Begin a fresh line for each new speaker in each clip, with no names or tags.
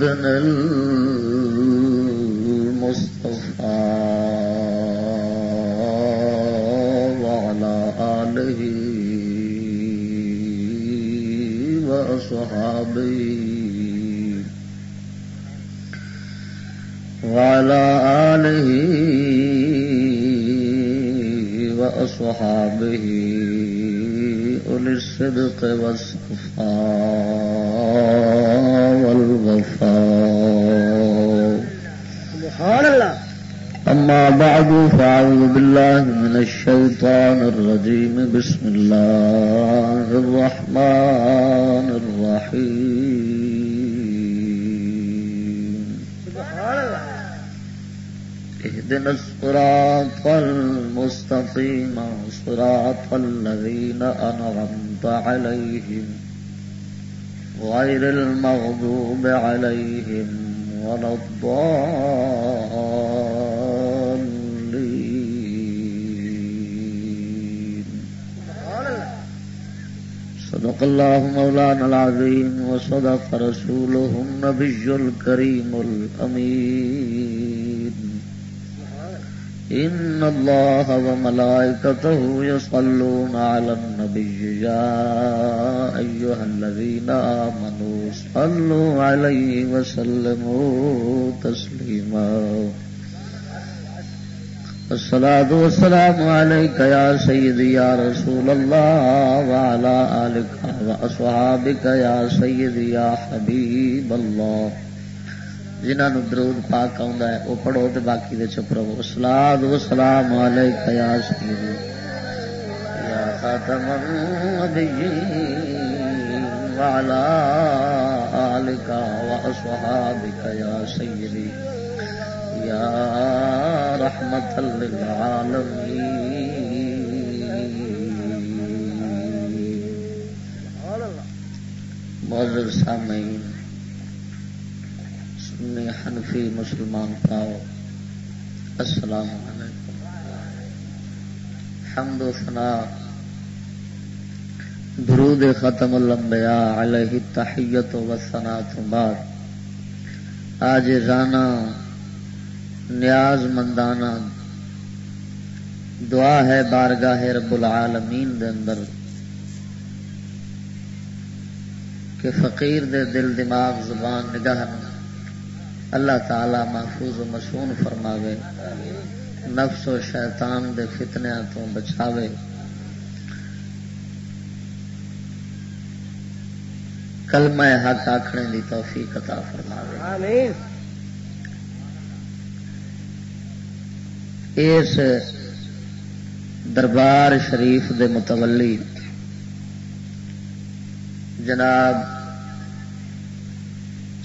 محمد المصطفى وعلى آله وأصحابه وعلى آله وأصحابه أولي الصدق والصفاء والغفاء
سبحان الله
أما بعد فأعوذ بالله من الشيطان الرجيم بسم الله الرحمن الرحيم اهدنا الصراط المستقيم صراط الذين أنعمت عليهم غير المغضوب عليهم ولا الضالين
سبحان الله
صدق الله مولانا العظيم وصدق رسوله النبي الكريم الأمين إن الله وملائكته يصلون على النبي يا أيها الذين آمنوا صلوا عليه وسلموا تسليما الصلاة والسلام عليك يا سيدي يا رسول الله وعلى آلك وأصحابك يا سيدي يا حبيب الله. جنہوں درود پاک آتا ہے وہ پڑھو تو باقی دے چپ رہو۔ سلاد و سلام علیک یا سیدی، یا خاتم النبیین وعلا آلک و اصحابک یا سیدی، یا رحمت معذر سامعین سنی حنفی مسلمان پاؤ، السلام علیکم۔ حمد و ثنا، درود ختم الانبیاء علیہ تحیت و ثنا بعد۔ آج رانا، نیاز مندانہ، دعا ہے بارگاہ رب العالمین دے اندر۔ کہ فقیر دے دل دماغ زبان نگاہ اللہ تعالی محفوظ و مسون فرماوے نفس و شیطان دے فتنیا تو بچاوے۔ کلمہ حق آکھنے دی توفیق عطا فرماوے۔ اس دربار شریف دے متولی جناب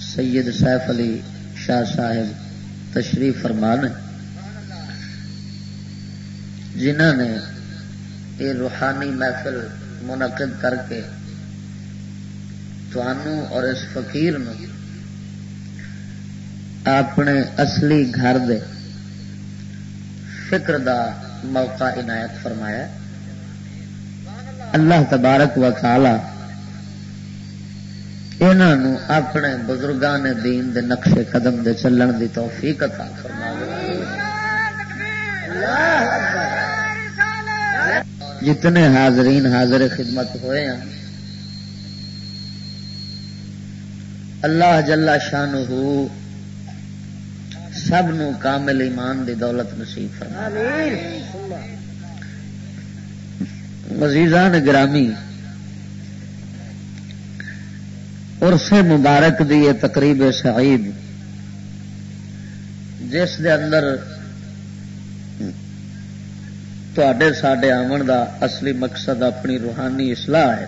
سید سیف علی شاہ صاحب تشریف فرمان جنہ نے یہ روحانی محفل منعقد کر کے تھانوں اور اس فقیر نو اپنے اصلی گھر دے فکر دا موقع عنایت فرمایا۔ اللہ تبارک و تعالی انہوں اپنے بزرگان دین دے نقش قدم دے چلن دی توفیق عطا فرماوے۔ جتنے حاضرین حاضر خدمت ہوئے ہیں اللہ جلا شان سب نو کامل ایمان دی دولت نصیب فرما
آمين
عزیزان گرامی عرس مبارک دی یہ تقریب سعید۔ جس دے اندر تے سڈے آمن دا اصلی مقصد اپنی روحانی اصلاح ہے۔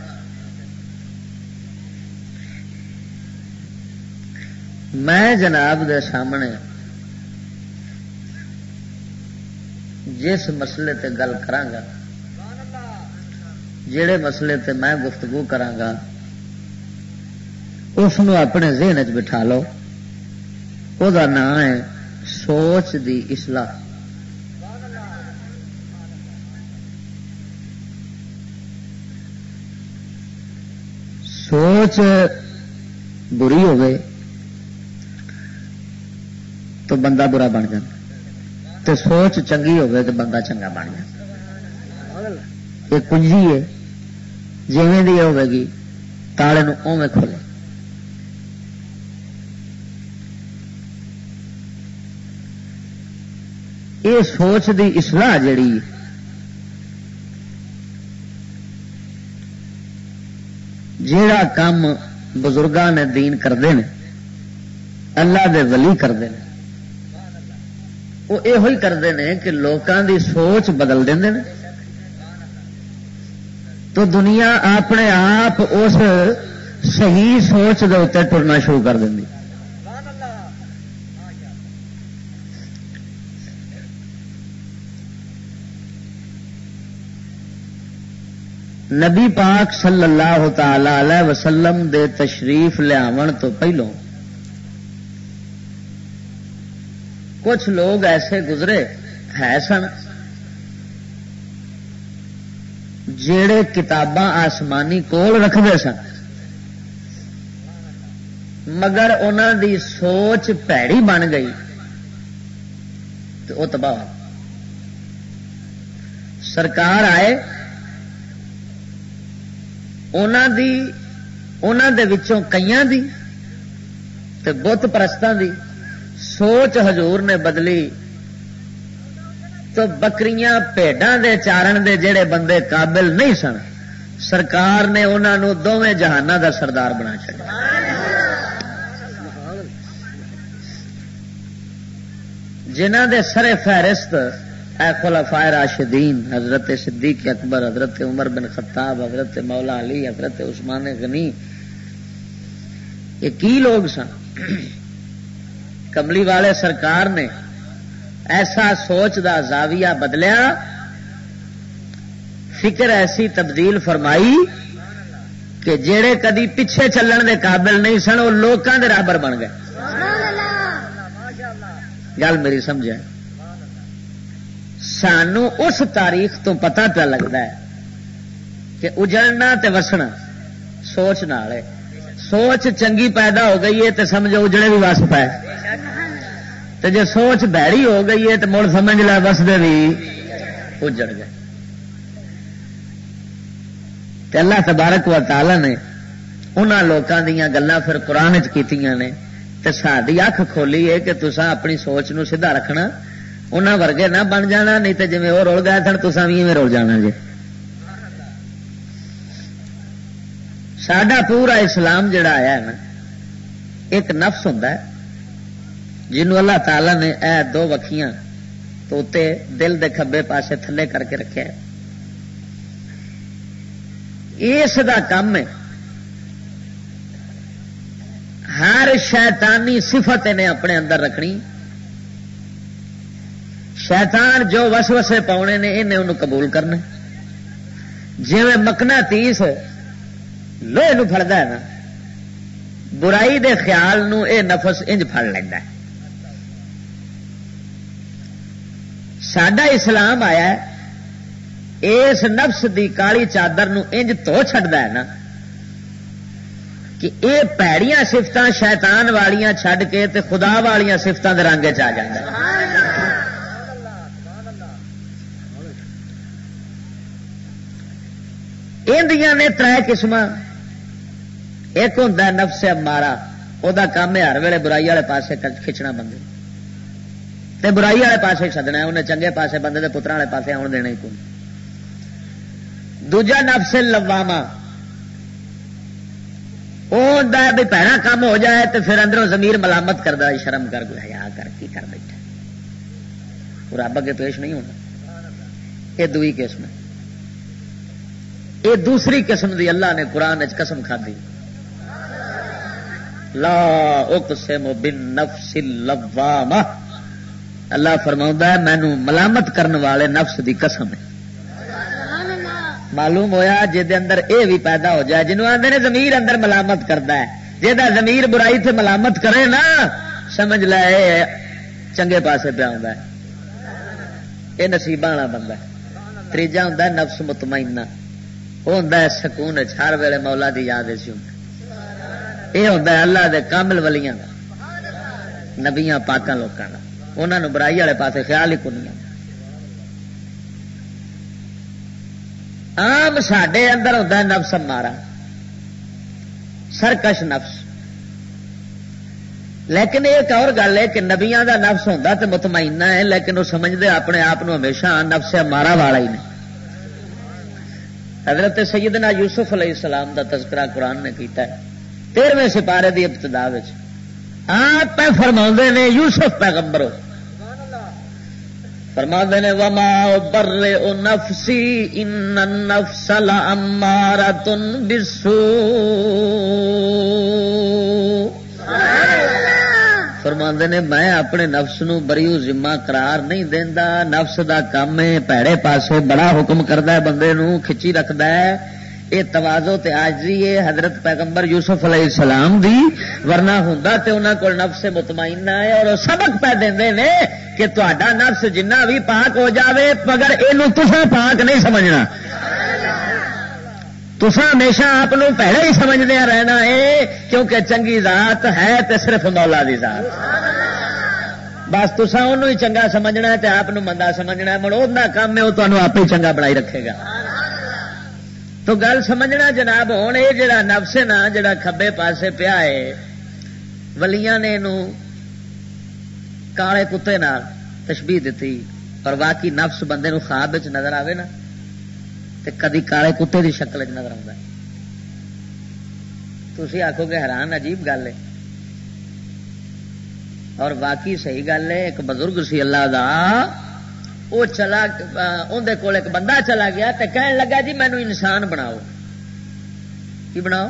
میں جناب دے سامنے جس مسئلے تے گل کرانگا جڑے مسئلے تے میں گفتگو کرانگا اس اپنے ذہن چ بٹھا لو۔ وہ نام ہے سوچ دی اصلاح۔ سوچ بری ہوگی تو بندہ برا بن تو سوچ چنگی ہوگی تو بندہ چنگا بن یہ کنجی ہے۔ جیویں دی ہوگی تالے اوے کھولے۔ یہ سوچ دی اصلاح جڑی۔ جیڑا کام بزرگاں نے دین کرتے ہیں اللہ دے ولی کرتے ہیں وہ یہ کرتے ہیں کہ لوگوں دی سوچ بدل دیں تو دنیا اپنے آپ اس صحیح سوچ دے اتنے ٹرنا شروع کر دیں نبی پاک صلی اللہ تعالی علیہ وسلم دے تشریف لیا تو پہلو۔ کچھ لوگ ایسے گزرے ہے سن جڑے کتاباں آسمانی کول رکھتے سن۔ مگر انہوں دی سوچ پیڑی بن گئی۔ تو وہ تباہ سرکار آئے کئی دی بت پرستوں دی۔ سوچ حضور نے بدلی تو بکریاں پیڈاں دے چارن دے جڑے بندے قابل نہیں سن، سرکار نے انہوں دونوں جہانوں دا سردار بنا چڑیا جنہ دے سرے فہرست اے خلفاء راشدین حضرت صدیق اکبر حضرت عمر بن خطاب حضرت مولا علی حضرت عثمان غنی۔ یہ کی لوگ سن؟ کملی والے سرکار نے ایسا سوچ دا زاویہ بدلیا۔ فکر ایسی تبدیل فرمائی کہ جڑے کدی پیچھے چلن دے قابل نہیں سن وہ لوگوں دے رابر بن گئے۔ گل میری سمجھ سانو اس تاریخ تو پتا پیا لگتا ہے کہ اجڑنا تے وسنا، سوچ نال سوچ چنگی پیدا ہو گئی ہے تو سمجھو اجڑے بھی وس پائے جی سوچ بہڑی ہو گئی ہے تو مڑ سمجھ لیا وسدے بھی اجڑ گئے۔ اللہ تبارک و تعالی نے انہوں لوگوں دیا گلان پھر قرآن چی نے۔ ساری اکھ کھولی ہے کہ تسا اپنی سوچ نو سیدھا رکھنا انہوں ورگے نہ بن جانا نہیں تو جی وہ رول گئے سن تو بھی رول جانا جی سڈا پورا اسلام جڑا آیا ہے نا ایک نفس ہوں جنہوں اللہ تعالی نے اے دو وکھیاں تو دل دے کھبے پاسے تھلے کر کے رکھے اس دا کام ہے ہر شیطانی صفت نے اپنے اندر رکھنی شیطان جو وس وسے پاؤنے نے، انہیں انہوں قبول کرنا جی مکنا تیس لوہے فڑتا ہے نا، برائی دے خیال نو اے نفس انج فڑ لینا سڈا اسلام آیا اس نفس دی کالی چادر نو انج تو چڈتا ہے نا، کہ اے پیڑیاں سفت شیطان والیاں چھڈ کے تے خدا والیاں سفتوں کے رنگ چ اندیاں نے تر قسم ایک ہوں نفس مارا وہ کام ہے ہر ویلے برائی والے پاسے کھچنا بندے۔ تے برائی والے پاسے سدنا انہیں چنگے پاسے بندے کے پترا والے پاسے آن دینا ہی کون۔ دوجا نفس لواما وہ بھی پیڑا کام ہو جائے تو پھر اندروں زمیر ملامت کرتا شرم کر گیا کر کی کر بیٹھا۔ رب اگے پیش نہیں ہونا۔ یہ دوئی قسم ہے۔ یہ دوسری قسم دی اللہ نے قرآن قسم کھا دی لا اقسم بالنفس اللوامہ۔ اللہ فرما ہے مینو ملامت کرنے والے نفس دی قسم ہے۔ معلوم ہویا جہد اندر اے بھی پیدا ہو جائے جنوب آدھے نے زمیر اندر ملامت کرتا ہے۔ جہاں زمیر برائی سے ملامت کرے نا، سمجھ لے، چنگے پاسے پیا ہوں یہ نصیب والا بندہ تیجا ہوں نفس مطمئنہ۔ وہ ہوں سکون ہر ویلے مولا دی یاد سی ہوں یہ ہوں اللہ دے کامل ولیاں نبیاں پاکاں لوگوں کا انہوں برائی والے پاسے خیال ہی کونی آم سڈے اندر ہوتا نفس مارا۔ سرکش نفس۔ لیکن ایک اور گل ہے کہ نبیا کا نفس ہوتا تو مطمئنہ ہے، لیکن وہ سمجھتے اپنے آپ ہمیشہ نفس مارا والا ہی نہیں۔ حضرت سیدنا یوسف علیہ السلام دا تذکرہ قرآن نے کیتا ہے۔ تیرویں سپارے کی ابتدا آپ ہاں، فرما نے یوسف پیغمبر۔ فرما نے، وما بر او نفسی ان نفس لمارا تن بسو فرما نے، میں اپنے نفس نو بریو ذمہ قرار نہیں دینا نفس دا کام ہے، پیڑے پاسے بڑا حکم کرتا ہے، بندے نو کھچی رکھد ہے۔ یہ توازو تے آجری ہے حضرت پیغمبر یوسف علیہ السلام دی، ورنہ ہوں تے انہوں کو نفس مطمئنہ ہے اور سبق پہ دے نے کہ تا نفس جنہ بھی پاک ہو جاوے، مگر یہ تسا پاک نہیں سمجھنا۔ تسا ہمیشہ آپ پہلے ہی سمجھدیا رہنا ہے کیونکہ چنگی ذات ہے تو صرف مولا دی ذات۔ بس تسا انہوں ہی چنگا سمجھنا ہے آپ مندا سمجھنا ہے، مڑ کام ہے وہ تمہیں آپ ہی چنگا بنائی رکھے گا۔ تو گل سمجھنا جناب ہوں یہ جڑا نفس نا، جڑا کھبے پاسے پیا ہے ولیاں نے کالے کتے نال تشبیح دیتی اور واقعی نفس بندے نو خواب نظر آئے نا۔ کدی کالے کتے دی شکل چ نظر آتا تھی آخو گے حیران عجیب گل ہے۔ اور واقعی صحیح گل ہے، ایک بزرگ سی اللہ دا وہ چلا اندر کول ایک بندہ چلا گیا تو کہنے لگا جی مینو انسان بناؤ۔ کی بناؤ؟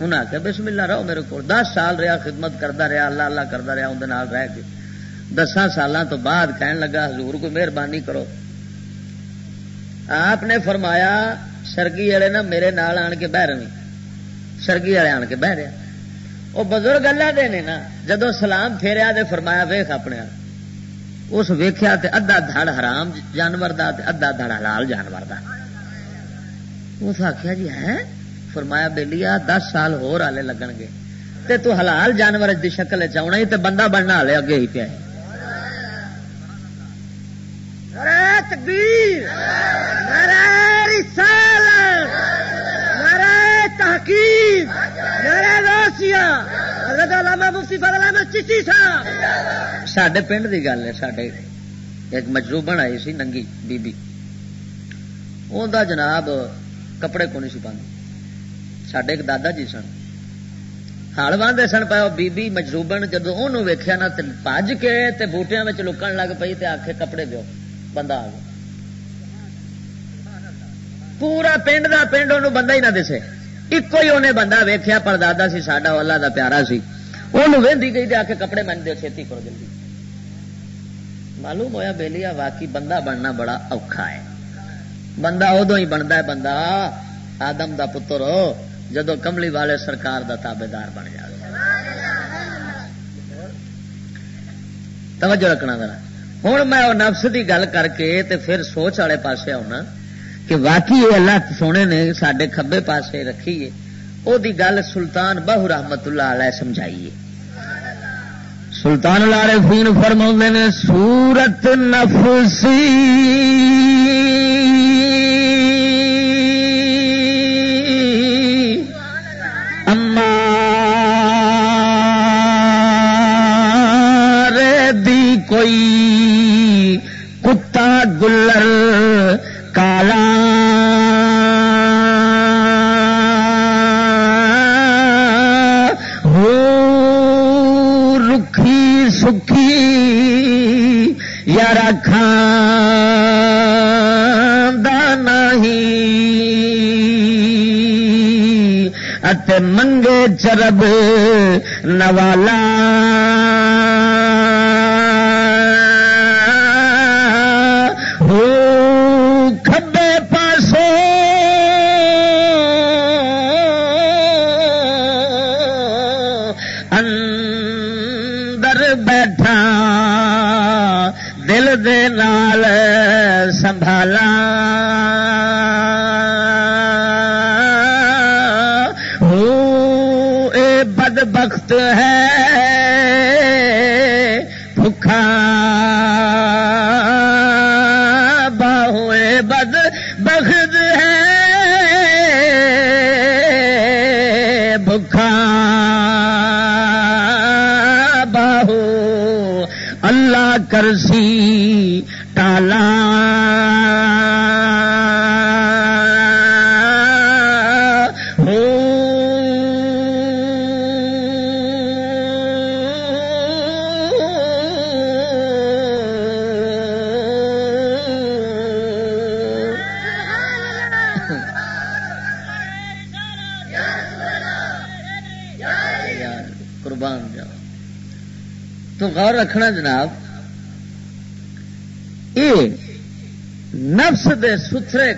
انہیں آخیا بسم اللہ، رہو میرے کو دس سال رہا، خدمت کرتا رہا، اللہ اللہ کرتا رہا اندر رہ کے۔ دسان سالوں تو بعد کہن لگا، حضور کو مہربانی کرو۔ آپ نے فرمایا، سرگی والے نا میرے نال آن کے بہ رہی سرگی والے آن کے بہ رہے۔ وہ بزرگ اللہ دے نے نا، جدو سلام پھیریا تو فرمایا ویخ اپنے اس ویخیا ادھا دھڑ حرام، جانور دا ادھا دھڑ حلال جانور دا۔ اس آخیا جی ہے فرمایا بہلی دس سال ہو آلے لگن گے۔ تے تو حلال جانور دی شکل چاہنا ہی تے بندہ بننا والے اگے ہی پیا
تقدیر، نعرہ رسالت، نعرہ تحقیق
سڈے پنڈ کی گل ہے سڈے ایک مجروبن آئی سی، ننگی بی بی دا جناب کپڑے کو نہیں سی پاندے سڈے ایک دادا جی سن۔ ہال باندھے سن پایا بی بی مجروبن جدو انہوں ویخیا نا، تے پج کے تے بوٹیاں وچ لکن لگ پی تے آخے کپڑے دو بندہ آ گیا پورا پنڈ دا پنڈ انہوں بندہ ہی نہ دسے ایک ہی انہیں بندہ ویخیا پر دادا سی ساڈا اللہ دا پیارا سی وہ وہی گئی آ کے کپڑے من دو چھتی کرو جلدی معلوم ہوا بہلی واقعی بندہ بننا بڑا اوکھا ہے بندہ ادو ہی بنتا ہے بندہ آدم دا پتر جدو کملی والے سرکار دا تابے دار بن جائے توجہ رکھنا ذرا ہوں میں نفس کی گل کر کے تے پھر سوچ والے پاسے آنا کہ واقعی یہ اللہ سونے نے سڈے کبے پاسے رکھی ہے وہ گل سلطان بہو رحمت اللہ علیہ سمجھائیے سلطان العارفین فرما نے سورت نفسی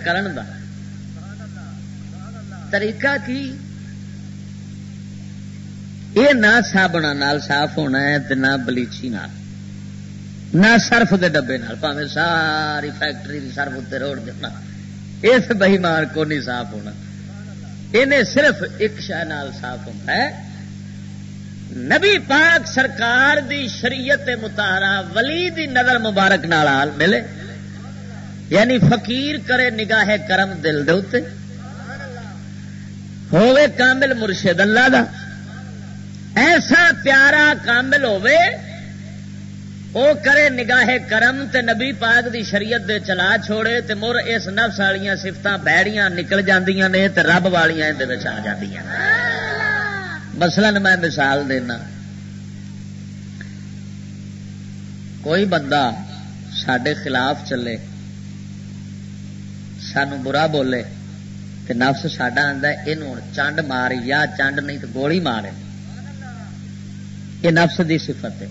کرن دا طریقہ کی؟ یہ نہ صابنا نال صاف ہونا ہے تے نہ بلیچی نال، نہ سرف دے ڈبے نال ساری فیکٹری دی سرف اتنے روڑ دینا اس بہیمان کو نہیں صاف ہونا۔ انہیں صرف ایک شہ نال صاف ہوتا ہے۔ نبی پاک سرکار دی شریعت متارا ولی دی نظر مبارک نال ملے۔ یعنی فقیر کرے نگاہ کرم دل دے اتے ہوے کامل مرشد اللہ دا۔ ایسا پیارا کامل ہوے او کرے نگاہ کرم تے نبی پاک دی شریعت دے چلا چھوڑے تے مر اس نفس والیاں صفتاں بیڑیاں نکل جاندیاں نے تے رب والیاں اندے وچ آ جاندیاں مثلا میں مثال دینا۔ کوئی بندہ سڈے خلاف چلے سانو برا بولے تے نفس ساڈا آتا یہ چنڈ مار یا چنڈ نہیں تو گولی مارے یہ نفس دی صفت ہے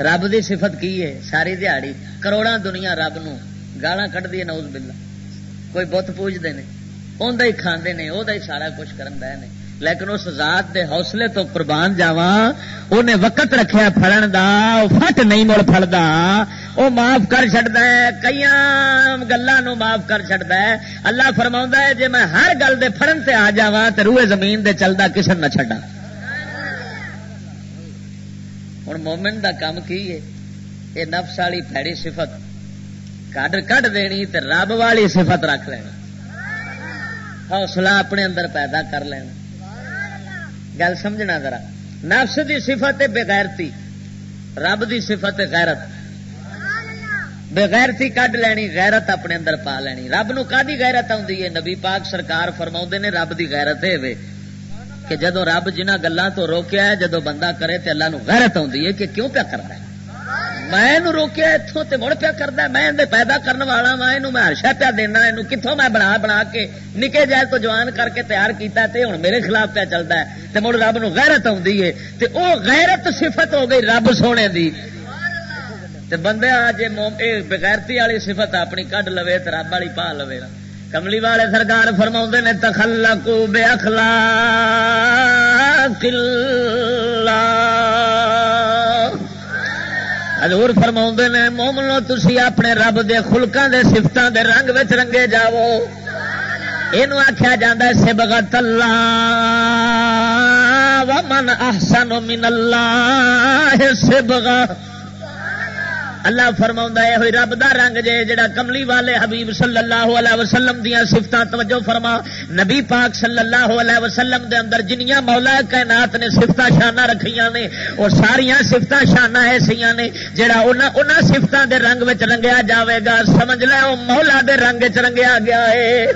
رب دی صفت کی ہے ساری دیہڑی کروڑا دنیا رب نو گالا کھڑی ہے نوز بلا کوئی بت پوجتے ہیں اندر ہی کھانے نے وہ سارا کچھ کرن دے نے لیکن اس ذات دے حوصلے تو قربان جاوا انہیں وقت رکھیا فڑن دا وہ فٹ نہیں مڑ فڑدا وہ معاف کر چڑتا ہے کئی گلوں معاف کر چڑتا ہے۔ اللہ فرما ہے جی میں ہر گل دے فڑن سے آ جا تو روئے زمین دے چلتا کسی نہ چڈا ہوں مومن دا کام کی ہے؟ یہ نفس والی پیڑی صفت۔ کڈ کڈ دینی تے رب والی صفت رکھ لینا۔ حوصلہ اپنے اندر پیدا کر لینا۔ گل سمجھنا ذرا۔ نفس دی صفت ہے بغیرتی، رب دی صفت غیرت۔ بغیرتی کڈ لینی، غیرت اپنے اندر پا لینی۔ رب نو کادی غیرت آتی ہے نبی پاک سرکار فرما نے، رب دی غیرت ہے کہ جدو رب جنہ گلوں تو روکیا ہے جدو بندہ کرے تے اللہ نو غیرت آتی ہے کہ کیوں پیا کرتا ہے؟ میں روکیا اتوں تے مڑ پیا کرتا میں اندر پیدا کرنے والا وا یہ میں ہرشا پیا دینا یہ کتوں میں بنا بنا کے نکے جائے تو جوان کر کے تیار کیتا تے ہوں میرے خلاف پیا چلتا ہے۔ تے مڑ رب نو غیرت آتی ہے۔ تے او غیرت صفت ہو گئی رب سونے دی۔ تے بندے آج بغیرتی والی صفت اپنی کڈ لوے تے رب والی پا لوے کملی والے سرکار فرما نے تخلق بے اخلا حضور فرما نے، مومنو، تسی اپنے رب دے خلکاں دے سفتوں دے رنگ وچ رنگے جاؤ۔ یہ آخیا جا سبغت اللہ۔ ومن احسن من اللہ، سبغا۔ اللہ فرما ہے ہوئی رب دا رنگ جے، جڑا کملی والے حبیب صلی اللہ علیہ وسلم دیا سفت توجہ فرما۔ نبی پاک صلی اللہ علیہ وسلم دے اندر جنیاں مولا کائنات نے سفت شانہ رکھیاں نے اور ساریا سفت شانہ ایسا نے جڑا انہاں سفتوں دے رنگ وچ رنگیا جاوے گا۔ سمجھ لے وہ مولا دے رنگ چ رنگیا گیا ہے۔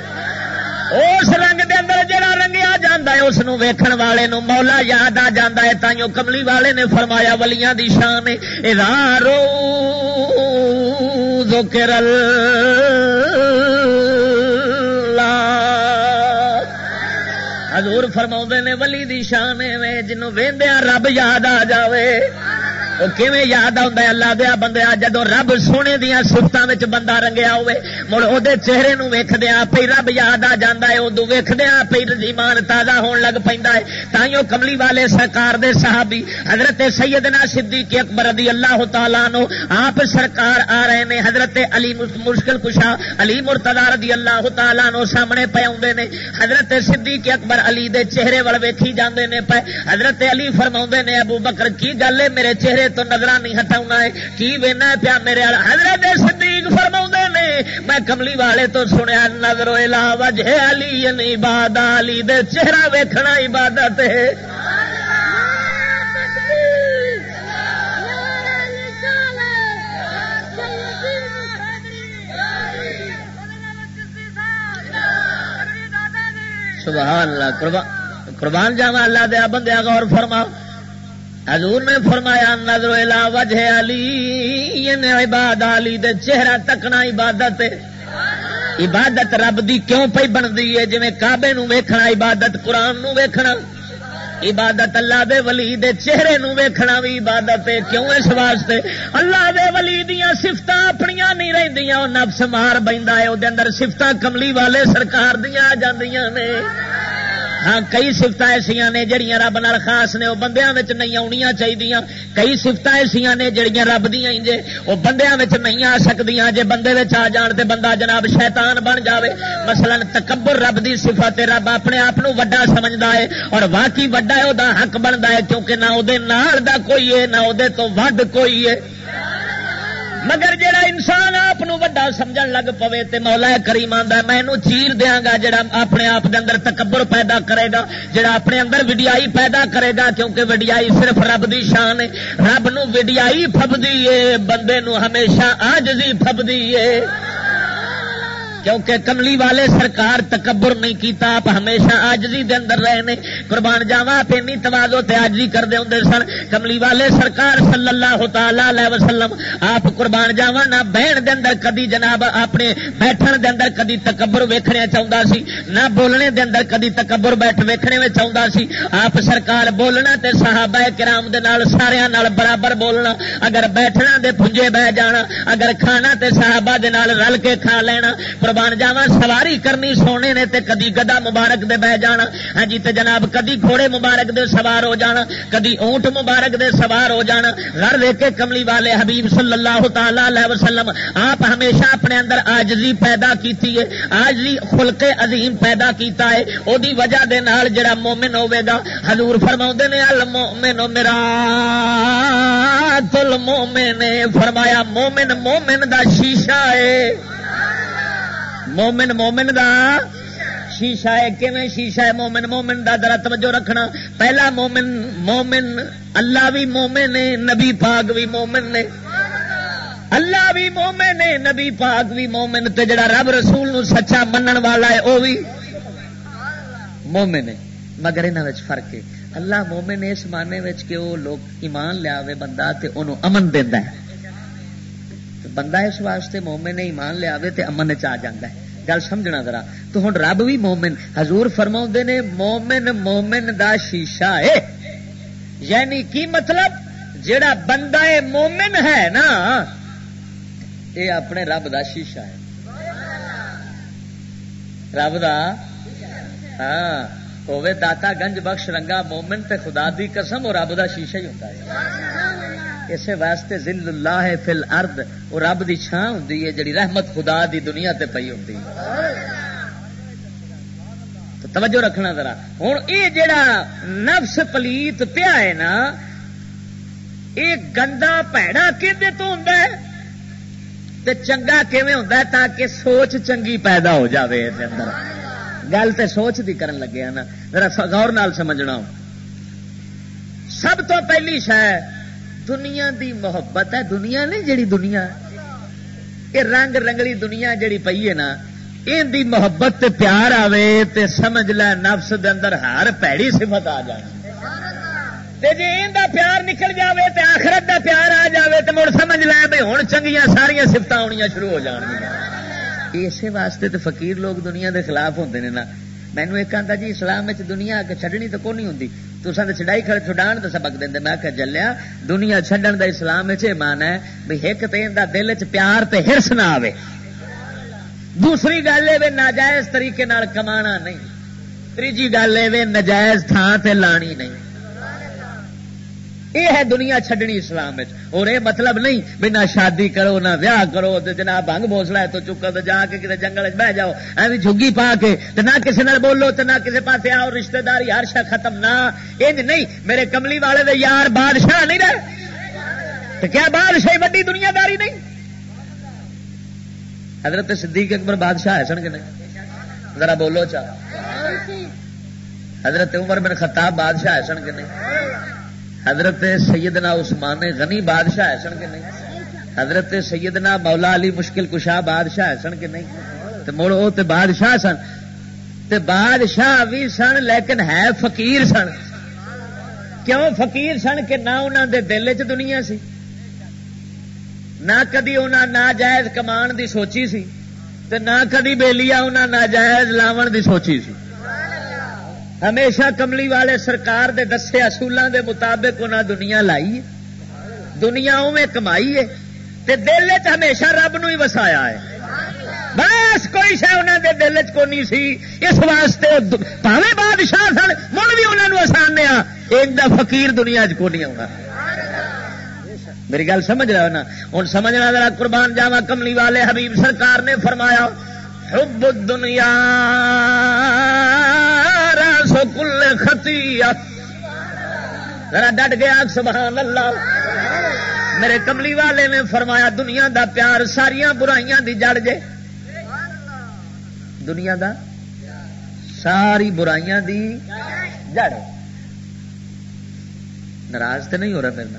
اس رنگ دے اندر جڑا رنگیا جاندہ ہے، اس ویکھن والے نو مولا یاد آ جاندہ ہے، تائیوں کملی والے نے فرمایا، ولیاں دی شان ادارو ذکر حضور فرما نے، ولی دی شان میں جنوں ویندیا رب یاد آ جاوے۔ کیویں یاد آتا ہے اللہ دیا بندہ جدو رب سونے دیا سفتوں بندہ رنگیا ہوے مڑ وہ چہرے نو ویخدیا پی رب یاد آ جا ہے ادو ویخدیا پی ایمان تازہ ہون لگ پہ تائیوں کملی والے سرکار دے صحابی، حضرت سیدنا صدیق اکبر رضی اللہ تعالیٰ نو آپ سرکار آ رہے نے، حضرت علی مشکل کشا، علی مرتدہ رضی اللہ تعالیٰ نو سامنے پہ آدھے نے۔ حضرت صدیق اکبر علی دے چہرے وال ویکھی جاندے نے پہ حضرت علی فرما نے، ابو بکر، کی گل ہے میرے چہرے تو نظر نہیں ہٹاؤنا ہے۔ کی وینا پیا میرے حضرت صدیق فرما نے، میں کملی والے تو سنیا نظر وجہ علی یعنی نہیں باد علی دے چہرہ ویکھنا عبادت ہے۔ سبحان اللہ، قربان جاوا اللہ دیا بندیا غور فرما حضور نے فرمایا، نظر الا وجہ علی عباد علی دے چہرہ تکنا عبادت عبادت رب دی کیوں پی بنتی ہے؟ جی کابے ویکھنا، عبادت قرآن نو ویکھنا، عبادت اللہ دے ولی دے چہرے نو ویکھنا بھی عبادت ہے۔ کیوں اس واسطے؟ اللہ دے ولی دیا سفت اپنی نہیں رہندیاں او نفس مار بہندا ہے وہ اندر سفت کملی والے سرکار دیا آ جاندیاں نے۔ ہاں کئی سفت ایسا نے جڑیاں رب نال خاص نے وہ بندیاں نہیں آنیا چاہیے کئی سفت ایسا نے جڑیاں رب دیا جے وہ بندیاں نہیں آ سکتی جے بندے آ جان تے بندہ جناب شیطان بن جاوے۔ مثلا تکبر رب دی صفت رب اپنے آپ وڈا سمجھتا ہے، اور واقعی وڈا ہے وہ حق بنتا ہے، کیونکہ نہ وہ کوئی ہے، نہ وہ ود کوئی ہے۔ مگر جڑا انسان آپ وڈا سمجھ لگ پوے تے مولا کریم آدھا میں چیر دیا گا جڑا اپنے آپ دے اندر تکبر پیدا کرے گا جڑا اپنے اندر وڈیائی پیدا کرے گا، کیونکہ وڈیائی صرف رب دی شان ہے۔ رب نو وڈیائی فبدی ہے، بندے نو ہمیشہ آجزی فبدی ہے۔ کیونکہ کملی والے سرکار تکبر نہیں کیتا، آپ ہمیشہ آجزی دے اندر رہے نے قربان جاوا پینی توازو تے آجزی کرتے ہوں سن۔ کملی والے سرکار صلی اللہ تعالی علیہ وسلم، آپ قربان جاوا نہ بہن دے اندر کدی جناب اپنے بیٹھن دے اندر کدی تکبر ویکھنے چاہتا سی، نہ بولنے دے اندر کدی تکبر بیٹھ ویکھنے میں چاہتا سی۔ آپ سرکار بولنا تے صحابہ کرام دے نال سارے نال برابر بولنا۔ اگر بیٹھنا دے پنجے بہ جانا، اگر کھانا تے صحابہ دے نال رل کے کھا لینا قربان جاوا سواری کرنی سونے نے تے کدی گدا مبارک دے بہ جانا۔ ہاں جی تے جناب، کدی گھوڑے مبارک دے سوار ہو جانا، کدی اونٹ مبارک دے سوار ہو جانا۔ گھر لے کے کملی والے حبیب صلی اللہ تعالی علیہ وسلم، آپ ہمیشہ اپنے اندر آجزی پیدا کیتی ہے، آجزی خلق عظیم پیدا کیتا ہے۔ او دی وجہ دے نال جڑا مومن ہوے گا، حضور فرما نے المومن میرا تل مومن فرمایا، مومن مومن دا شیشہ ہے۔ مومن مومن دا شیشا ہے کیون شیشا ہے؟ مومن مومن دا درا توجہ رکھنا۔ پہلا مومن مومن، اللہ بھی مومن نے نبی پاک بھی مومن نے اللہ بھی مومن نے نبی پاک بھی مومن۔ تے جڑا رب رسول نو سچا منن والا ہے وہ بھی مومن ہے۔ مگر یہاں فرق ہے۔ اللہ مومن اس معنی کہ وہ لوگ ایمان لیا بندہ تے انہوں امن دینا ہے۔ بندہ اس واسطے مومن نے ایمان لیا تے امن چ آ جا گل سمجھنا ذرا۔ تو ہوں رب بھی مومن، حضور فرما نے، مومن مومن دا شیشہ ہے یعنی کی مطلب؟ جڑا بندہ مومن ہے نا یہ اپنے رب دا شیشہ ہے۔ رب دا؟ ہاں ہوے داتا گنج بخش رنگا مومن تے خدا دی قسم اور رب دا شیشہ ہی ہوتا ہے اسے واسطے ذل اللہ فل ارد وہ رب دی چھان ہوں جڑی رحمت خدا دی دنیا تے پئی ہوں تو توجہ رکھنا ذرا۔ ہوں یہ جڑا نفس پلیت پیا ہے نا یہ گندا پیڑا کہ تو ہوں تے چنگا کیویں ہوں تاکہ سوچ چنگی پیدا ہو جاوے اندر۔ گل تو سوچ دی کرن لگے نا۔ ذرا غور نال سمجھنا سب تو پہلی شہ دنیا دی محبت ہے، دنیا نہیں جڑی دنیا یہ رنگ رنگلی دنیا جڑی پئی ہے نا ان دی محبت تے پیار آوے تے سمجھ لے نفس دے اندر ہر پیڑی سمت آ جائے جی ان دا پیار نکل جاوے تے آخرت دا پیار آ جاوے تے مڑ سمجھ لے بھائی ہوں چنگیاں ساریا سفت آنیا شروع ہو جان اسی واسطے تے فقیر لوگ دنیا دے خلاف ہوتے ہیں نا۔ مینو ایک آتا جی اسلام دنیا چڈنی تو کون نہیں ہوں تو چڑائی کھڑے چھڈان تو سبق دیں میں کہ جلیا، دنیا چڈن دا اسلام مان ہے بھی ایک تو دل چ پیار تے ہرس نہ آئے دوسری گل یہ ناجائز طریقے کمانا نہیں۔ تیجی گل یہ نجائز تھان تے لانی نہیں۔ یہ ہے دنیا چڈنی اسلام اور یہ مطلب نہیں بھی نہ شادی کرو، نہ ویاہ کرو جناب بنگ بوسلا ہے تو چکو تو جا کے کسی جنگل بہ جاؤ۔ ایویں جھگی پا کے تو نہ کسی نال بولو تو نہ کسی پاس آؤ رشتے داری ہر شا ختم نہ۔ انج نہیں، میرے کملی والے دے یار بادشاہ نہیں رہے۔ تو کیا بادشاہی وڈی دنیا داری نہیں؟ حضرت صدیق اکبر بادشاہ ہے، سن کے نہیں؟ ذرا بولو چاہ حضرت عمر بن خطاب بادشاہ ہے، سن کے نہیں؟ حضرت سیدنا عثمان غنی بادشاہ ہے سن کے نہیں؟ حضرت سیدنا مولا علی مشکل کشا بادشاہ ہے سن کے نہیں؟ تو مڑ وہ بادشاہ سن۔ تے بادشاہ بھی سن، لیکن ہے فقیر سن۔ کیوں فقیر سن کہ نہ انہوں دے دل چ دنیا سی؟ نہ کدی انہوں ناجائز کمان دی سوچی سی، تے نہ کدی بےلیا انہوں ناجائز لاون دی سوچی سی۔ ہمیشہ کملی والے سرکار دے دسے اصولوں دے مطابق انہیں دنیا لائی دنیا میں کمائی ہے۔ تے دل چ ہمیشہ رب نو ہی وسایا ہے۔ بس کوئی شہ انہوں دے دل چ کونی سی۔ اس واسطے پاوے بادشاہ سن، مڑ بھی انہوں آسان ایک دا فقیر دنیا چ کونی آنا میری گل سمجھ رہا نا؟ ہوں سمجھنا ذرا قربان جاوا کملی والے حبیب سرکار نے فرمایا، حب دنیا سو کل خطی ذرا ڈٹ گیا، سبحان اللہ۔ میرے کملی والے نے فرمایا، دنیا دا پیار ساریا برائیاں دی جڑ جے۔ دنیا دا ساری برائیاں دی جڑ۔ ناراض تو نہیں ہو رہا میرے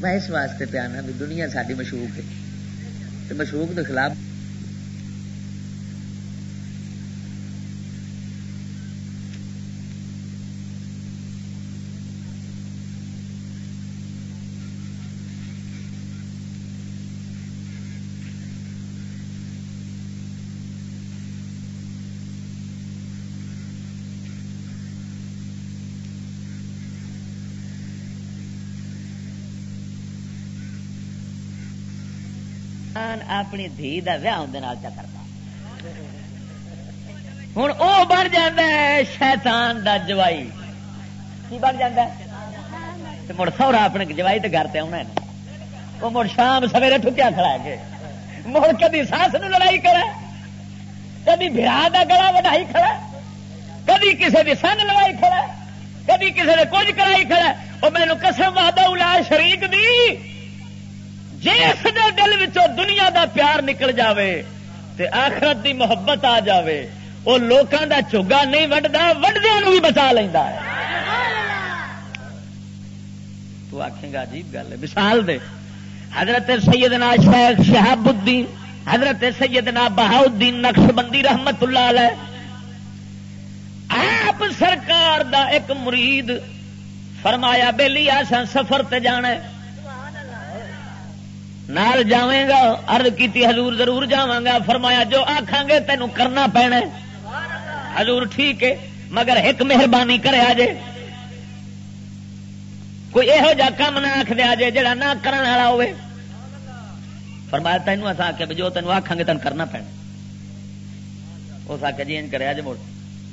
میں؟ اس واسطے پیانا بھی دنیا ساری مشہور ہے۔ مشہور کے خلاف شیطان اپنی دھی کا ویاہ اندر کرتا۔ ہوں وہ بن جا شیطان دا جوائی۔ کی بن جا مڑ سورا اپنے جوائی تو گھر پہ آنا وہ مڑ شام سویرے ٹھکیا کھڑا کے مڑ کدی ساس نو لڑائی کرا کدی برا کا گلا وڈائی کھڑا کدی کسی کی سن لڑائی کھڑا کدی کسی نے کچھ کرائی کھڑا وہ مینو قسم وعدہ الا شریک دی۔ جس دے دل وچوں دنیا دا پیار نکل جاوے تے آخرت دی محبت آ جاوے وہ لوکاں دا چوگا نہیں وڈدا وڈدیا بھی بچا لینا ہے۔ تو آخے گا عجیب گل ہے۔ مثال دے، حضرت سیدنا شیخ شہاب الدین، حضرت سیدنا بہاؤدین نقش بندی رحمت اللہ علیہ۔ آپ سرکار دا ایک مرید فرمایا بے لیا سفر تے جانا ہے۔ نال جاویں گا ارد کی حضور ضرور جاواں فرمایا جو آخان گے تینوں کرنا پینا حضور ٹھیک ہے، مگر ایک مہربانی کرے آجے۔ کوئی یہو جا کام نہ آخ دیا جے جڑا نہ کرنے والا ہوے فرمایا تینوں اصا آخیا جو تینوں آخان گے تین کرنا پینا۔ اس آخیا جی کرے آج مڑ۔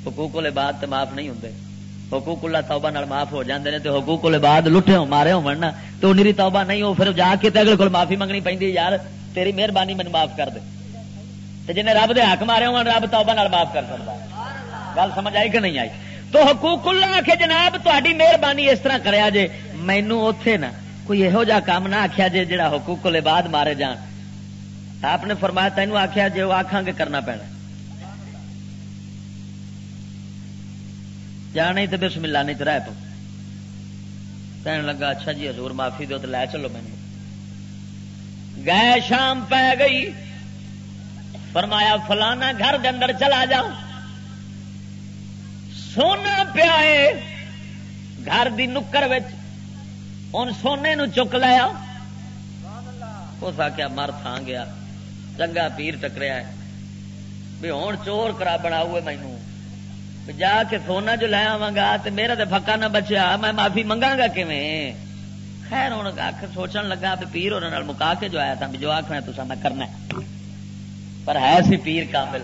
حقوق والے بعد تو معاف نہیں ہوں حقوق اللہ توبہ نال معاف ہو جاندے نے تے حقوق اللہ بعد لٹے ہو مارے ہو مرنا تو نیری توبہ نہیں ہو پھر جا کے تے اگلے کول معافی منگنی پیندی یار تیری مہربانی مینوں معاف کر دے۔ تے جنے رب دے حق مارے ہون رب توبہ نال معاف کر سکدا گل سمجھ آئی کہ نہیں آئی؟ تو حقوق اللہ کے جناب، تہاڈی مہربانی اس طرح کریا جے، مینوں اوتھے نا کوئی یہو جا کام نہ آکھیا جے جڑا حقوق اللہ بعد مارے جان۔ آپ نے فرمایا، تینوں آکھیا جے وہ آکھاں گے کرنا پینا۔ جانے تو بسم اللہ نہیں تو رہ پو۔ کہنے لگا اچھا جی حضور معافی دو تو لے چلو میں گئے شام پہ گئی۔ فرمایا، فلانا گھر کے اندر چلا جاؤ۔ سونا پیا گھر کی نکر ان سونے نو چک لیا۔ اس آخیا مر تھان گیا۔ چنگا پیر ٹکریا بھی ہوں چور کرا بنا ہوئے مینو جا کے سونا جو لے آوا گا تو میرا تو پکا نہ بچیا، میں معافی منگا گا کیویں؟ خیر ہوں آخ سوچن لگا بھی پیر اور مکا کے جو آیا تھا جو آخنا تو میں کرنا پر ہے سی پیر کامل۔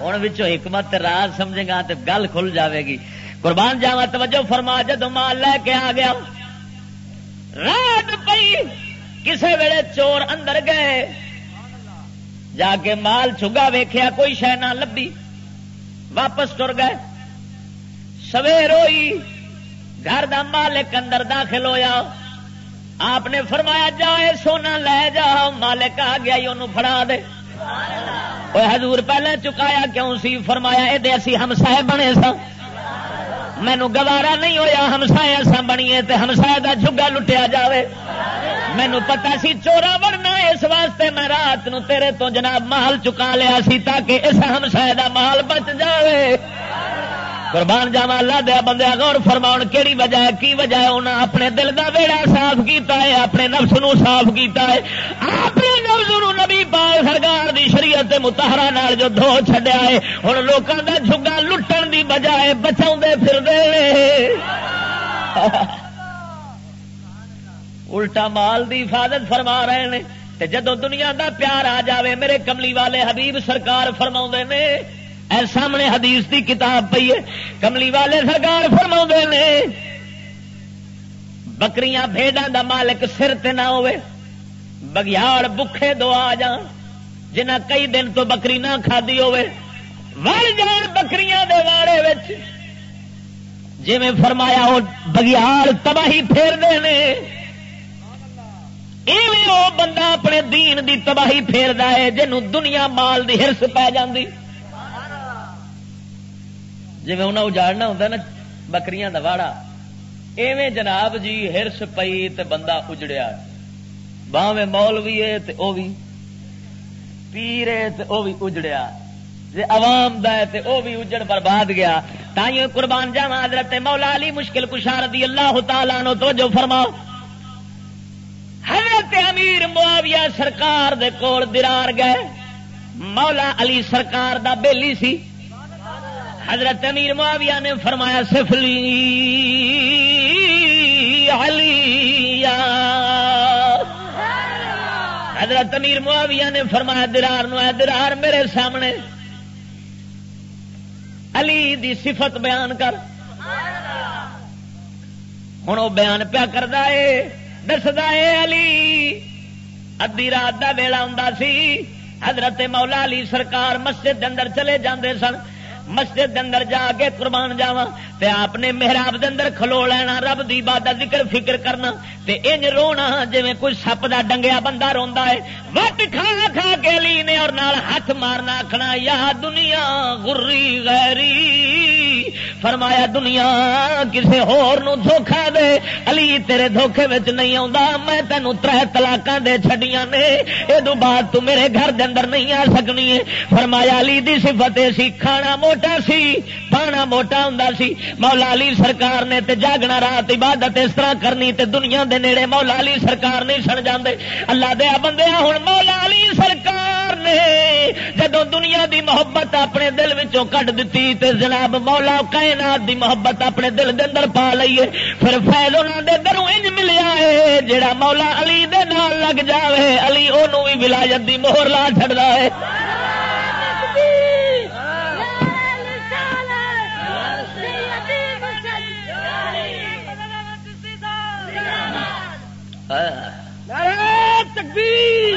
ہوں حکمت راز سمجھے گا تو گل کھل جاوے گی۔ قربان جاوا توجہ فرما جدو مال لے کے آ گیا، رات پی کسے ویلے چور اندر گئے۔ جا کے مال چگا ویخیا کوئی شہ نہ لبھی۔ واپس تر گئے۔ سویر ہوئی گھر دا مالک اندر داخل ہویا۔ آپ نے فرمایا جا سونا لے جا۔ مالک آ گیا انہوں فڑا دے۔ حضور پہلے چکایا کیوں سی؟ فرمایا یہ اسی ہمسائے بنے سا مینو گوارا نہیں ہویا ہمسائے سا بنیے تے ہمسائے دا جگا لٹیا جاوے۔ مینو پتا سی چورا بننا اس واسطے میں رات نو تیرے تو جناب مال چکا لیا سی تاکہ اس ہمسائے دا مال بچ جاوے۔ قربان جاوا اللہ دیا بندے غور فرماؤ کہڑی وجہ ہے؟ کی وجہ ہے؟ انہیں اپنے دل کا ویڑا صاف کیتا ہے، اپنے نفس نو صاف کیتا ہے۔ اپنے نفس نو نبی پال سرکار دی شریعت متحرا نال جو دھو چڈیا ہے ہوں لوگوں کا جگا لٹن دی بجائے بچاؤ پھر دے الٹا مال دی حفاظت فرما رہے ہیں جدو دنیا دا پیار آ جاوے، میرے کملی والے حبیب سرکار فرما نے اے سامنے حدیث دی کتاب پی ہے۔ کملی والے سرکار فرما نے، بکریاں بھیڈا دا مالک سر تے نہ ہوئے، بگیاڑ بکھے دو آ جان جنہ کئی دن تو بکری نہ کھادی ہوئے۔ وڑ جان بکریاں دے واڑے وچ۔ جی میں فرمایا ہو بگیاڑ تباہی پھیر دے نے او بندہ اپنے دین دی تباہی پھیر ہے جنوں دنیا مال دی ہرس پی جاندی۔ جی انہیں اجاڑنا ہوتا نا، بکریاں کا واڑا۔ ایویں جناب جی ہرس پئی تے بندہ اجڑیا۔ باہیں مول بھی ہے تے او بھی پیر ہے تے او بھی اجڑیا۔ جی عوام دا ہے تے او بھی اجڑ برباد گیا۔ تائیوں قربان جاوا حضرت مولا علی مشکل کشار دی اللہ تعالیٰ نو تو جو فرماؤ۔ حضرت امیر معاویہ سرکار دے کول درار گئے۔ مولا علی سرکار دا بیلی سی۔ حضرت امیر معاویہ نے فرمایا سفلی علی حضرت امیر معاویہ نے فرمایا، درار نو درار میرے سامنے۔ علی دی صفت بیان کر۔ ہوں وہ بیان پیا کرتا ہے دستا ہے علی ادی رات کا ویلا ہوں سی، حضرت مولا علی سرکار مسجد اندر چلے جاندے سن۔ مسجد اندر جا کے قربان جاوا تے آپ نے محراب اندر کھلو لینا، رب دی عبادت، ذکر، فکر کرنا۔ تے انج رونا جی کوئی سپ دا ڈنگیا بندہ روندا ہے۔ وٹ کھا کھا کے لینے اور نال ہاتھ مارنا کھنا یا دنیا، غری، غیری۔ فرمایا، دنیا کسے ہور نو دھوکھا دے، علی تیرے دھوکھے وچ نہیں آوندا، میں تینوں ترے طلاقاں دے چھڈیاں نے اے دو بعد تو میرے گھر دے اندر نہیں آ سکنی ہے. فرمایا، علی دی صفت سی، کھانا موٹا سی، پانا موٹا ہوں سی، مولا علی سرکار نے تے جاگنا رات عبادت اس طرح کرنی تے دنیا دے نیڑے مولا علی سرکار نہیں سن جاندے. اللہ دیا بندے ہوں مولا علی سرکار نے جدو دنیا دی محبت اپنے دل وچوں کٹ دیتی تے جناب مولا کائنات دی محبت اپنے دل دے اندر پا لئیے پھر فیض انہاں دے دروں انج ملیا ہے جڑا مولا علی دے نال لگ جاوے، علی اونوں بھی ولایت دی مہر لا چھڑدا ہے۔
تکبیر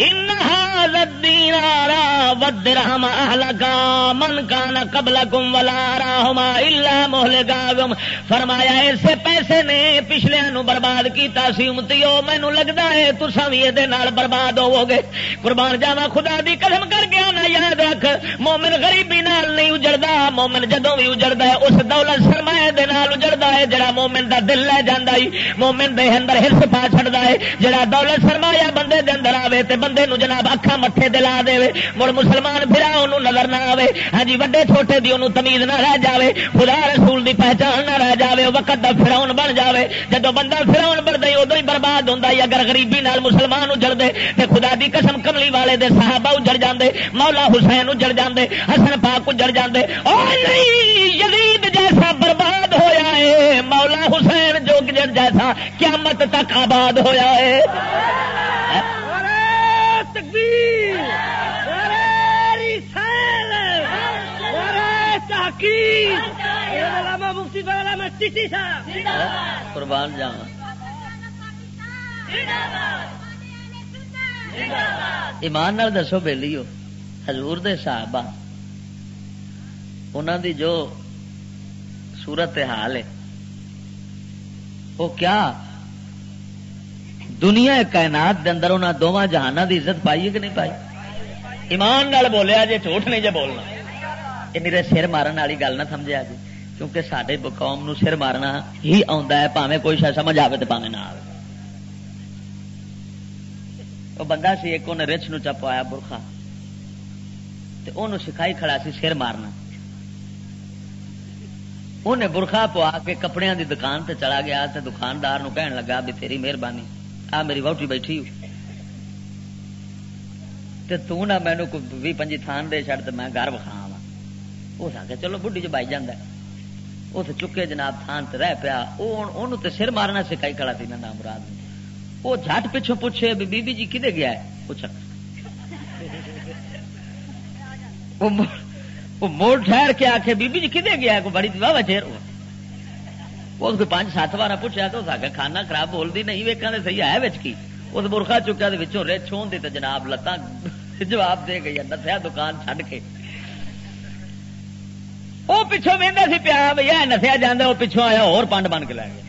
انہا الدینارا والدرہم اہلکا من کان قبلکم ولا راہما الا مہلکاکم فرمایا ایسے پیسے نے پچھلے نو برباد کیتا سی، امتیو مینو لگتا ہے تسا بھی یہ برباد ہوو گے قربان جاوا خدا دی قدم کر گیا نا یاد رکھ، مومن غریبی نال نہیں اجڑتا مومن جدو بھی اجڑتا ہے، اس دولت سرمایہ دے نال اجڑتا ہے، جڑا مومن دا دل لے جانا مومن دے اندر ہرس پا چڑتا ہے، جڑا دولت سرمایہ بندے دے اندر آوے تے بندے نو جناب اکھا مٹھے دلا دے مڑ مسلمان پھر انہوں نظر نہ آوے۔ ہاں جی وڈے چھوٹے دی انہوں تمیز نہ رہ جاوے۔ خدا رسول دی پہچان نہ رہ جاوے۔ وقت دا فراؤن بن جاوے۔ جدو بندہ فراؤن بڑھتا ہی ادو ہی برباد ہوتا ہے۔ اگر غریبی نال مسلمان اجڑ دے، تے خدا دی قسم کملی والے دے صحابہ اجڑ جاندے، مولا حسین اجڑ جاندے، حسن پاک اجڑ جاندے۔ او نہیں، یزید جیسا برباد ہویا ہے۔ مولا حسین جو جیسا قیامت تک آباد ہویا ہے۔
تکبیر
قربان ایمان نال دسو بہلی ہو حضور دے صحابہ۔ انہوں دی جو صورت حال ہے وہ کیا؟ دنیا کائنات دے اندر انہوں دونوں جہانوں دی عزت پائی کہ نہیں پائی؟ ایمان نال بولیا جی جھوٹ نہیں جی بولنا۔ یہ میرے سر مارن والی گل نہ سمجھا جی کیونکہ سارے قوم نو سر مارنا ہی آتا ہے پاوے کوئی شاید سمجھ آئے تو پاوے نہ آئے وہ بندہ سی، ایک انہیں رچ نو چپایا برخا۔ سکھائی کھڑا سی سر مارنا۔ انہیں برخا پوا کے کپڑے دی دکان تے چلا گیا تے دکاندار نو کہن لگا بھی تیری مہربانی۔ آ میری ووٹی بیٹھی تے تو نہ مینو بھی پنجی تھان دے چڑ تو میں گھر بخا وہ سکے چلو بڈی چ بائی جانا اس چکے جناب تھان تے رہ پیا۔ وہ سر مارنا سکھائی کھڑا تھی نام مراد وہ جٹ پچھوں پوچھے بی بی جی کدے گیا ہے؟ پوچھ وہ موڑ ٹھہر کے آخے بی بی جی کدے گیا کوئی بڑی واہ چہر۔ چیر وہ پانچ سات بار پوچھا تو سکے کھانا خراب بولتی نہیں ویکا تو صحیح ہے بچ کی؟ اس برخا چکیا رچ ہو جناب لتاں جواب دے گئی دسیا دکان چڈ کے۔ وہ پچھوں وہدا سی پیا، بھیا نسیا جانا وہ پچھوں آیا اور پانڈ بن کے لے گیا۔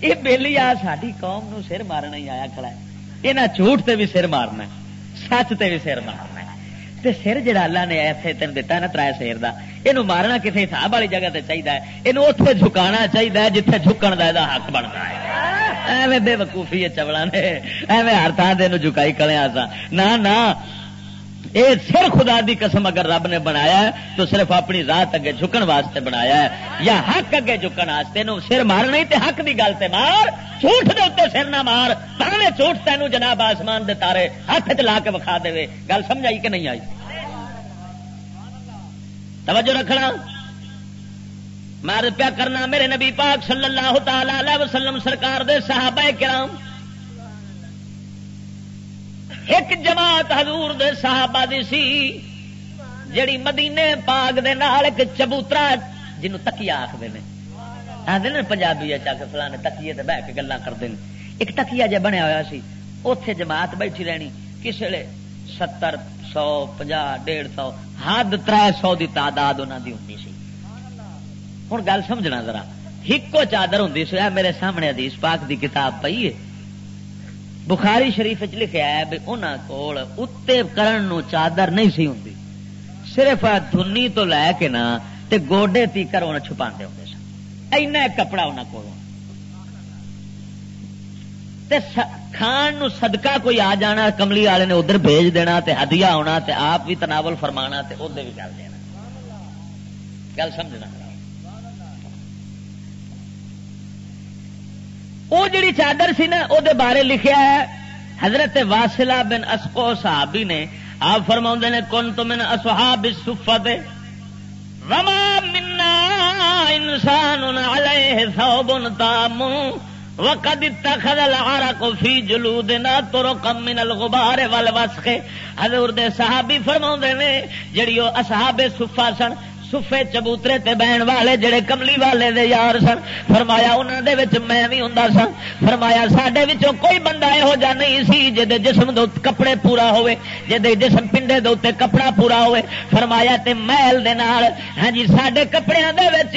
یہ بہلی آ ساری قوم نو سر مارنا ہی آیا کھڑا ہے۔ یہ جھوٹ تے بھی سر مارنا سچ تے بھی سر مارنا تے سر جڑا اللہ نے ایسے تین دتا نا، ترائے سیر دا۔ یہ مارنا کسی حساب والی جگہ تے چاہیے یہ اتنے جھکانا چاہیے جتنے جھکن کا یہ حق بنتا ہے۔ ایویں بے وقوفی ہے چوڑا نے ایویں ہر تھان سے جھکائی کلیا ہاں سا نہ۔ اے سر خدا دی قسم اگر رب نے بنایا ہے، تو صرف اپنی رات اگے جھکن واسطے بنایا ہے، یا حق اگے جھکن واسطے نو سر مارنا تے حق دی گل تے مار، جھوٹ دے اتنے سر نہ مار پہلے جھوٹ تینوں جناب آسمان دے تارے ہاتھ چ لا کے وکھا دے گل سمجھ آئی کہ نہیں آئی؟ توجہ رکھنا۔ مار پیا کرنا، میرے نبی پاک صلی اللہ تعالی وسلم سرکار دے صحابہ کرام ایک جماعت حضور دے صحابہ دی سی جڑی مدینے پاک دے نال ایک چبوترا جنو تکیا آخر نے۔ آدھے پنجابی چا کے فلانے تکیے تے بہ کے گلا کرتے ہیں ایک تکیا جہ بنیا ہوا سی اتے جماعت بیٹھی رہنی۔ کس ویلے ستر، سو پنجا ڈیڑھ سو، حد تر سو دی تعداد انہوں دی ہوں سی۔ ہوں گل سمجھنا ذرا ایکو چادر ہوں سی۔ میرے سامنے حدیث پاک دی کتاب پی ہے۔ بخاری شریف چ لکھا ہے بھی انہوں کول اتنے کرن نو چادر نہیں سی ہوں صرف دھنی تو لے کے نا تے گوڈے تیکر انہیں چھپا ہوں سن۔ اینا کپڑا انہوں کو کھان نو صدقہ کوئی آ جانا، کملی والے نے ادھر بھیج دینا تے ہدیا آنا تے آپ بھی تناول فرمانا تے ادھر بھی کر دینا۔ گل سمجھنا؟ وہ جڑی چادر سی نا وہ بارے لکھیا ہے، حضرت واسلہ بن اسکو صحابی نے، آپ فرما نے کون تو من اصحاب الصفت، وما منا انسان علیہ ثوب تام، وقد اتخذ العرق فی جلودنا طرقا من الغبار والوسخ. حضور دے صحابی فرما نے جڑی وہ اصحاب صفہ سن سفے چبوترے تے بہن والے جڑے کملی والے دے یار سن، فرمایا انہوں دے وچ میں بھی ہوں سا فرمایا سڈے کوئی بندہ یہو جہ نہیں سی جے جسم دو کپڑے پورا ہوئے جے جسم پنڈے دے کپڑا پورا ہوئے۔ فرمایا تے محل دے نال ہاں جی سڈے کپڑے دے وچ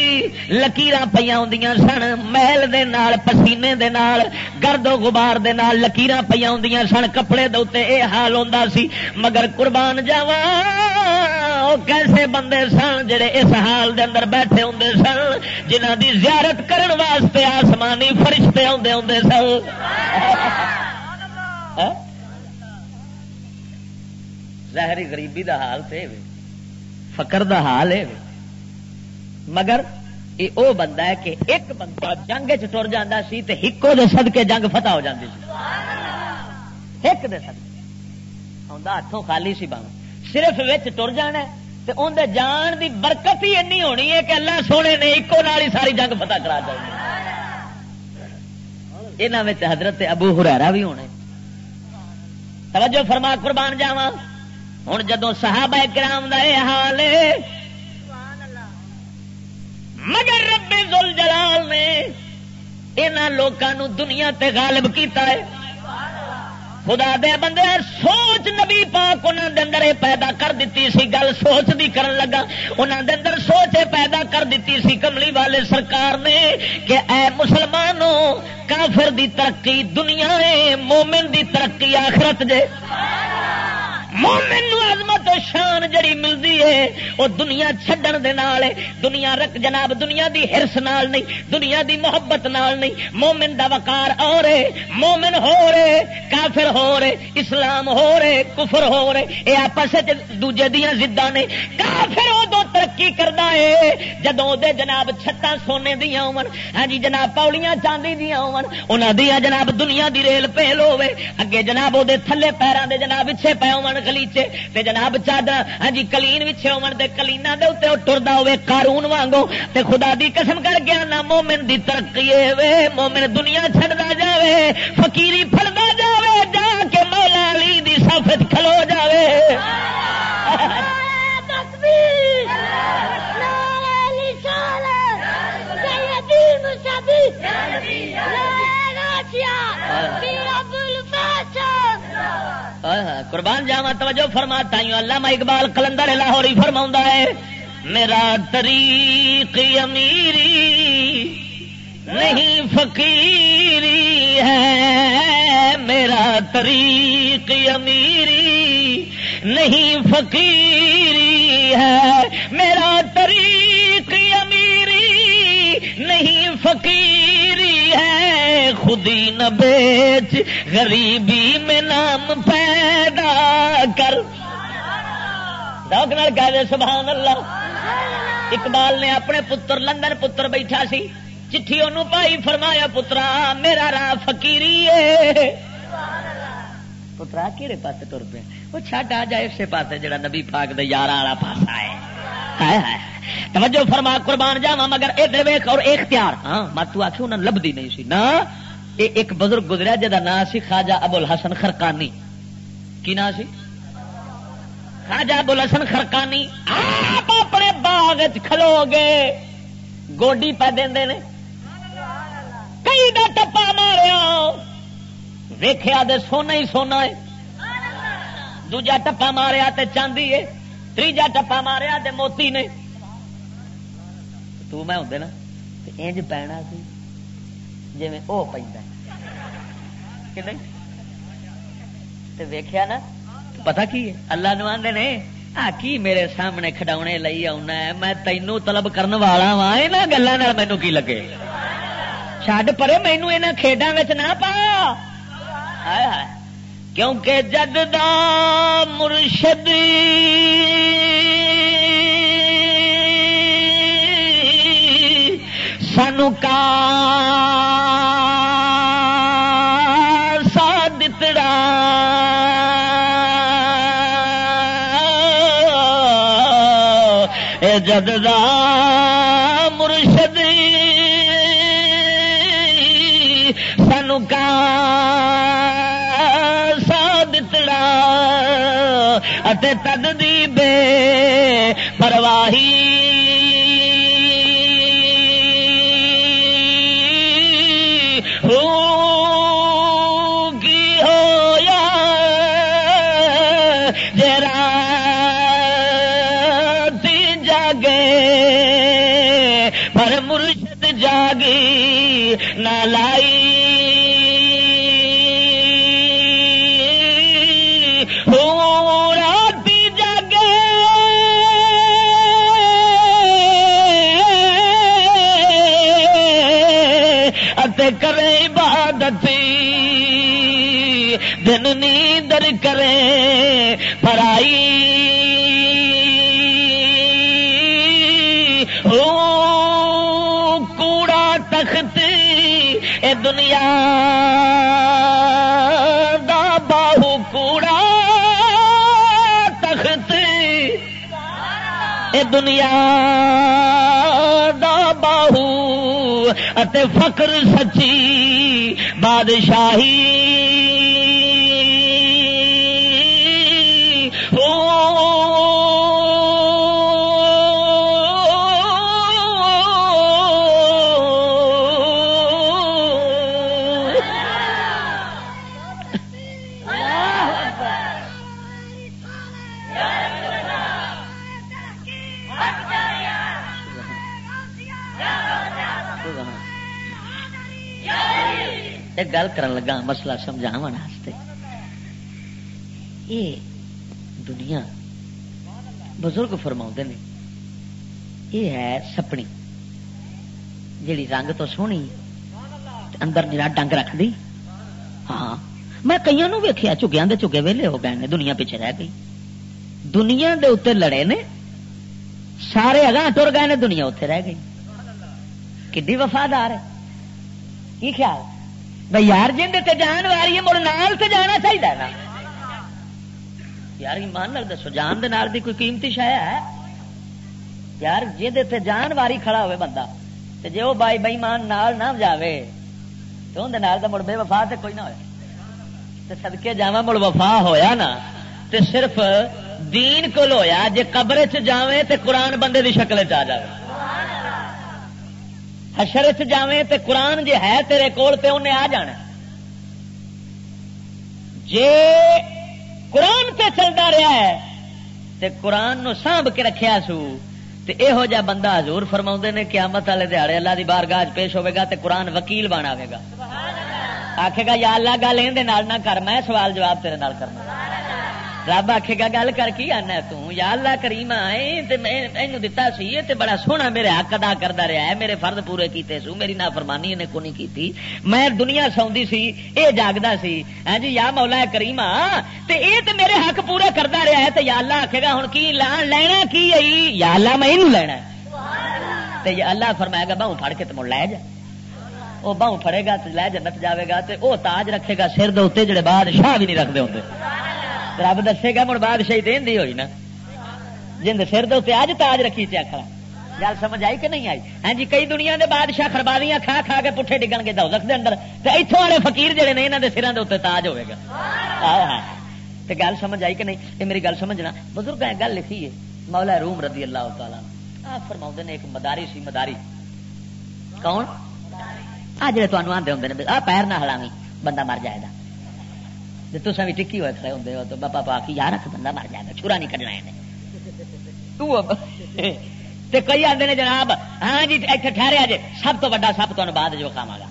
لکیر پہ ہوں سن۔ محل دے نال، پسینے دے نال، گرد و غبار دے نال لکیر پہ ہوں سن۔ کپڑے دے اے حال ہوتا سی، مگر قربان جاواں۔ جاوا کیسے بندے سن جڑے اس حال دے اندر بیٹھے ہوں سن جنہ دی زیارت کرن واسطے آسمانی فرشتے آدھے ہوں سن؟ ظاہری غریبی دا حال تے فقر دا حال ہے مگر یہ او بندہ ہے کہ ایک بندہ جنگ چر جانا سی تے ہکو دے صدقے جنگ فتح ہو جاتی سی۔ ایک دے صدقے۔ ہاتھوں خالی سی بن صرف ٹر جانا تے اندر جان دی برکت ہی اینی ہونی ہے کہ اللہ سونے نے ایکو نال ہی ساری جنگ فتح کرا یہاں حضرت ابو ہرارا بھی ہونے۔ توجہ فرما، قربان جاوا ہوں جدو صحابہ کرام کا یہ حال مگر رب زل جلال نے یہاں لوگوں دنیا تے غالب کیتا ہے۔ خدا دے بندے، سوچ نبی پاک انہوں دے اندر پیدا کر دیتی سی، گل سوچ دی کرن لگا۔ انہوں دے اندر سوچ پیدا کر دیتی سی کملی والے سرکار نے کہ اے مسلمانوں کافر دی ترقی، دنیا ہے مومن دی ترقی، آخرت جے مومن نو عظمت و شان جڑی ملتی ہے، وہ دنیا چڈن دے نال دنیا رک جناب، دنیا دی ہرس نال نہیں، دنیا دی محبت نال نہیں۔ مومن دا وقار اور مومن ہو رہے، کافر ہو رہے، اسلام ہو رہے، کفر ہو رہے۔ یہ آپس دوجے دیا زدہ نے۔ کافر ادو ترقی کرتا ہے۔ جدو دے جناب چھتاں سونے دیا ہون ہاں جی جناب پاؤلیاں چاندی دیا ہون، انہاں دیا جناب دنیا دی ریل پہل ہوے اگے جناب وہ تھلے پیروں دے جناب پچھے پے ہون گلیچے تے۔ جناب چادر ہاں جی کلین وچے ہون تے کلینا دے اوتے ٹردا ہوے قارون وانگو۔ تے خدا دی قسم کر گیا نا مومن دی ترقی وے، مومن دنیا چھڑدا جاوے، فقیری پھڑدا جاوے، جا کے مولا علی دی صفت کھلو جاوے۔ قربان جاوا توجہ فرماتا ہوں اللہ اقبال کلندر لاہوری فرما ہے، میرا طریق امیری نہیں فقیری ہے، میرا طریق امیری نہیں فقیری ہے، میرا طریق امیری نہیں فقیری ہے خودی نہ بیچ، غریبی میں نام پیدا کر۔ کہہ سبحان اللہ۔ اقبال نے اپنے پتر، لندن پتر بیٹھا سی۔ چٹھی انہوں پائی، فرمایا، پترا، میرا راہ فکیری پترا کہڑے پاس تر پہ وہ چھٹ آ جائے اسے پاس جڑا نبی پاک دے یار والا پاسا ہے۔ توجہ فرما قربان جاوا مگر ادھر ویخ اور اختیار ہاں۔ مت آخ لبھی نہیں سی۔ نا ایک بزرگ گزریا جا نام سی خواجہ ابو الحسن خرکانی کی نام سی؟ خواجہ ابو الحسن خرکانی آپ اپنے باغ کھلو گے گوڈی پہ دے کئی دا ٹپا ماریا۔ ویخیا دے سونا ہی سونا ہے۔ دوجا ٹپا ماریا تے چاندی ہے۔ تیجا ٹپا ماریا تے موتی نے۔ تو میں ہوں نا انج پینا سی جی وہ پہ ویخیا نا پتا کی اللہ نو آدھے نے، آ کی میرے سامنے کھڈونے لئی آنا ہے، میں تینوں طلب کرنے والا وا یہاں گلوں مینو کی لگے؟ چڈ پرے مینو یہاں کھیڈا نہ پا۔ کیونکہ جد دا مرشد سانو کا جددا مرشد سانو کا تد دی بے پرواہی کرے او کوڑا تخت اے دنیا دا باہو کوڑا تخت اے دنیا دا باہو۔ اتے فقر سچی بادشاہی ایک گل کر لگا مسئلہ سمجھا یہ دنیا بزرگ فرما نے، یہ ہے سپنی، جیڑی رنگ تو سونی اندر نرا ڈنگ رکھ دی ہاں میں کئی ویخیا چگیا دے چگے ویلے ہو گئے دنیا پیچھے رہ گئی۔ دنیا دے اتنے لڑے نے، سارے اگاں تر گئے نے، دنیا اتنے رہ گئی۔ کھی وفادار ہے؟ کی خیال؟ بھائی یار جن تے جان واری مڑ نال تے جانا چاہیے نا۔ یار ایمان لگ دسو، جان دے نال دی کوئی قیمتی شایا ہے؟ یار جی جان واری کھڑا ہوئے بندہ، تے جے وہ بائی بائی مان نال نہ جاوے تو اندر نال دا مڑ بے وفا تے کوئی نہ ہوئے۔ تے صدقے جاوا مڑ وفا ہویا نا، تے صرف دین کو ہویا، جے قبر چ جاوے تے قرآن بندے دی شکل چ آ جائے حشر چ جائیں تے قرآن جے ہے تیرے کول تے انہیں آ جانا۔ جے قرآن تے چلتا رہا ہے تے قرآن نو سانب کے رکھیا سو تے یہو جا بندہ حضور فرما نے قیامت والے دیہڑے اللہ دی بار گاہ پیش ہوے گا تے قرآن وکیل بنا گا۔ آخے گا یا اللہ گل یہ نہ کر میں سوال جواب تیرے نال کرنا۔ رب آخے گا، گل کر کی آنا یا اللہ کریم دتا سی تے بڑا سونا میرے حق ادا کرتا رہا ہے، میرے فرد پورے کیتے سو، میری نہ فرمانی نے کونی کی میں دنیا سوندی سی، اے جاگدا سی۔ ہاں جی یا مولا کریم تے اے تے میرے حق پورے کرتا رہا ہے، تے یا اللہ آخے گا ہوں کی لینا کی آئی یا اللہ میں یہ لینا تے یا اللہ فرمائے گا بہو پھڑ کے تو مڑ لے جا۔ وہ بہو پھڑے گا تے لے جنت جاوے گا تے او تاج رکھے گا سر دے جڑے بادشاہ بھی نہیں رکھتے ہوتے رب دسے گا مڑ بادشاہی دین دی ہوئی نا۔ جن سر دے اج تاج رکھی تے آخر گل سمجھ آئی کہ نہیں آئی؟ ہاں جی کئی دنیا دے بادشاہ خربادیاں کھا کھا کے پٹھے ڈگن گے دولت دے اندر۔ تے ایتھوں والے فقیر جڑے نے انہاں دے سراں دے اوتے تاج ہوے گا۔ ہاں۔ تے گل سمجھ آئی کہ نہیں؟ یہ میری گل سمجھنا۔ بزرگ گل لکھی ہے۔ مولا روم رضی اللہ تعالی آ فرماؤ نے ایک مداری سی مداری۔ کون؟ آ جڑے تمہیں آدھے ہوں آ پیر نہ ہلاوی بندہ مر جائے گا۔ تو بھی ٹکی ہوئے کھڑے ہوں تو بابا پا کی یار بندہ مر جائے گا چھرا نہیں کٹنا ہے کئی آدھے نے جناب ہاں جی اتنے ٹھہرے جی سب تو وا سب تو بعد جو کھاوا گا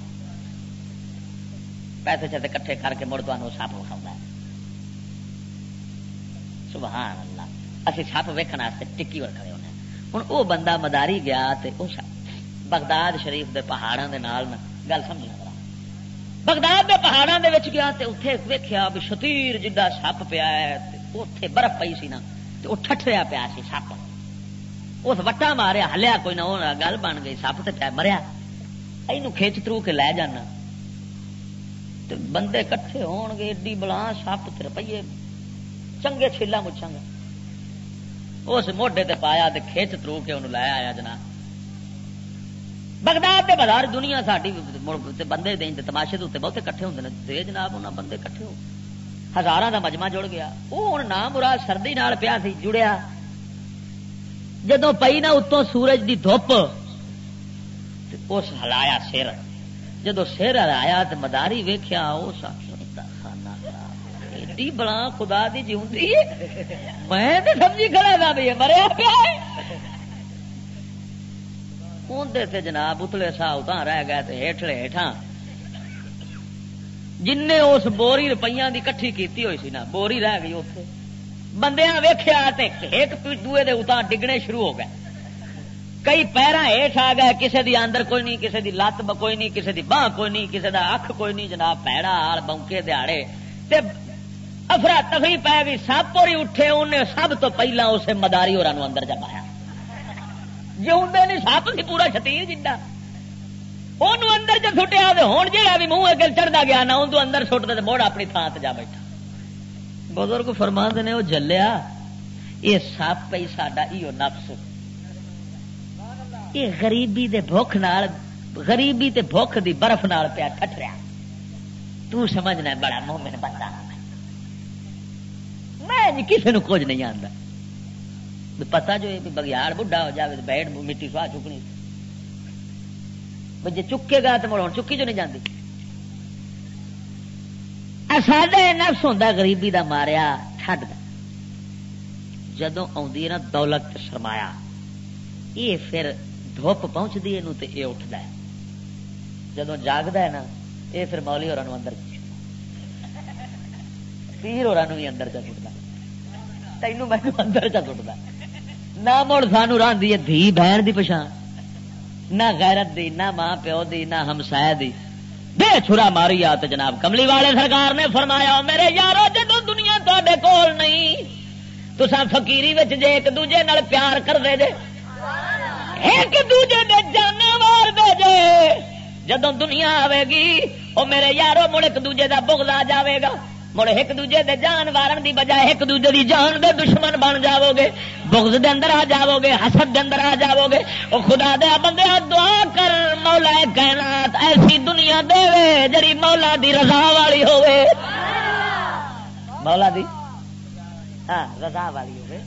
پیسے چلتے کٹھے کر کے مڑ تو سپ وکھاؤں سبحان اللہ اسی سپ ویکن ٹکی ہوئے کھڑے ہونے ہوں وہ بندہ مداری گیا بغداد شریف دے پہاڑوں کے نال گل سمجھنا بغداد کے پہاڑوں کے گیا اتنے ویکیا بھی شتیر جا سپ پیا اتے برف پی سی نا وہ ٹھٹریا پیا سی سپ اس وٹا ماریا، ہلیا کوئی نہ گل بن گئی سپ تو پیا مریا۔ یہ کھچ ترو کے لے جانا۔ بندے کٹھے ہون گے، ایڈی بلا سپ تے روپیے چنگے چھلا مچھا گا اس موڈے تے پایا کھچ ترو کے انہوں لے آیا جناب۔ بغداد کے بازار دنیا ساری بندے دیں تماشے تو بہتے کٹھے ہوتے ہیں جناب انہیں بندے کٹھے ہو۔ ہزار کا مجمع جڑ گیا۔ وہ ہوں نام مراد سردی نال پیا سی، جڑیا۔ جدو پئی نا اتوں سورج دی دھوپ اس ہلایا سر۔ جدو سر ہلایا تو مداری ویخیا اس ایڈی بلا خدا دی جی میں سمجھی کھڑا تھا بھی مریا پیا اندر تے جناب اتلے سا اتاں رہ گئے تے ہیٹھڑے ہیٹھاں۔ جن اس بوری روپیہ دی کٹھی کیتی ہوئی سی نا، بوری رہ گئی اتنے بندیاں ویخیا ایک دوے دے اتاں ڈگنے شروع ہو گئے۔ کئی پیرا ہیٹ آ گئے کسی دی اندر کوئی نہیں کسی دی لت کوئی نہیں کسی دی باہ کوئی نہیں کسی دا اکھ کوئی نہیں۔ جناب پیڑا آل بونکے دیہڑے تے افرا تفری پی گئی سب پوری اٹھے انہیں سب تو پہلا اسے مداری اور اندر جمایا۔ جی نہیں سپ سی پورا شتیر جا اندر چ سٹیا ہوں جہاں بھی منہ اگل چڑھتا گیا نہ اندر سٹ دے موڑ اپنی تھان سے جا بیٹھا۔ بزرگ فرما نے وہ جلیا، یہ سپ پی ساڈا نفس۔ یہ غریبی دے بھوک نال، غریبی تے بھوک دی برف نال پیا ٹھٹریا تو سمجھنا بڑا مومن بندہ میں کسی نو کچھ نہیں آتا پتا جو بگیاڑ بڈھا ہو جائے بیٹھ مٹی سوا چکنی جی چکے گا تو مڑ چکی جو نہیں جاتی ساڈے نفس ہوتا غریبی دا ماریا چڈ ٹھڈ جدو آدھی نا دولت سرمایا یہ پھر دھوپ پہنچتی ہے اٹھتا ہے جدو جاگتا ہے نا یہ پھر مولی ہور اندر پیر ہور بھی اندر چ سٹتا تینوں میں اندر چ سٹتا نہ مڑ سانو راندی ہے دھی بہن دی پچھان نہ غیرت دی، نہ ماں پیو دی، نہ ہمسایا دی۔ بے چھرا ماری آ جناب۔ کملی والے سرکار نے فرمایا، میرے یارو، جدو دنیا تے کول نہیں تو فکیری جے ایک دوجے نال پیار کر دے جے۔ ایک دوجے دے جانے مار دے جے۔ جدو دنیا آئے گی وہ میرے یارو، مڑ ایک دوجے دا بغض آ جاوے گا۔ مڑ ایک دوجے دے جان وارن دی بجائے ایک دوجے دی جان دے دشمن بن جاؤ گے بغض دے اندر آ جاؤ گے حسد دے اندر آ جاؤ گے او خدا دے بندے دعا کر مولا کائنات، ایسی دنیا دے وے جڑی مولا دی رضا والی ہوے مولا دی؟ ہاں رضا والی ہوے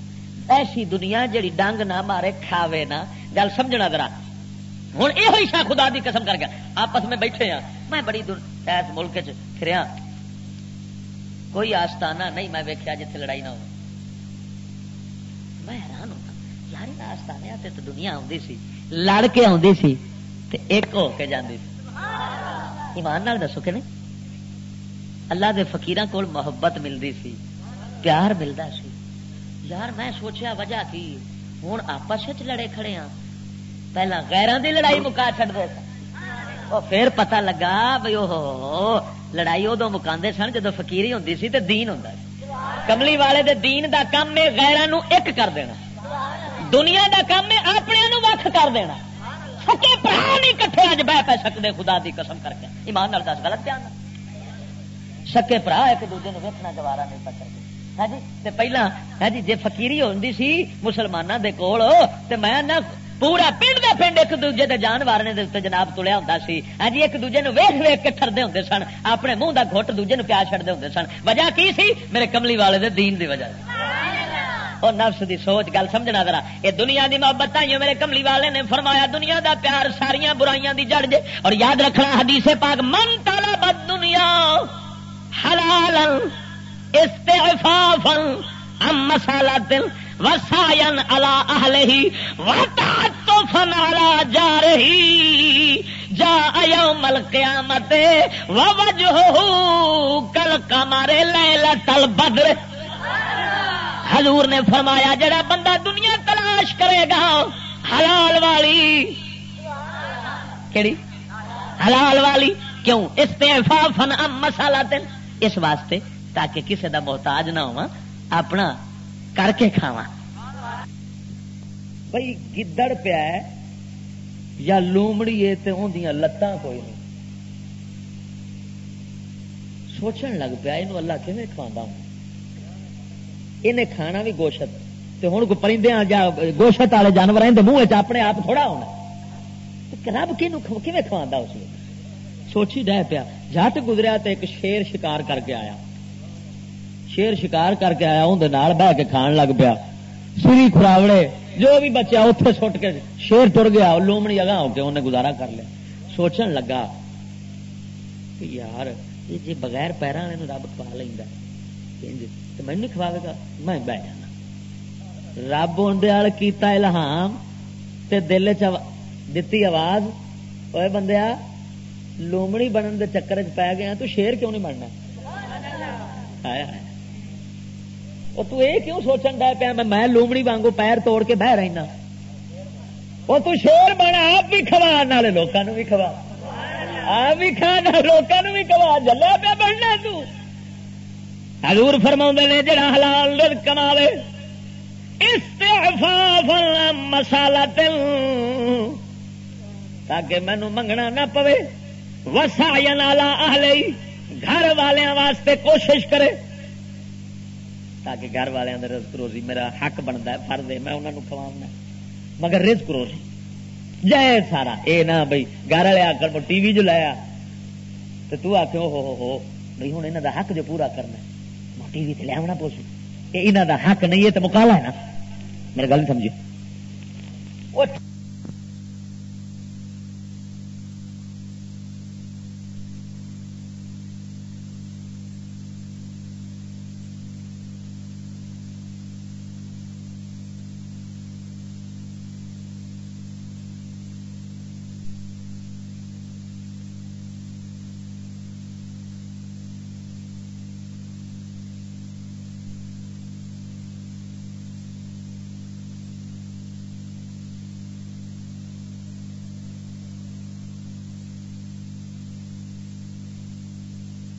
ایسی دنیا جڑی ڈنگ نہ مارے کھاوے نہ۔ گل سمجھنا ذرا۔ ہوں یہ شاہ خدا دی قسم کر گیا۔ آپس میں بیٹھے ہیں میں بڑی دور ایس ملک چ پھریا۔ کوئی آستانہ نہیں، میں ویکیا جتنے لڑائی نہ ہو۔ میں حیران ہوتا، یار آستانے تے تو دنیا آتی سی لڑ کے آتی سی تے ایک ہو کے جاندی سی۔ ایمان نال دسو کہ نہیں؟ اللہ دے فقیران کول محبت ملتی سی، پیار ملتا سی۔ یار میں سوچیا وجہ کی ہوں آپس لڑے کھڑے ہاں پہلا غیران دی لڑائی مکا چڑ دے۔ پھر پتہ لگا بھائی وہ لڑائی ادو مکا سن جدو فکیری ہوں سی تو دین ہوں کملی والے دے دین دا کام ہے غیران ایک کر دینا۔ دنیا دا کام ہے اپنے وقت کر دینا۔ سکے پڑھا نہیں کٹھے اج بہ پہ سکتے خدا دی قسم کر کے۔ ایمان نال دس غلط دھیان سکے برا ایک دوجے نے ویکنا گوارا نہیں پکڑ ہاں جی پہلا ہاں جی جی فکیری ہوتی سی مسلمانوں کے کول میں پورا پنڈ کا پنڈ ایک دوجے کے جانور نے جناب تلیا ہوں سی ہاں جی ایک دوجے ویخ ویخ کے ٹرتے ہوں سن اپنے منہ کا گٹ دوجے پیار چڑھتے ہوں سن وجہ کی سی میرے کملی والے دے دین دی وجہ اور نفس دی سوچ گل سمجھنا ذرا یہ دنیا دی محبت آئی میرے کملی والے نے فرمایا دنیا دا پیار ساریا برائیاں دی جڑ جے اور یاد رکھنا حدیث پاک من تالا بد دنیا حلال استعفافا ام مسالہ دل وسائن الا اہل ہی وتا فن الا جا رہی جا یوم القیامت و وجہ کل کمارے لیلہ تل بدر حضور نے فرمایا، جڑا بندہ دنیا تلاش کرے گا، حلال والی۔ کیڑی؟ حلال والی۔ کیوں؟ استعفافن ام مسالہ اس واسطے تاکہ کسی دا محتاج نہ ہوا، اپنا کر کے کھاوا بھائی گدڑ پیا ہے یا لومڑی ہے تو اندیاں لتاں کوئی نہیں سوچن لگ پیا یہ اللہ کھے کھوا انہیں کھانا بھی گوشت تو ہوں پرندے جا گوشت والے جانور منہ اپنے آپ تھوڑا ہونا رب کی کھوا اس سوچی ڈہ پیا جٹ گزریا تو ایک شیر شکار کر کے آیا شیر شکار کر کے آیا اندر بہ کے کھان لگ پیا۔ سری خراوڑے جو بھی بچا اتے سٹ کے شیر ٹر گیا لومڑی اگاں ہو کے انہیں گزارا کر لیا۔ سوچن لگا کہ یار، یہ جی بغیر پیروں والے رب کھوا لینا تو میں نہیں کھوا گا، میں بہ جانا۔ رب اندر کیتا الہام تے دل چ دتی آواز وہ بندیا، لومڑی بنن دے چکر چ پی گیا تو شیر کیوں نہیں بننا؟ وہ تو یہ کیوں سوچن ڈا پیا میں لومڑی وانگو پیر توڑ کے بہ رہنا وہ تو شیر بنا، آپ بھی کھوا والے لوگوں بھی کھوا۔ آپ بھی کھا لوگوں بھی کھوا۔ جلیا پیا بننا تو۔ حضور فرما نے جڑا حلال کماوے، استعفاف مسالا تل۔ تاکہ مینو منگنا نہ پوے وسا نالا آ گھر والوں واسطے کوشش کرے۔ تاکہ گھر والوں کا رزق روزی، میرا حق بنتا ہے فرد ہے، میں انہوں نے کھوا مگر رزق روزی۔ جائے سارا، اے نہ بھائی گھر والے آ کر ٹی وی جو لایا تو تو آخ ہو ہو ہو بھائی ہوں یہاں کا حق جو پورا کرنا ٹی وی لیا ہونا پوچھ یہ یہاں کا حق نہیں ہے تو مکالا ہے نا۔ میرے گل سمجھو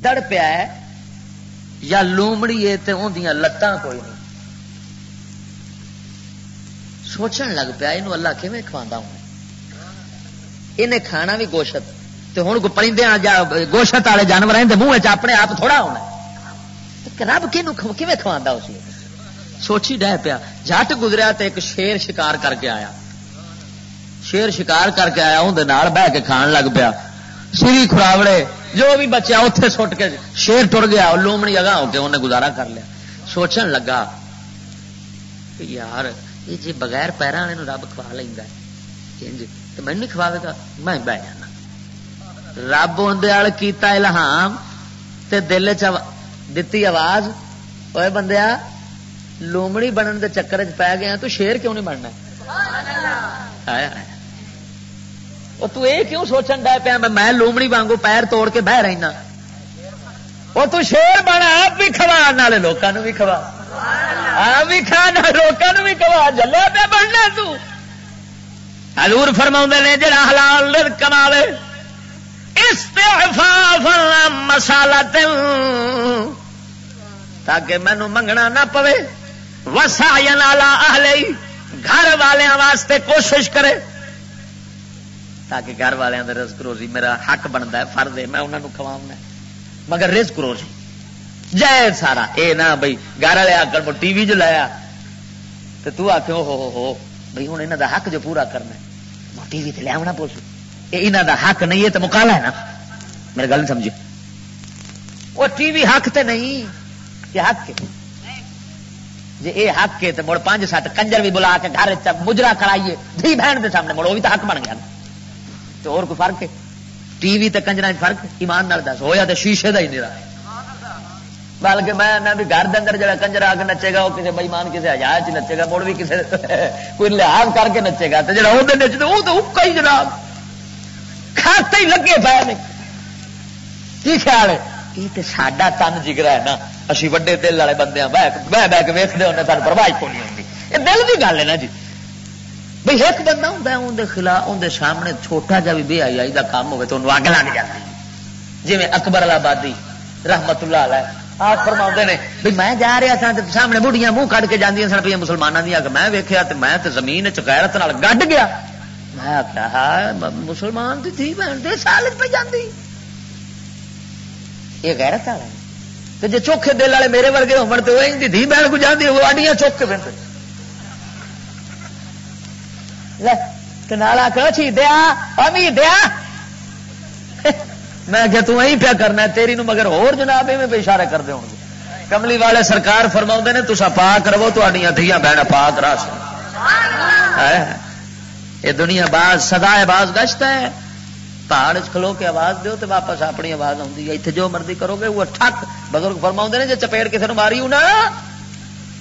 دڑ پیا ہے یا لومڑی ہے تو اندیاں لتاں کوئی نہیں۔ سوچن لگ پیا یہ اللہ کھے کھوا ہوں؟ انہیں کھانا بھی گوشت۔ تو ہوں پرندے گوشت والے جانور ہیں منہ اپنے آپ تھوڑا ہونا رب کہ کھوا اس سوچی ڈہ پیا جٹ گزریا تو ایک شیر شکار کر کے آیا۔ شیر شکار کر کے آیا اندر بہ کے کھان لگ پیا۔ سری خراوڑے جو بھی بچیا اتے سٹ کے شیر ٹر گیا لومڑی اگا ہو کے انہیں گزارا کر لیا۔ سوچن لگا کہ یار، یہ جی بغیر پیروں والے رب کھوا لینا تو میں نہیں کھوا گا میں بہ جانا۔ رب اندر کیتا الہام تے دل چی آواز وہ بندیا، لومڑی بنن دے چکر چ پی گیا تو شیر کیوں نہیں بننا؟ وہ تو یہ کیوں سوچن ڈا پیا میں لومڑی وانگو پیر توڑ کے بہ رہنا وہ تو شیر بنا، آپ بھی کھوا والے لوگوں بھی کھوا۔ آپ بھی کھا نہ لوگوں بھی کھوا۔ جلیا پیا بننا تو۔ حضور فرما نے، جڑا حلال کما لے استعفاف مسالا تاکہ مینو منگنا نہ پوے۔ وسا نالا گھر والوں واسطے کوشش کرے۔ تاکہ گھر والوں کا رزق روزی میرا حق بنتا ہے فرد ہے، میں انہوں نے کھوا مگر رزق روزی۔ جائے سارا۔ اے نہ بھائی گھر والے آ کر ٹی وی جو لایا۔ تو تو آ ہو ہو ہو بھائی ہوں یہاں کا حق جو پورا کرنا ٹی وی لیا پوچھ یہ یہاں کا حق نہیں ہے تو مکالا ہے نا۔ میرے گل سمجھو۔ وہ ٹی وی حق تے نہیں، یہ حق جی یہ حق ہے تو مڑ پانچ سات کنجر بھی بلا کے گھر مجرا کرائیے دھی بہن کے سامنے مڑ، وہ بھی تو حق بن گیا نا۔ تو اور کوئی فرق ہے؟ ٹی وی تے کنجرا فرق ایمان نال دس، ہویا تو شیشے دا ہی نہیں بلکہ میں نہ بھی گھر کے اندر جا کنجر آ کے نچے گا وہ کسی بئیمان کسی ہزار چ نچے گا، مڑ بھی کسی کوئی لحاظ کر کے نچے گا، تے جا وہ نچے وہ تو اکا ہی جناب۔ کھاتے ہی لگے پے نے۔ کی خیال ہے؟ یہ تو ساڈا تن جگرا ہے نا۔ اسی وڈے دل والے بندے ہاں، بہ بہ کے ویستے ہونے سارے پرواہ کو نہیں ہوتی یہ دل کی گل ہے نا جی۔ بھائی ایک بندہ ہوں اندر خلاف اندر سامنے چھوٹا جا بھی بے آئی آئی کا کام ہوگا تو اگ لگ جاتی جی اکبر آبادی رحمت اللہ علیہ، آپ فرما نے بھی میں جا رہا تھا سامنے بڑھیاں منہ کٹ کے جانا سن پہ مسلمانوں دیا کہ میں ویکیا تو میں تو زمین چکیرت گڈ گیا۔ میں آخیا مسلمان کی تھی بہن دے سال پہ جاتی یہ غیرت والا تو جی چوکھے دل والے میرے ورگے ہومن تو دھی بہن کو جاتی وہ آڈیاں چوک کے بہن چی دیا امی دیا میں کہ تھی پیا کرنا تیری نو مگر ہور جناب میں اشارے کر دے کملی والے سرکار فرما نے تسا پاک رہو تو دیا بہن پاک راس یہ دنیا باز سدا باز گشت ہے پہاڑ کھلو کے آواز دیو تو واپس اپنی آواز آتی ہے اتنے جو مرضی کرو گے وہ ٹھک بزرگ فرما نے جی چپیڑ کسی نے ماری ہوں نا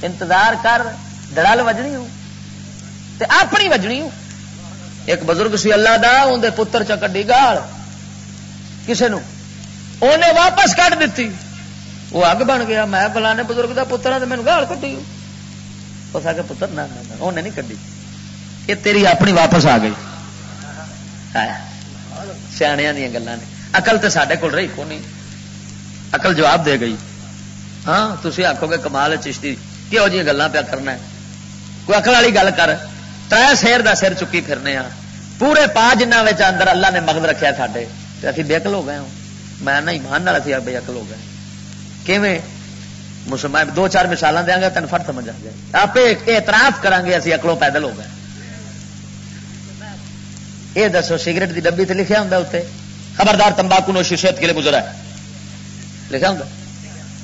انتظار کر دڑل وجنی ہوں تے اپنی وجنی ایک بزرگ سی اللہ دا اندر پتر چکڈی گال۔ کسے نو انہیں واپس کٹ دیتی وہ اگ بن گیا۔ میں فلانے بزرگ دا پتر ہاں مینو گال کٹی اس آگے پتر، نہ انہیں نہیں کٹی یہ تیری اپنی واپس آ گئی۔ سیاح دیا گلان نے۔ اقل تو سارے کول رہی کونی۔ اقل جواب دے گئی۔ ہاں تھی آکو گے کمال چشتی۔ کہو جی گلیں پیا کرنا کوئی اقل والی گل کر۔ تر سیر دا سر چکی پھرنے ہاں پورے پا جنہ اندر اللہ نے مغد رکھا ساڈے تو ابھی بےکل ہو گئے ہوں۔ میں نہ ایمان سی بے اکل ہو گئے۔ کیویں؟ مسلمان، دو چار مثال دیا گا تین فٹ سمجھ آ گیا۔ آپ اعتراف کریں گے اسی اکلوں پیدل ہو گئے۔ یہ دسو، سگریٹ کی ڈبی تے لکھا ہوں اتنے خبردار تمباکو نو شیشت کے لیے گزرا ہے۔ لکھا ہوں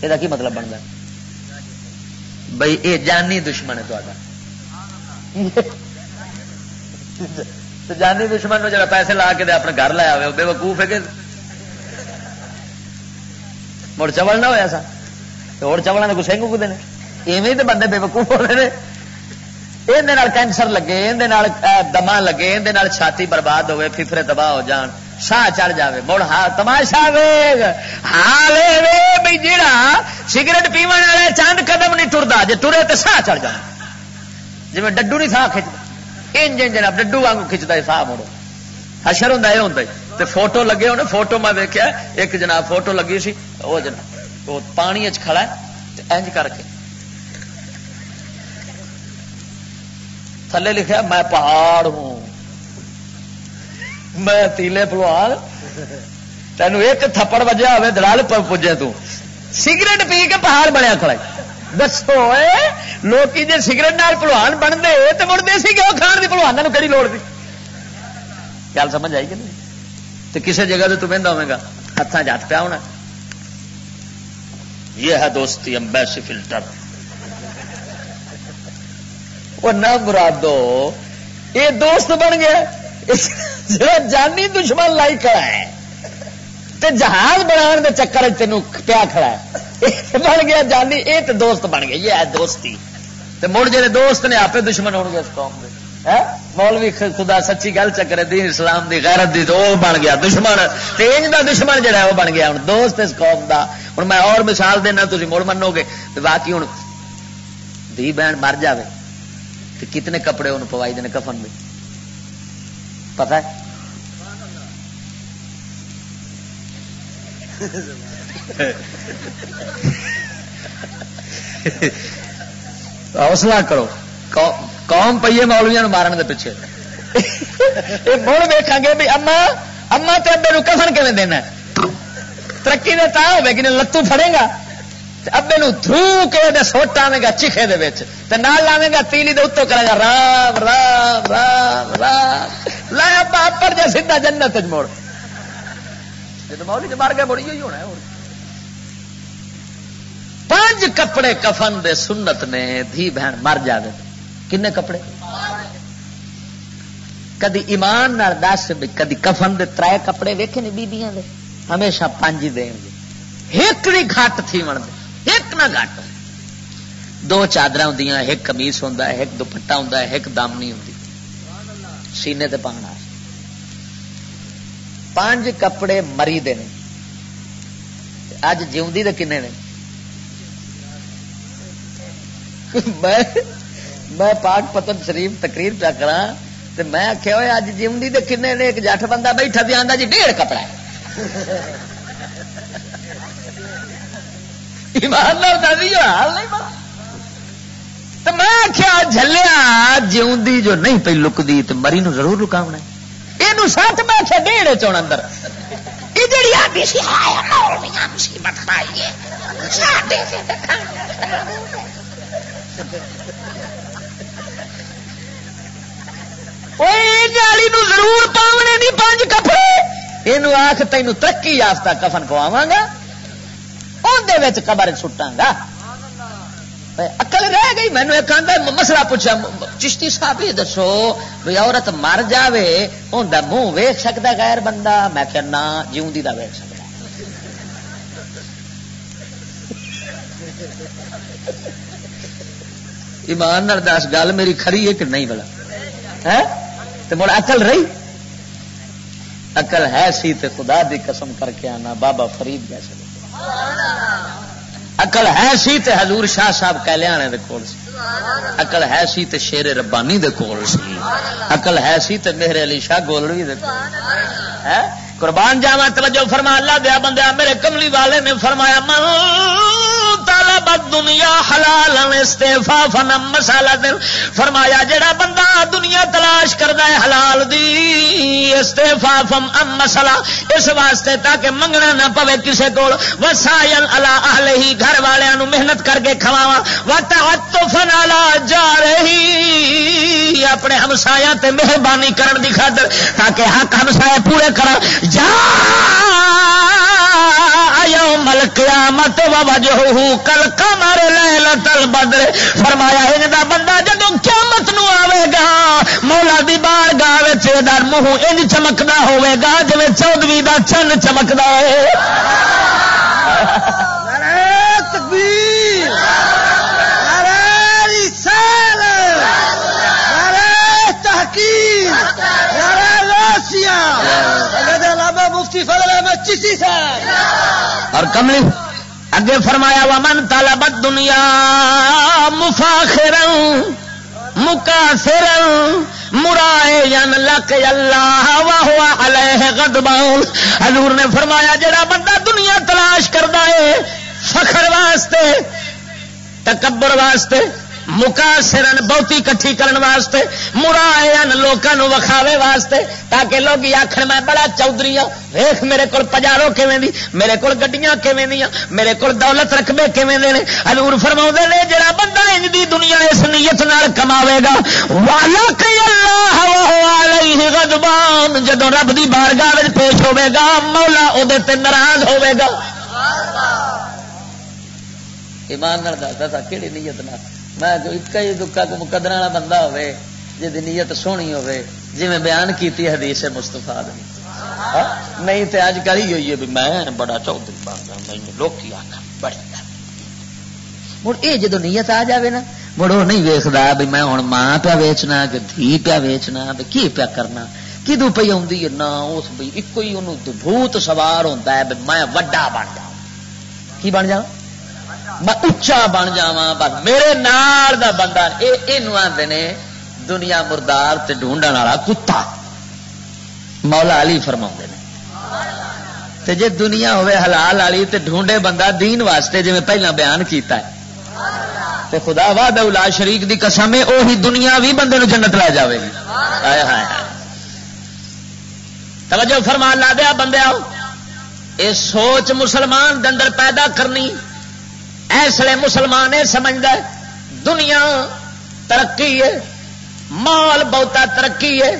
یہ کی مطلب بنتا بھائی یہ جانی دشمن ہے تا جانی دشمن جا پیسے لا کے اپنے گھر لایا ہوئے بے وقوف ہے کہ مڑ چبل نہ ہوا سا۔ اور چبل نے گسے گے ایویں تو بندے بے وقوف ہو رہے ہیں یہ کینسر لگے یہ دما لگے یہ چھاتی برباد ہوئے ففرے تباہ ہو جان ساہ چڑھ جائے مڑ ہاں تماشا ویگ۔ ہال بھائی جیڑا سگریٹ پیو والے چند قدم نہیں ٹرتا جی ٹرے تو ساہ چڑھ جائے جی ڈڈو نہیں ساہ کھچتا انج جناب ڈڈو واگ کھچتا ہے ساہ مڑو حشر ہوں یہ ہوں فوٹو لگے ہونے، فوٹو میں ویکیا ایک جناب فوٹو لگی سی، وہ جناب، وہ پانی کھڑا ہے انج کر کے۔ تھلے لکھا میں پہاڑ ہوں۔ میں تیلے پلوان تین ایک تھپڑ وجہ ہوئے دلال پر پجے تو۔ سگریٹ پی کے پہاڑ بنیا کھڑا دسو لوگ جی سگریٹ نال پلوان بنتے تو مڑتے سی کہ وہ کھان کی پلوانا کہڑی لوڑ دی گل سمجھ آئی کہ نہیں تو کسی جگہ سے تمہیں ہوے گا ہاتھ جات پیا ہونا یہ ہے دوستی امبیسی فلٹر وہ نہ مرادو یہ دوست بن گیا جانی دشمن لائی کھڑا ہے تے جہاز بنا چکر تین پیا کھڑا ہے بن گیا جانی یہ تو دوست بن گیا یہ ہے دوستی۔ تے مڑ جی دوست نے آپ دشمن ہو گئے اس قوم کے ہاں؟ مولوی خدا سچی گل چکر دین اسلام دی غیرت دی تو وہ بن گیا، دشمن۔ تیج دا دشمن جڑا ہے وہ بن گیا۔ ہوں دوست اس قوم دا۔ ہوں میں اور مثال دینا تھی مڑ منو گے۔ باقی ہوں دھی بہن مر جائے تو کتنے کپڑے انہوں پوائی دینے کفن میں پتہ ہے؟ حوصلہ کرو۔ قوم پیے مولویا مارن دے پیچھے۔ مڑ ویکا گے بھی اما اما تو ابے کفن کھن دینا ترقی نے تا ہوے کہ لتو فڑے گا۔ ابے نو تھرو کے سوٹ آئے گا چیخے دے نال لاوے گا تیلی دے اتوں کرے گا رام رام رام رام۔ لایا پاپر جا سیدا جنت موڑ جب مولی مار گیا بڑی ہوئی ہونا پانچ کپڑے کفن دے سنت نے دھی بہن مر جائے کنے کپڑے؟ کدی ایمان دس کدی کفن دے ترائے کپڑے ویکے نہیں بیبیاں دے۔ ہمیشہ پانچ دیں گے ایک نہیں گھٹ تھی من دے۔ ایک نہ گھٹ۔ دو چادر ہوں ایک کمیس ہوں ایک دوپٹا ہوں ایک دامنی ہوں سینے تے پانا پانچ کپڑے مری دے اج جیوندی دے کنے نے؟ میں میں پاک پتن شریف تقریر پہ کرا تو میں آخیا ہوئے اج جیوندی دے کنے نے ایک جٹ بندہ بیٹھا بھی آتا جی ڈیڑھ کپڑا ہے۔ حال نہیں تو میں آخیا جلیا جیوندی جو نہیں پی لکتی تو مری نو ضرور لکاونا یہ سات میں آخیا ڈیڑھ چون اندر۔ یہ جڑی آتی سی مصیبت پائی جالی نو ضرور پاونے نہیں پانچ کپڑے یہ آخ تین ترقی یافتہ کفن پواوا گا اندر قبر سٹا گا اکل رہ گئی مینو ایک مسئلہ پوچھا چشتی صاحب یہ دسو بھائی عورت مر جاوے ان منہ ویخ سکتا غیر بندہ میں کہ نہ جیوندی دا ویخ سکتا ایمان دس، گل میری کھری ہے کہ نہیں بلا؟ تو مڑ اقل رہی؟ اقل ہے سی تے خدا دی قسم کر کے آنا، بابا فرید جیسے اقل ہے سی تے حضور شاہ صاحب کہلے آنے دے کول سی۔ اقل ہے سی تے شیر ربانی دے کول سی۔ اقل ہے سی تے میرے علی شاہ گولوی دے کول۔ ہے؟ قربان جاوا توجہ فرما، اللہ دیا بندہ میرے کملی والے نے فرمایا من طلب دنیا حلال استعفا فنم مسالا دل۔ فرمایا، جڑا بندہ دنیا تلاش کرتا ہے حلال دی استعفا فم ام مسلا اس واسطے تاکہ منگنا نہ پوے کسے کول۔ وسائل الا اہل ہی گھر والوں محنت کر کے کھواوا وتعطفن علی جا رہی اپنے ہمسایاں تے مہربانی کرن دی خاطر، تاکہ حق ہمسائے پورے کرا جا یوم القیامت کل قمر، لیلۃ البدر۔ فرمایا ان دا بندہ جدو قیامت نو آوے گا، مولا دی بار گاہ وچ دا منہ انج چمکدا ہوے گا، جویں چودویں دا چن چمکدا ہے۔
نعرہ تکبیر، نعرہ رسالت، نعرہ تحقیق، نعرہ غوثیہ حضرت علامہ مفتی فضل احمد چشتی صاحب
اور کملی اگے فرمایا وا من طلبت دنیا مفاخر مکاثر مرائے لک اللہ واہ علیہ غضبان حضور نے فرمایا، جڑا بندہ دنیا تلاش کرتا ہے فخر واسطے، تکبر واسطے مکاسرن بہتی کٹھی کرن واسطے مرائن لوگوں وکھاوے واسطے، تاکہ لوگ آخر میں بڑا چودھری ہوں ویخ میرے کو پجارو کیویں دی، میرے کو گڈیاں کیویں دیا میرے کو دولت رقبے کیویں دے ہلور فرما نے، جڑا بندہ انج دی دنیا اس نیت نال کماوے گا، والا اللہ غضبان جدو رب دی بارگاہ پیش ہوے گا، مولا وہ ناراض ہوے گا۔ ایمان دستا تھا کہڑی نیت نال؟ میں ایک ہی دکا کو مقدر والا بندہ ہوے جی نیت سونی ہوے جی میں بیان کیتی حدیث مستفا ہاں؟ نہیں تو اج کل ہی ہوئی ہے بھی میں بڑا چودھری بن گیا، میں لوگ آخر بڑی مڑ یہ جدو نیت آ جائے نا، مڑ وہ نہیں ویکتا بھی میں ہوں ماں پیا ویچنا کہ دھی پیا ویچنا بھی کی پیا کرنا۔ کدو پی آئی نہ اس بھائی ایک ہی انہوں بھوت سوار ہوتا ہے میں وڈا بن جا کی بن جا میں اچا بن جا بس میرے نال دا بندہ یہ آتے نے، دنیا مردار تے ڈھونڈن والا کتا۔ مولا علی فرما نے۔ تے جے دنیا ہوئے حلال والی تے ڈھونڈے بندہ دین واسطے جی پہلا بیان کیتا ہے۔ تے خدا واد الا شریک دی قسم ہے وہی دنیا بھی بندے نو جنت لے جاوے گی۔ ہائے ہائے توجہ فرمان لا دیا بندے آؤ یہ سوچ مسلمان دندر پیدا کرنی ایسے مسلمان یہ سمجھتا ہے۔ دنیا ترقی ہے، مال بہتا ترقی ہے۔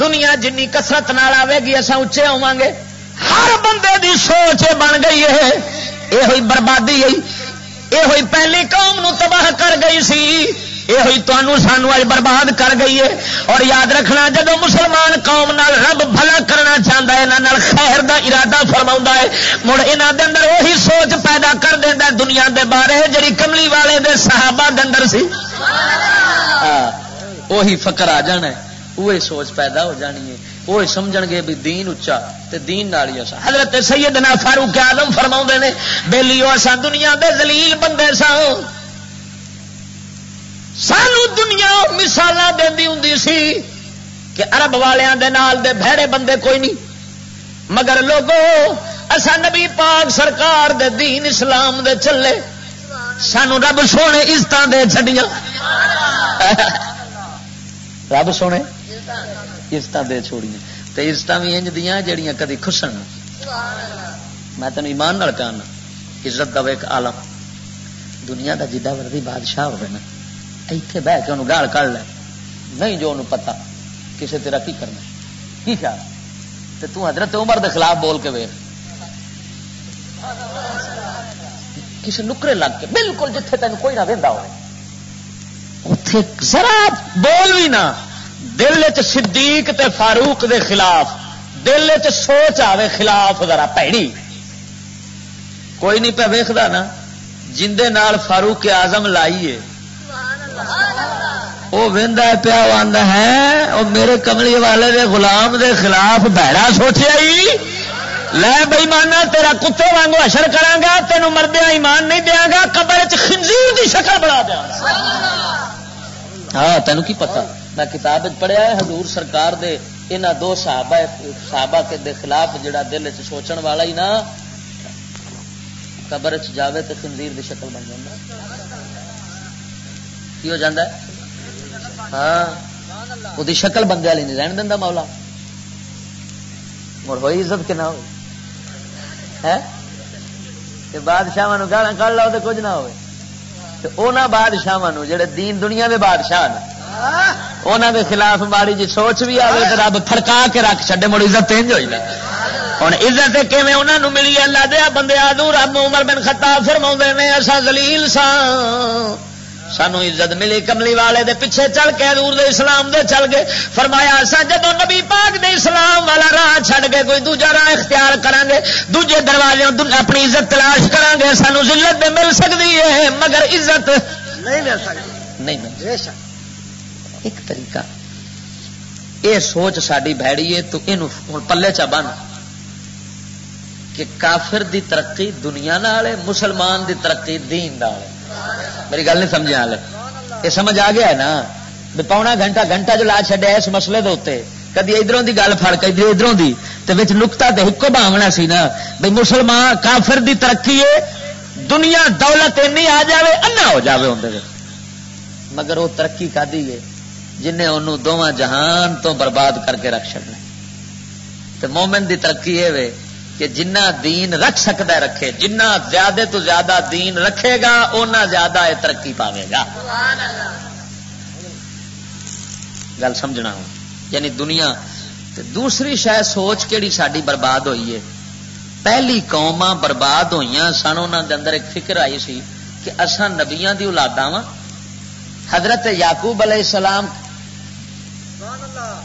دنیا جنی کسرت نال آئے گی اصا اچے ہوا گے ہر بندے دی سوچ بن گئی ہے۔ یہ ہوئی بربادی ہے یہ ہوئی پہلی قوم نو تباہ کر گئی سی۔ یہ ہوئی تمہوں سانو اج برباد کر گئی ہے اور یاد رکھنا جب مسلمان قوم نال رب بھلا کرنا چاہتا ہے یہاں خیر دا ارادہ فرما ہے مڑ یہاں دے اندر وہی سوچ پیدا کر دینا دنیا دے بارے جی کملی والے دے صحابہ دے اندر سی وہی فکر آ جانا ہے وہی سوچ پیدا ہو جانی ہے وہ سمجھ گے بھی دین اچا تے دین نالی اسا حضرت سیدنا فاروق آدم فرما نے بےلی اسا دنیا دے دلیل بندے سا سانو دنیا مثال دینی ہوں سی کہ عرب والوں دے نال دے بھڑے بندے کوئی نہیں۔ مگر لوگوں اسا نبی پاک سرکار دے دین اسلام دے چلے۔ سانو رب سونے عزت دے چڈیاں۔ رب سونے عزت دے چھوڑی تو عزت بھی انج دیا جڑیاں کدی خسن میں تین ایمان نال کہنا، عزت دو ایک عالم۔ دنیا دا جڈا وردی بادشاہ ہوگا نا۔ ایتھے بہ کے انہوں گال کر لے۔ نہیں جو انہوں پتا، کسے تیرا کی کرنا؟ کی خیال؟ تے تو حضرت عمر دے خلاف بول کے ویر کسی نکرے لگ کے، بالکل جتھے تین کوئی نہ وہدا ہو اتے ذرا بول بھی نہ، دل چ صدیق تے فاروق دے خلاف، دل چ سوچ آوے خلاف ذرا پیڑی۔ کوئی نہیں پہ ویکھدا نا جندے نال فاروق آزم لائیے۔ وہ وہدا پیا آتا ہے، وہ میرے کملی والے دے غلام دے خلاف بہرا سوچیا ہی۔ لے بئی مانا، تیرا کتے وانگو اشر کرا تینوں مردیا ایمان نہیں دیا گا، قبر خنزیر دی شکل بنا دیا ہاں تینوں کی پتا میں کتاب پڑھیا ہے، حضور سرکار دے انہ دو صحابہ صحابہ کے دے خلاف جڑا دل چ سوچن والا ہی نا، قبر چ جاوے تو خنزیر دی شکل بن جائے کی ہو جاتا ہے؟ ہاں۔ وہ شکل بندے والی نہیں، رہن دینا مولا۔ مڑ ہوئی عزت کہ نہ ہو بادشاہ گالا کھ لو تو کچھ نہ ہو بادشاہ جڑے دین دنیا کے بادشاہ انہوں دے خلاف ماڑی جی سوچ بھی آئے تو رب تھڑکا کے رکھ چڈے مڑ عزت تینج ہوئی ہوں عزت کیون انہوں ملی اللہ دیا بندے آدھو رب عمر بن خطاب فرما نے ایسا زلیل سا سانو عزت ملی کملی والے دے پیچھے چل کے دور دے اسلام دے چل گئے۔ فرمایا سا جب نبی پاک دے اسلام والا راہ چھڑ کے کوئی دوجا راہ اختیار کریں گے دوجے دروازے اپنی عزت تلاش کریں گے سانو ذلت دے مل سکتی ہے مگر عزت نہیں مل سکتی نہیں مل ایک طریقہ۔ یہ سوچ ساری بھڑی ہے تو یہ پلے چا بن۔ کہ کافر دی ترقی دنیا نال مسلمان دی ترقی دین نال میری گل نہیں سمجھا ہال یہ سمجھ آ گیا ہے نا؟ پونا گھنٹہ گھنٹہ جو لا چڈیا اس مسئلے دے کدی ادھروں کی گل فر کدی ادھروں کی تو نکتا تو ایک باونا سی نا۔ بھائی مسلمان کافر دی ترقی ہے دنیا دولت این آ جائے انا ہو جائے اندر مگر وہ ترقی کا دی ہے جنہیں انہوں دونوں جہان تو برباد کر کے رکھ چڑنا تو مومن دی ترقی یہ کہ جنہ دین رکھ سکتا ہے رکھے، جنہ زیادہ تو زیادہ دین رکھے گا اُنہ زیادہ یہ ترقی پاوے گا۔ گل سمجھنا ہو یعنی دنیا دوسری شاید سوچ کہڑی ساری برباد ہوئی ہے۔ پہلی قوم برباد ہوئی سن انہوں دے اندر ایک فکر آئی سی کہ اصا نبیا کی اولادا وا حضرت یعقوب علیہ السلام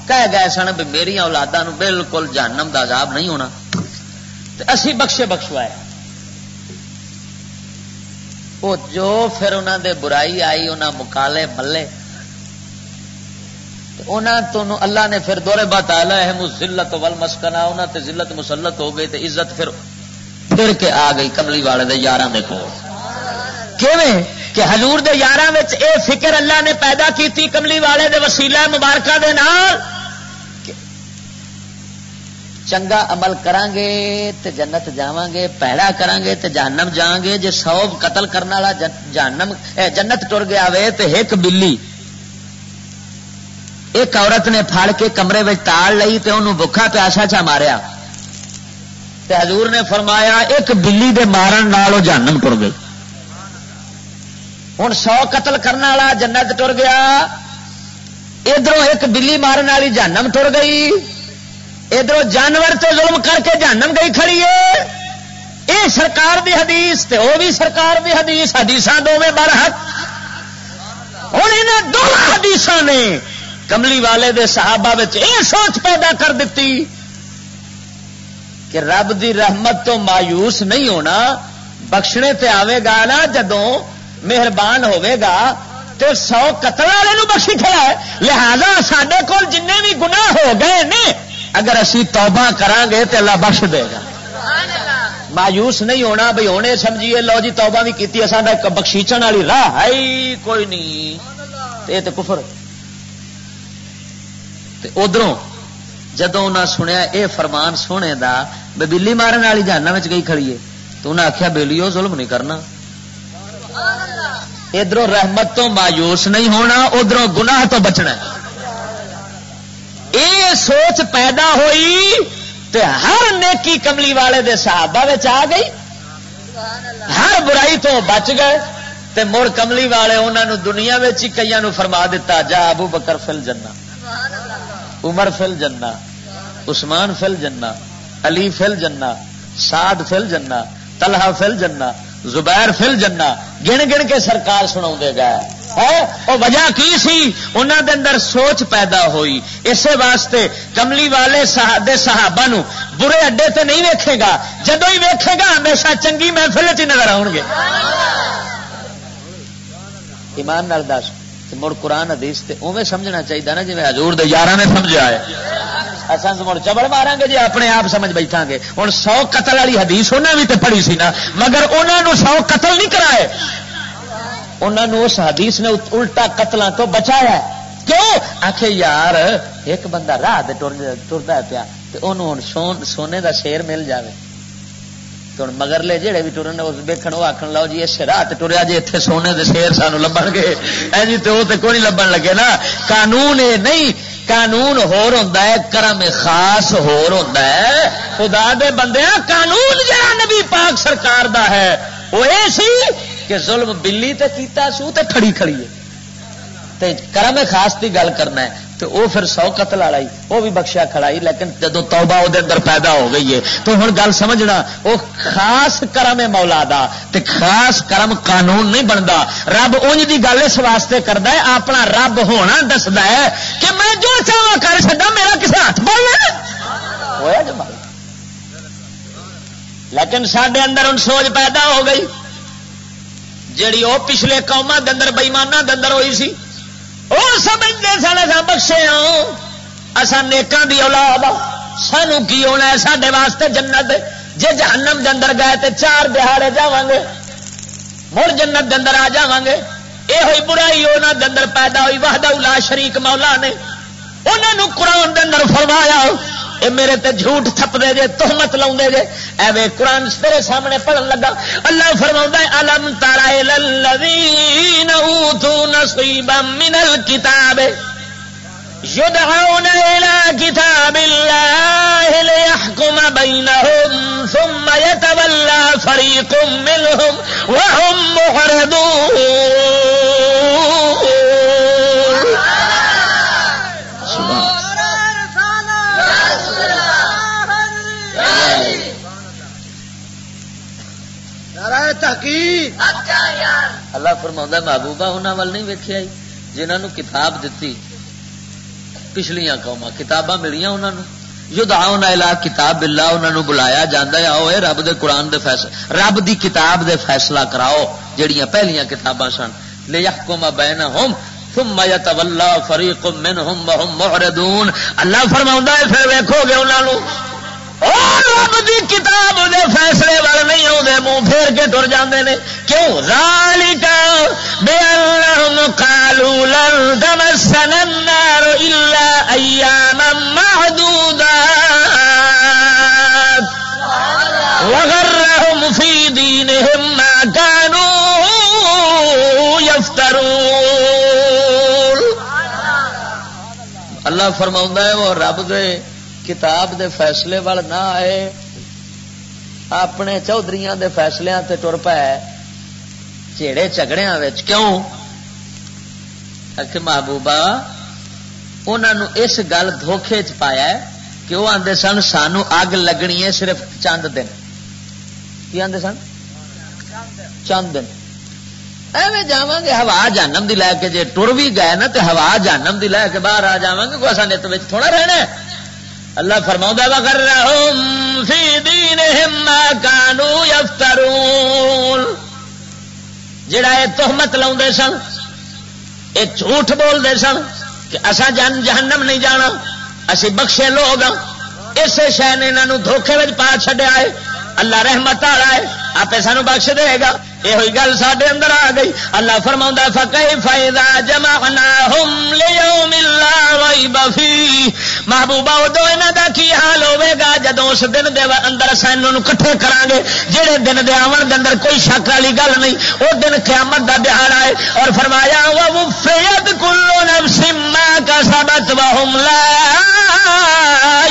کہہ گئے سن بھی میری اولادا بالکل جانم کا عذاب نہیں ہونا۔ اسی بخشے بخشوائے۔ وہ جو پھر انہوں دے برائی آئی انہوں مکالے ملے۔ انہوں تو اللہ نے پھر دورے بات آلہ ہے ذلت ول مسکنا انہوں تے ذلت مسلط ہو گئی تے عزت پھر پھر کے آ گئی کملی والے دے یار کو کہ حضور دے یار اے فکر اللہ نے پیدا کی کملی والے دے وسیلہ مبارکہ دے نال۔ چنگا عمل کران گے تے جنت جاواں گے پیڑا کران گے تے جہنم جاواں گے جے سو قتل کرنے والا جہنم جنت ٹر گیا وے تے ایک بلی۔ ایک عورت نے پھاڑ کے کمرے میں تال لئی تے انہوں بکھا پیاسا چا ماریا۔ تے حضور نے فرمایا، ایک بلی دے مارن نال وہ جہنم ٹر گئی۔ ہوں سو قتل کرنے والا جنت ٹر گیا۔ ادھر ایک بلی مارن والی جہنم ٹر گئی۔ ادھر جانور تے ظلم کر کے جانم گئی کھڑی ہے۔ یہ سرکار دی حدیث تے وہ بھی سرکار دی حدیث حدیث دونوں برحق۔ ہوں یہاں دونوں حدیث نے کملی والے دے صحابہ یہ سوچ پیدا کر دیتی کہ رب دی رحمت تو مایوس نہیں ہونا، بخشنے تے آئے گا نا جدوں مہربان ہوے گا تو سو قتل والے بخشی کھڑا ہے۔ لہذا سڈے کول جن بھی گناہ ہو گئے نے۔ اگر اسی توبہ کران گے تو اللہ بخش دے گا۔ مایوس نہیں ہونا بھائی ہونے سمجھیے، لو جی توبہ بھی کی بخشیچن والی راہ ہے کوئی نہیں۔ یہ تو کفر۔ ادھر جدو انہیں سنیا اے فرمان سونے دا بلی مارن والی جانا میں گئی کھڑیے تو انہیں آخیا بےلی وہ ظلم نہیں کرنا۔ ادھر رحمت تو مایوس نہیں ہونا ادھر گناہ تو بچنا یہ سوچ پیدا ہوئی تے ہر نیکی کملی والے دے صحابہ آ گئی۔ ہر برائی تو بچ گئے تے مڑ کملی والے انہوں دنیا ہی کئی فرما دیتا جا ابو بکر فل جنا عمر فل جنا عثمان فل جنا علی فل جنا سعد فل جنا طلحہ فل جنا زبیر فل جنا گن گن کے سرکار سنا گئے۔ وہ وجہ کی سی؟ انہوں دے اندر سوچ پیدا ہوئی۔ اسی واسطے کملی والے دے صحابہ نو برے اڈے تے نہیں ویکھے گا۔ جدو ہی ویکھے گا، ہمیشہ چنگی محفل چ نظر آؤ گے۔ ایمان نال دس مڑ قرآن حدیث تے اوے سمجھنا چاہیے نا جی حضور دے یار نے سمجھا ہے۔ اصل مڑ چبڑ مارا گے جی اپنے آپ سمجھ بیٹھا گے۔ ہوں سو قتل والی حدیث انہیں بھی تے پڑھی سی نا، مگر انہوں نے سو قتل نہیں کرائے انہوں نے اس حدیث نے الٹا قتل تو بچایا کیوں؟ آخ یار، ایک بندہ راہ ٹرتا پیا سونے دا شیر مل جائے تو مگرلے جہے بھی ٹرن ویکن وہ آخر لو جی اس رات ٹریا جی اتنے سونے دے شیر سانو لبن گے۔ جی تو وہ کوئی لبن لگے نا۔ قانون یہ نہیں، قانون ہور ہوتا ہے، کرم خاص ہور ہوتا ہے۔ خدا دے بندے قانون جہاں نبی پاک سرکار دا ہے، وہ یہ سی کہ ظلم بلی تے کیتا سو تے کھڑی کھڑی ہے۔ تے کرم خاص کی گل کرنا ہے، تو وہ پھر سو قتل والا وہ بھی بخشیا کھڑائی لیکن جدو توبہ وہ اندر پیدا ہو گئی ہے، تو ہوں گل سمجھنا وہ خاص کرم ہے مولا دا، تے خاص کرم قانون نہیں بنتا رب انج دی گل اس واسطے کرتا ہے، اپنا رب ہونا دستا ہے کہ میں جو چاہوں کر سکتا میرا کسی ہاتھ پایا ہوا جب لیکن سڈے اندر ہوں سوچ پیدا ہو گئی۔ جیڑی وہ پچھلے قوما دندر بئیمانہ دندر ہوئی سی وہ سمجھتے سن اصا بخشے ہاں۔ اصا نیکان دی اولاد ہاں۔ سانو کی ہونا ہے؟ سارے واسطے جنت جی جہنم دندر گئے تو چار دہاڑے جا گے، مڑ جنت دندر آ جا گے۔ یہ ہوئی برائی ہونا دندر پیدا ہوئی، وحدہ الا شریک مولا نے۔ انہوں قرآن دندر فرمایا، اے میرے تے جھوٹ تھپ دے جے، تہمت لاؤں دے جے۔ اے وے قرآن تیرے سامنے پڑھن لگا۔ اللہ فرماؤں ہے علم تارا الذین اوتوا نصیبا من الكتاب يدعون الى كتاب الله ليحكم بينهم ثم يتولى فريق منهم وهم معرضون
تحقیق
اللہ فرما محبوبہ انہوں وال نہیں ویکیا جنہوں کتاب دیتی پچھلیاں قوما کتاباں ملیاں انہوں نے یدعون الى کتاب اللہ انہوں نے بلایا جاندہ ہے۔ آؤ رب دے قرآن دے فیصلہ رب دی کتاب دے فیصلہ کراؤ جڑیاں پہلیاں کتاباں سن۔ لیحکم بینہم ثم یتولا فریق منہم وہم معرضون۔ اللہ فرماوندا ہے پھر ویکھو گے انہاں نو رب دی کتاب دے فیصلے والے نہیں آتے منہ پھیر کے ٹر جاندے نے۔ کیوں؟ ذالک بے اللہ کالو لن تمسن النار الا ایاما معدودات۔ وغرهم في دينهم ما كانوا يفترون۔ اللہ فرماؤں ہے، وہ رب دے کتاب دے فیصلے وال نہ آئے، اپنے چودھری دے فیصلے تے ٹر پائے چیڑے چگڑیا کیوں؟ کہ محبوبہ انہوں اس گل دھوکھے چ پایا کہ وہ آدھے سن سانو اگ لگنی ہے صرف چند دن۔ کی آدھے سن؟ چند دن۔ ایویں جا گے، ہوا جانم دی لے کے جی ٹر بھی گئے نا تو ہوا جانم دی لے کے باہر آ جا گے، کوئی اصا تھوڑا رہنا اللہ فرما وغیر کانو یفترون جڑا یہ تحمت لاؤ سن، یہ جھوٹ بولتے سن کہ اصا جن جہنم نہیں جانا، اسی بخشے لوگ ہاں۔ اس شہ نے یہاں دھوکھے میں پا چڈیا ہے۔ اللہ رحمت آ رہا ہے آپ سانو بخش دے گا۔ یہ ہوئی گل سڈے اندر آ گئی۔ اللہ فرما فکئی فائدہ جمع ہوم بفی محبوبہ، ادو یہاں کا کی حال ہوے گا جدو اس دن دے اندر سن کٹھے کرا گے جہے دن دے آن دے اندر کوئی شک والی گل نہیں۔ وہ دن قیامت کا بہار آئے اور فرمایا وہ فیت کلو نب سما کا سبت بہم لا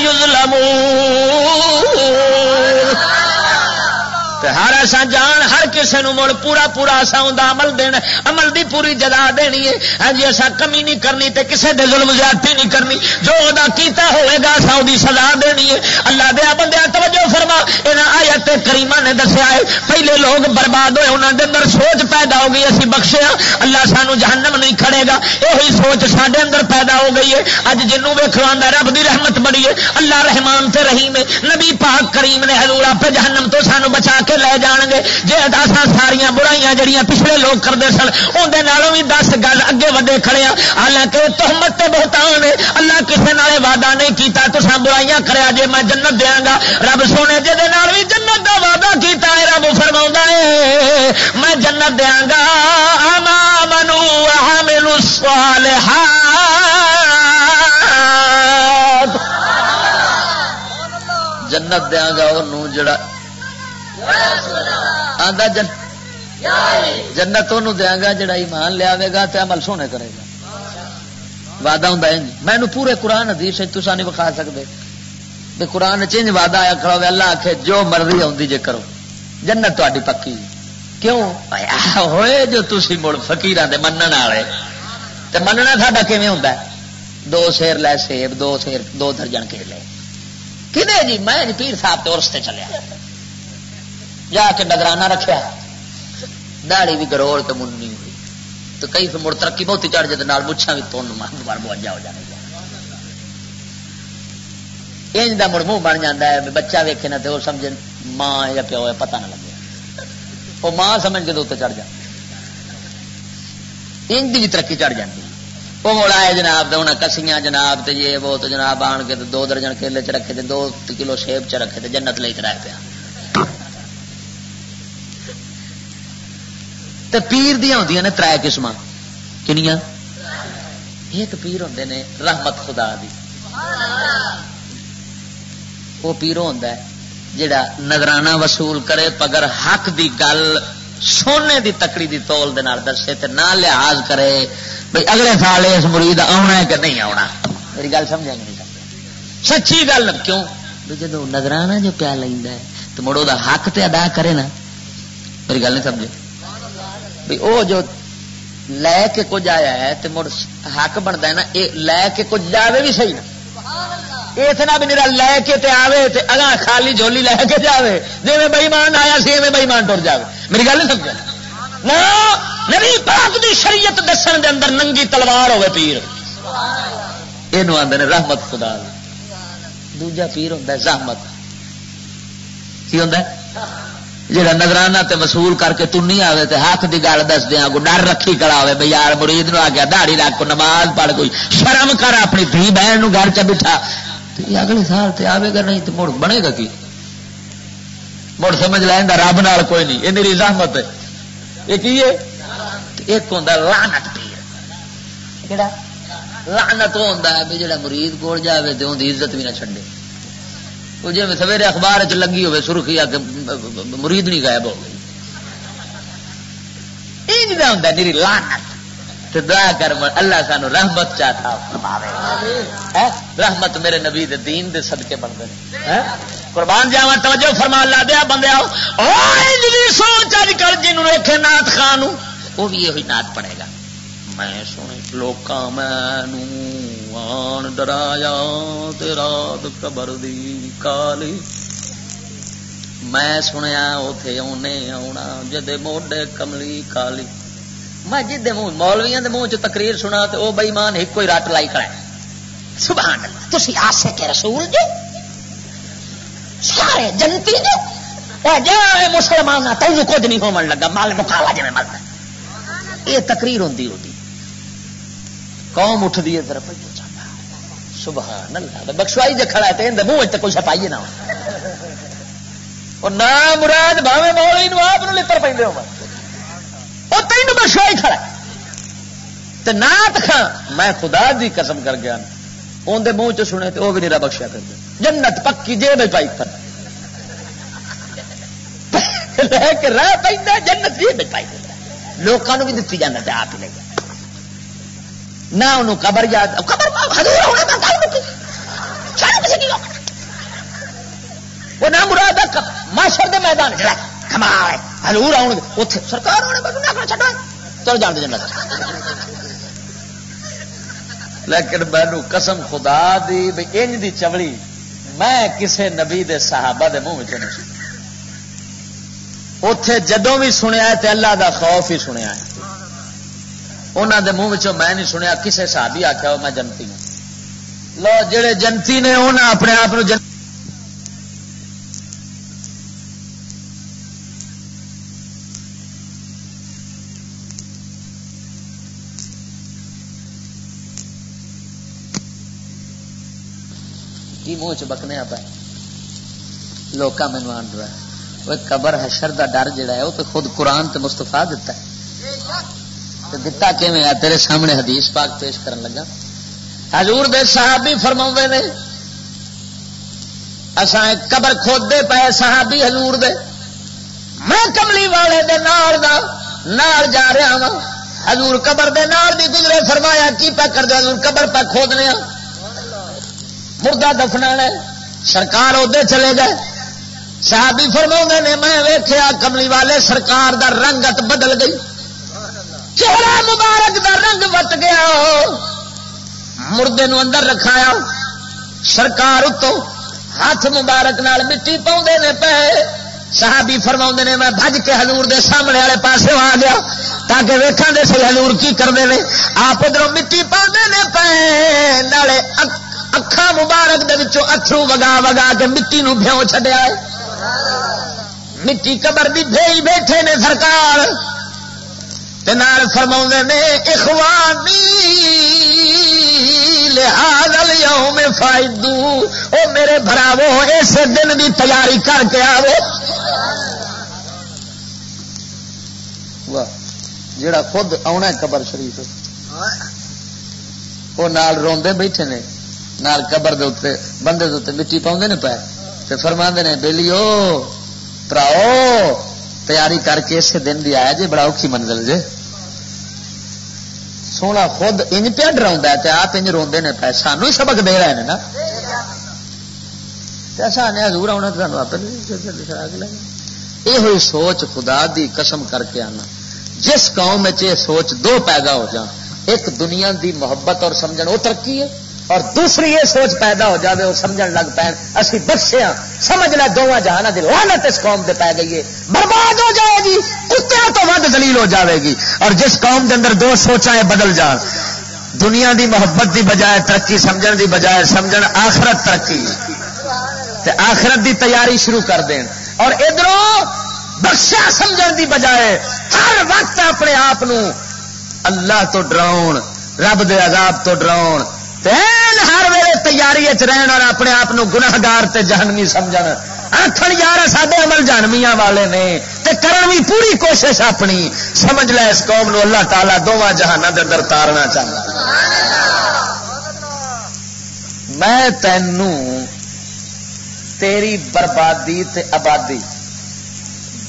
يظلمون۔ ہر ایسا جان، ہر کسی نو مڑ پورا پورا اصا عمل دینا عمل دی پوری جدا دینی ہے۔ ہاں جی ایسا کمی نہیں کرنی تے کسے دے ظلم زیادتی نہیں کرنی۔ جو دا کیتا ہوئے گا اصا سزا دینی ہے۔ اللہ دیا بندے توجہ فرما۔ یہاں آیت کریما نے دسیا ہے، پہلے لوگ برباد ہوئے انہوں کے اندر سوچ پیدا ہو گئی، اسی بخشیا ہاں۔ اللہ سانو جہنم نہیں کھڑے گا۔ یہی سوچ سڈے اندر پیدا ہو گئی ہے۔ اج جنوں ویکو آدھا رب دی رحمت بڑی ہے۔ اللہ رحمان تے رحیم ہے۔ نبی پاک کریم نے حضور آپ جہنم تو سانو بچا کے لے جان گے جی اصا ساریا برائیاں جڑیاں پچھلے لوگ کرتے سن اندر بھی دس گل اگے وڈے کھڑے ہیں حالانکہ تحمت بہتان ہے۔ اللہ کسی نال وعدہ نہیں کیتا تو برائیاں کریا جے میں جنت دیا گا۔ رب سونے جی بھی جنت کا وعدہ کیتا ہے، رب فرما ہے، میں جنت دیا گا۔ منو میرو سوال جنت دیا گا وہ جڑا آدھا جن جنت وہ دیا گا جڑا ایمان لیا گا تو عمل سونے کرے گا۔ وعدہ ہوں میں پورے قرآن حدیث تصا نہیں بکھا سکتے بھی قرآن چنج وعدہ آیا کھڑا ہوئے، اللہ آخے جو مرضی آتی جے کرو۔ جنت تاری پکی۔ کیوں؟ ہوئے جو تھی مڑ فکیر من والے۔ تو مننا ساڈا کیون ہوتا ہے؟ دو سیر لے سیب، دو سیر، دو درجن کے لے۔ کھے جی؟ میں جی پیر صاحب تو رستے چلیا۔ جا کے ڈگرانا رکھیا داڑی بھی گروڑ تو منی ہوئی۔ تو کئی پھر مڑ ترقی بہت چڑھ جائے مچھا بھی تون بار بوجا ہو جانے انج کا مڑ منہ بن جا ہے بچہ ویکے نہ تو سمجھ ماں یا پیو ہے، پتہ نہ لگے۔ وہ ماں سمجھ کے تو چڑھ جا۔ انج بھی ترقی چڑھ جاتی وہ مڑ آئے جناب تو انہیں کسیاں جناب تے، یہ وہ تو جناب آن کے دو درجن کیلے چ رکھے دو کلو سیب چ رکھے جنت لے چ پیا۔ پیر دیا ہوں نے تر قسم کنیا ایک پیر ہوں نے رحمت خدا دی۔ وہ پیرو ہوں جڑا نظرانہ وصول کرے پگر حق دی گل سونے دی تکڑی دی تول دے دسے تے نہ لحاظ کرے بھائی اگلے سال اس مرید آنا ہے کہ نہیں آنا میری گل سمجھا نہیں سچی گل کیوں؟ جب نظرانہ جو پیا لینا ہے تو مڑو دا حق تے ادا کرے نا۔ میری گل نہیں سمجھے؟ بھی وہ جو لے کے کچھ آیا ہے تو مڑ حق بنتا ہے نا یہ لے کے کچھ جاوے بھی صحیح نا اتنا بھی میرا لے کے تے آوے تے اگا خالی جھولی لے کے جاوے جی میں بئیمان آیا سی میں بئیمان ٹر جاوے میری گل نہیں سمجھا نبی پاک دی شریعت دسن دے اندر ننگی تلوار ہوے پیر یہ آدھے رحمت خدا دوجا پیر ہوں زحمت کی ہوں جا نظرانہ تے وصول کر کے تنی آئے تے ہاتھ کی گل دس دیا کو ڈر رکھی کڑا ہوے بھائی یار مرید نو آ گیا دہڑی رکھ، کو نماز پڑھ کوئی، شرم کر اپنی دھی بہن گھر چ بٹھا۔ اگلے سال تے آئے گا نہیں تو مڑ بنے گا کی؟ مڑ سمجھ لینا رب نال کوئی نہیں یہ میری زحمت ہے۔ یہ کی ہے؟ ایک ہوں لانت پیر۔ لانت ہوتا ہے بھی جا مرید کول جائے تو ان عزت بھی نہ چڈے وہ جی سویرے اخبار چ لگی ہوے سرخی آ کے مرید نہیں غائب ہو گئی ہوں لانت دعا کر اللہ سانو رحمت چاہتا رحمت میرے نبی دے دین دے صدقے بن گئے قربان جاوا توجہ فرما لا دیا بندے سوچ اج کل نات خان وہ بھی یہ نات پڑے گا میں سونے لوگ میں آن ڈرایا رات قبر دی کالی میں سنیا اتے آنے آنا جدے موڈے کملی کالی میں جی منہ مولویا کے منہ چ تقریر سنا تو وہ بئیمان ایک ہی رٹ لائی کھڑا سبحان اللہ تھی آسے کے رسول جو سارے جنتی جو جا مسلمان تین کچھ نہیں ہو لگا مال مکالا جی مرد یہ تقریر ہوتی ہوتی قوم اٹھتی ہے طرف سبحان اللہ بخشوائی جی کھڑا ہے تو منہ کوئی چھپائیے نہ نہ مراد بھاوے مولی نو آپ لڑ پہ ہو وہ تین بخشوائی کھڑا تو نات خان میں خدا دی قسم کر گیا۔ اندر منہ چ سنے تو وہ بھی نہیں بخشیا کر جنت پکی جی میں پائی کر لے کے راہ پہ جنت جی میں پائی لوگوں بھی دتی جانا آپ ہی لے گیا نہ انہوں قبر یاد قبر وہ نہ مراد ماشر دے میدان چڑھا کمال ہلور آؤ اتنے سرکار آنے چڑھا چل جان دے لیکن مینو قسم خدا دی بھی انج دی چوڑی میں کسے نبی دے صحابہ دے منہ چ نہیں اتے جدوں بھی سنیا ہے اللہ دا خوف ہی سنیا ہے۔ انہوں دے منہ میں نہیں سنیا کسے صحابی آخیا ہو میں جنتی ہوں لو جڑے جنتی نے انہیں اپنے آپ جن کی منہ چ بکنے آپ لوگ مینو آن رہا ہے وہ قبر حشر دا ڈر جڑا ہے وہ تو خود قرآن تے مستفا دتا ہے دتا کیویں ہے تیرے سامنے حدیث پاک پیش کرن لگا۔ حضور دے صحابی فرما نے، اساں قبر کھودے پے صحابی حضور دے۔ میں کملی والے دے نال دا، نال جا رہا ہوں حضور قبر دے نال بھی گزرے، فرمایا، کی پہ کر دے؟ حضور قبر پہ کھودنے مردہ دفنا سرکار ادے چلے گئے۔ صحابی فرما نے، میں ویخیا کملی والے سرکار دا رنگت بدل گئی۔ چہرہ مبارک دا رنگ وٹ گیا مردے نو اندر رکھایا۔ سرکار اتو ہاتھ مبارک نال مٹی پاؤں نے پے۔ صحابی فرما نے، میں بج کے حضور دے سامنے والے پاسے آ گیا تاکہ ویکھا دے سی حضور کی کرتے ہیں آپ ادھر مٹی پاؤں نے پے۔ نالے اکھا مبارک دے وچوں اترو وگا وگا کے مٹی نو بھیو چڈیا ہے۔ مٹی قبر بھی بھئی بیٹھے نے سرکار۔ فرما نے، اخوانی لحاظ اليوم فائدو. او میرے براو اس دن بھی تیاری کر کے آو جڑا خود آنا قبر شریف۔ وہ نال روندے بیٹھے نے، نال قبر دے اتنے بندے دے مٹی پاؤں نے پائے تو فرما نے بہلیو پراؤ، تیاری کر کے اسے دن بھی آیا جی بڑا اوکھی منزل جے۔ سونا خود انج پیا ڈرا آپ انج روندے نے سانو ہی سبق دے رہے ہیں نا۔ ایسا آنے آنا تو سانو آپ یہ ہوئی سوچ خدا دی قسم کر کے آنا۔ جس قوم یہ سوچ دو پیدا ہو جان ایک دنیا دی محبت اور سمجھن وہ ترقی ہے۔ اور دوسری یہ سوچ پیدا ہو جاوے، وہ سمجھ لگ پے اسی بخشے ہاں سمجھ لے دونوں ہاں جہانا دی لانت اس قوم دے پی گئی ہے۔ برباد ہو جائے گی کتیا تو ود دلیل ہو جاوے گی۔ اور جس قوم دے اندر دو سوچا بدل جان۔ دنیا دی محبت دی بجائے ترقی، سمجھن دی بجائے سمجھن آخرت ترقی۔ تے آخرت دی تیاری شروع کر دین۔ اور ادھر بخشا سمجھن دی بجائے ہر وقت اپنے آپ اللہ تو ڈراؤن، رب دے عذاب تو ڈراؤن۔ ہر ویلے تیاری رہن اور اپنے آپ گناگار جہنمی سمجھ آخر یار سارے عمل جہنمیاں والے نے تے کرن بھی پوری کوشش اپنی۔ سمجھ لے اس قوم نو، اللہ تعالیٰ دونوں جہانوں کے اندر تارنا چاہتا۔ میں تینوں تیری بربادی تے آبادی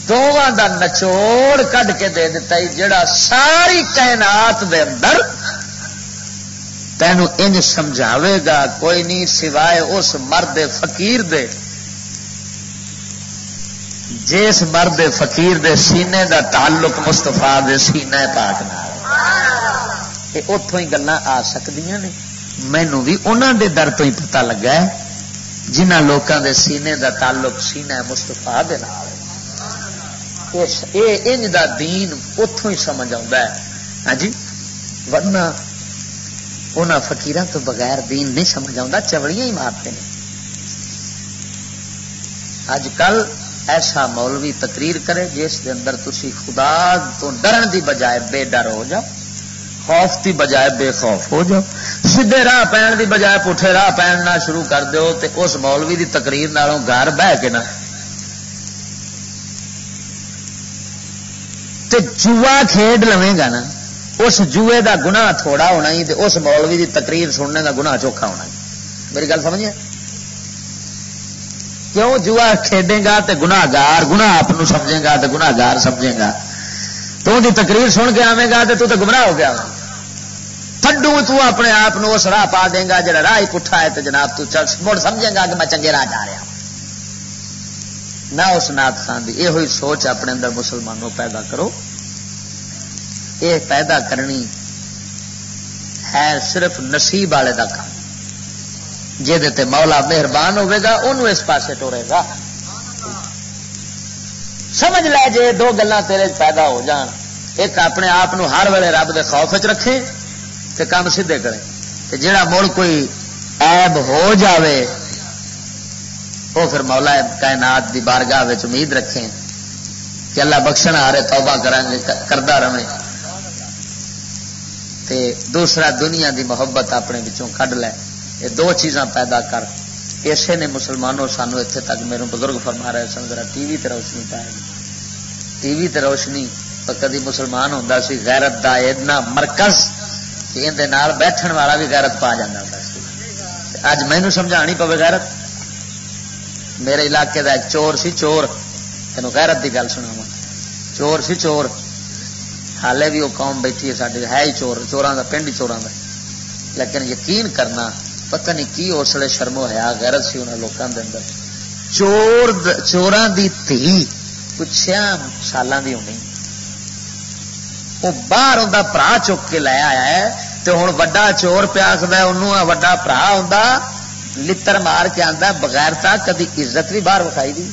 دونوں دا نچوڑ کھ کے دے دیتا جڑا ساری کائنات دے اندر تینوں انج سمجھاوے گا، کوئی نہیں سوائے اس مرد فقیر دے۔ جس مرد فقیر دے سینے دا تعلق مستفا دے سینے پاک اتوں ہی گلا آ سکتی نے۔ مینو بھی انہوں دے در تو ہی پتا لگا ہے جنہ لوگوں دے سینے دا تعلق سینا مستفا دے انج دا دین اتوں ہی سمجھ آ ہاں جی؟ ورنہ انہوں فکیر تو بغیر دین نہیں سمجھ آتا چوڑیاں ہی مارتے ہیں۔ اج کل ایسا مولوی تقریر کرے جس کے اندر تھی خدا تو ڈرن دی بجائے بے ڈر ہو جاؤ، خوف دی بجائے بے خوف ہو جاؤ۔ سیدے راہ پہن دی بجائے پٹھے راہ پہننا شروع کر دو تے اس مولوی دی تقریر نالوں گھر بہ کے نا۔ تے جوا کھیڈ لوے گا نا۔ اس جوئے دا گناہ تھوڑا ہونا ہی اس مولوی دی تقریر سننے دا گناہ چوکھا ہونا میری گل سمجھے؟ کیوں جوا کھیڈے گا تو گناگار گنا آپ سمجھے گا تو گناگار سمجھے گا۔ تو دی تقریر سن کے آئے گا تو تو گمراہ ہو گیا تھڈو تو اپنے آپ اس راہ پا دے گا جا راہ ہی پٹھا ہے تو جناب تو چل مڑ سمجھے گا کہ میں چنگے راہ جا رہا نہ اس نات خان کی یہ ہوئی سوچ اپنے اندر مسلمانوں پیدا کرو۔ یہ پیدا کرنی ہے صرف نصیب والے کا کام۔ جہد مولا مہربان ہوے گا انہوں اس پاسے ٹورے گا۔ سمجھ لے جے دو گلا تیرے پیدا ہو جان۔ ایک اپنے آپ ہر ویلے رب کے خوف چ رکھے تے کام سیدھے کرے۔ تے جڑا مڑ کوئی عیب ہو جاوے وہ پھر مولا کائنات دی بارگاہ امید رکھیں کہ اللہ بخشن ہاں، آ رہے توبہ کریں کردہ رہے۔ تے دوسرا دنیا دی محبت اپنے بچوں کھ لے۔ یہ دو چیزاں پیدا کر۔ اسے نے مسلمانوں سانو اتنے تک میرے بزرگ فرما رہے سن، ذرا ٹی وی تے روشنی پائے۔ ٹی وی تے روشنی کدی مسلمان ہوں سی، غیرت دا اتنا مرکز کہ اندر بیٹھن والا بھی غیرت پا جانا ہوں اج مینو سمجھا پوے غیرت۔ میرے علاقے دا ایک چور سی، چور، تینوں غیرت دی گل سنا چور سی، چور۔ حالے بھی وہ قوم بیٹھی ہے سارے ہے ہی چور چوران کا پنڈ ہی چوران کا لیکن یقین کرنا پتہ نہیں کی اس لیے شرمو ہے غیرت سی انہوں لوگوں کے اندر چور چوران دی تھی پچھیا سالوں کی ہونی وہ باہر ہوں برا چک کے لے آیا ہے تو ہوں وا چور پیا آخر انہوں وا برا ہوں لڑ مار کے آتا بغیر تا کدی عزت بھی باہر وکھائی دی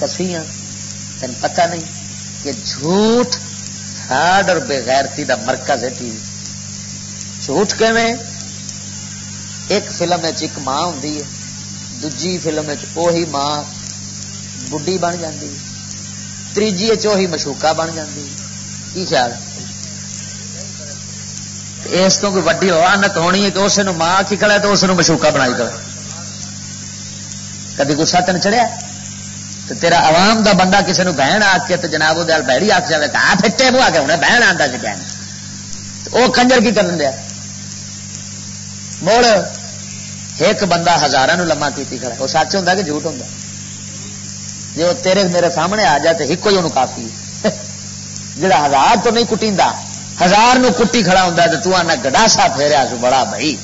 کسیاں تین پتہ نہیں کہ جھوٹ ہارڈ اور بےغیرتی دا مرکز ہے ٹی وی۔ جھوٹ کیویں؟ ایک فلم ایک ماں ہوں دجی فلم وہی ماں بڈی بن جاتی تیجی چی مشوکا بن جاتی کی خیال؟ اس کو کوئی وڈی آنت ہونی ہے کہ اس ماں کی کھڑا تو اس مشوکا بنائی کرے کدی گسا تین چڑھیا؟ تو تیرا عوام دا بندہ کسی نے بہن آ کے تو جناب وہ بہڑی آ جائے کہ پھٹے بوا کے انہیں بہن آتا سی کہنا وہ کنجر کی کرن دیا۔ مڑ ایک بندہ ہزار لما کی کھڑا وہ سچ ہوں کہ جھوٹ ہوں جی وہ تیرے میرے سامنے آ جائے تو ایک ہی انہوں کافی جڑا ہزار تو نہیں کٹی ہزار نو کٹی کھڑا ہوں تو تو آنا گڈاسا پھیریا سو بڑا بھائی۔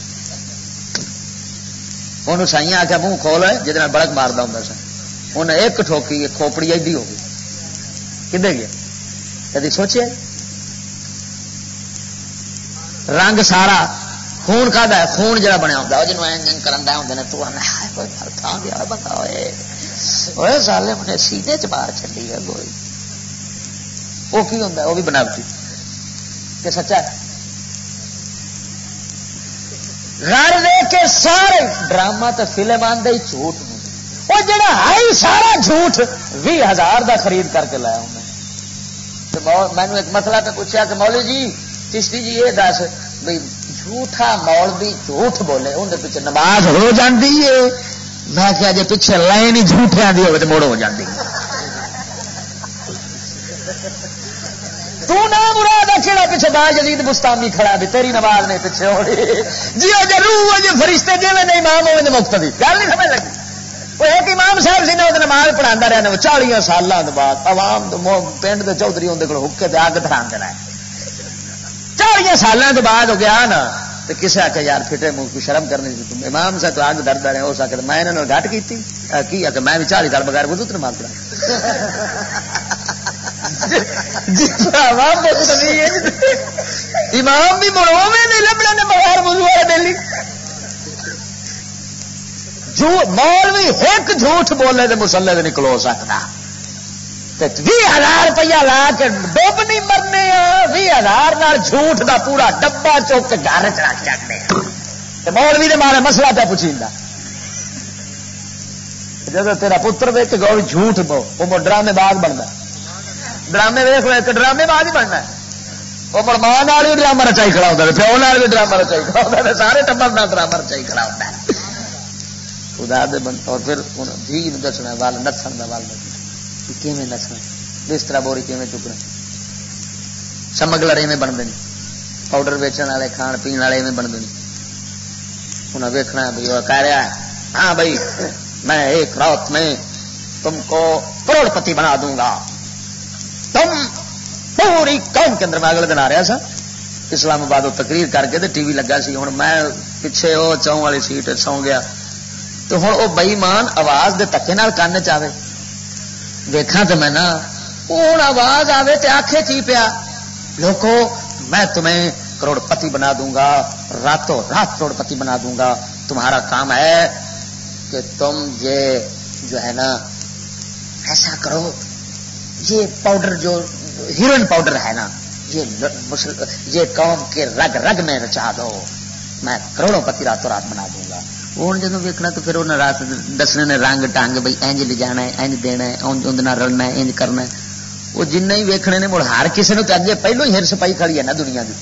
انہوں سائیاں آ کے منہ کھول جہد بڑک مارتا ہوں سر انہیں ایک ٹھوکی کھوپڑی ایڈی ہو گئی کدے گیا کدی سوچے رنگ سارا خون کا ہے خون جڑا بنیا ہوتا ہے جنوب کرن دیا ہوں تو کوئی تھان دیا بندہ ہوئے وہ سالے مجھے سینے چ باہر چلی ہے گوئی وہ کی ہوتا ہے وہ بھی بناوٹی کہ سچا ہے گھر لے کے سارے ڈرامہ تو فلم آدھے جھوٹ وہ جڑا ہے سارا جھوٹ بھی ہزار دا خرید کر کے لایا ہوں میں۔ نے ایک مسئلہ پہ پوچھا کہ مولو جی چشتی جی یہ دس بھائی جھوٹا مول بھی جھوٹ بولے اندر پیچھے نماز ہو جاتی ہے۔ میں کیا جی پیچھے لائن ہی جھوٹیاں دی ہوگی تو موڑ ہو جاتی تو نہ مراد کہڑا پیچھے با جدید مستامی کھڑا بھی تیری نماز نہیں پیچھے ہو جی جی روح جی فرشتے جی میں نہیں مام ہوئے مفت دی۔ گل نہیں سمجھ لگی؟ وہ ایک امام صاحب سی نے وہ نماز پڑھا رہا چالیا سالوں کے بعد عوام پنڈ کے چودھری اندر کو حکے تے اگ دھران دینا چالیا سالوں کے بعد ہو گیا نا تو کسے آ کے یار فٹے منہ کی شرم کرنی تھی امام سے تو اگ درد رہے ہو سکے میں انہوں نے گٹ کی؟ آ میں بھی چالی سال بغیر بدھ نماز پڑھا جی، امام بھی مڑو میں نہیں لبنے بغیر بدھو دلی مول بھی ایک جھوٹ بولے تو مسلے نہیں کلو سکتا۔ بھی ہزار روپیہ لا کے ڈب نہیں مرنے بھی ہزار جھوٹ دا پورا ڈبا چوک کے گھر چ رکھ چکنے مولوی نے مارے مسئلہ پہ پوچھی جب تیرا پتر ویک گو جھوٹ بو، وہ ڈرامے باغ بنتا ڈرامے ویک ایک ڈرامے باغ ہی بننا وہ مڑ ماں بھی ڈرامہ رچائی کھڑا ہوتا ہے پیو بھی ڈرامہ رچائی کھڑا ہوتا ہے سارے ٹبر ڈرامہ رچائی کھڑا ہوتا ہے خدا دے بن اور پھر دھی دسنا وال نسن کا وال کیون نسنا بستر بوری کیون چکنا سمگلر ایویں بنتے ہیں پاؤڈر ویچن والے، کھان پی والے ایویں بنتے ہیں انہیں ویکنا بھی وہ کہہ رہا ہے ہاں بھائی میں ایک رات میں تم کو کروڑ پتی بنا دوں گا۔ تم پوری قوم کے اندر میں اگلے دن آ رہا سا۔ اسلام آباد تقریر کر کے ٹی وی لگا سی۔ ہوں میں پیچھے وہ چون والی سیٹ سو گیا۔ تو ہوں وہ بئیمان آواز دے تکے کان چاہے دیکھا تو میں نا ہوں آواز آوے تے آخے چی پیا؟ لوکو، میں تمہیں کروڑ پتی بنا دوں گا، راتوں رات کروڑ پتی بنا دوں گا۔ تمہارا کام ہے کہ تم یہ جو ہے نا، ایسا کرو، یہ پاؤڈر جو ہیروئن پاؤڈر ہے نا، یہ یہ قوم کے رگ رگ میں رچا دو۔ میں کروڑوں پتی راتوں رات بنا دوں گا۔ ہوں جب ویکنا تو پھر انہیں رات دسنے نے رنگ ٹنگ بھائی اج لے جانا ہے اج دینا ہے اندر رلنا ہے انج کرنا ہے وہ جن ہی ویکنے نے مڑ ہر کسی نے اگے پہلو ہی ہرس پائی کھڑی ہے نا دنیا کی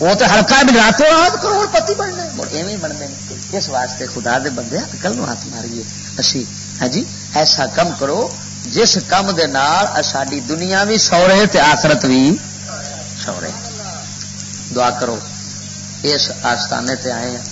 وہ تو ہلکا بھی راتوں رات کروڑ پتی بننا مڑ ایویں بنتے ہیں اس واسطے خدا دے بندے کل نو ہاتھ ماریے اسی ہاں جی ایسا کم کرو جس کم دے نال ساری دنیا بھی سورے تے آخرت بھی سورے دعا کرو اس آستانے تے آئے ہیں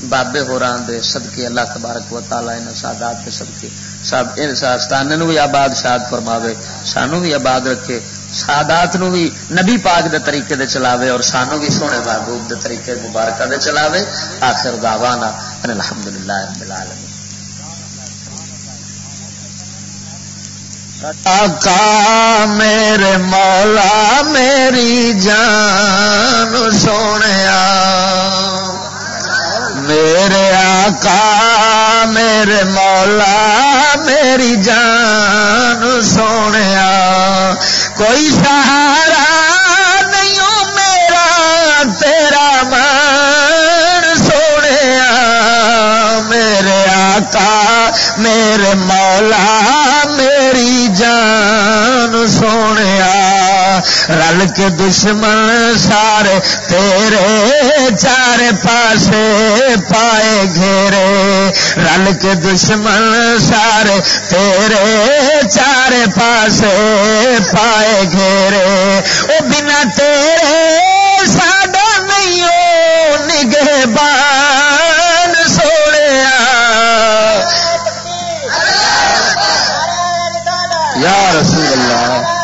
بابے ہو دے صدقے اللہ تبارک و تعالی ان سادات کے صدقے سب ان آستانے نو بھی آباد شاد فرماوے سانو بھی آباد رکھے سادات نو بھی نبی پاک دے طریقے دے چلاوے اور سانو بھی سونے محبوب دے طریقے مبارکہ دے چلاوے آخر دعوانا ان الحمدللہ رب العالمین آقا میرے مولا میری جان سونے میرے آقا میرے مولا میری جان سونے کوئی سہارا نہیں میرا تیرا ماں آقا میرے مولا، میری جان سونے رل کے دشمن سارے تیرے چار پاسے پائے گھیرے۔ رل کے دشمن سارے تیرے چار پاسے پائے گھیرے۔ وہ بنا تیرے، ساڈا نہیں ہو نگہ یا رسول اللہ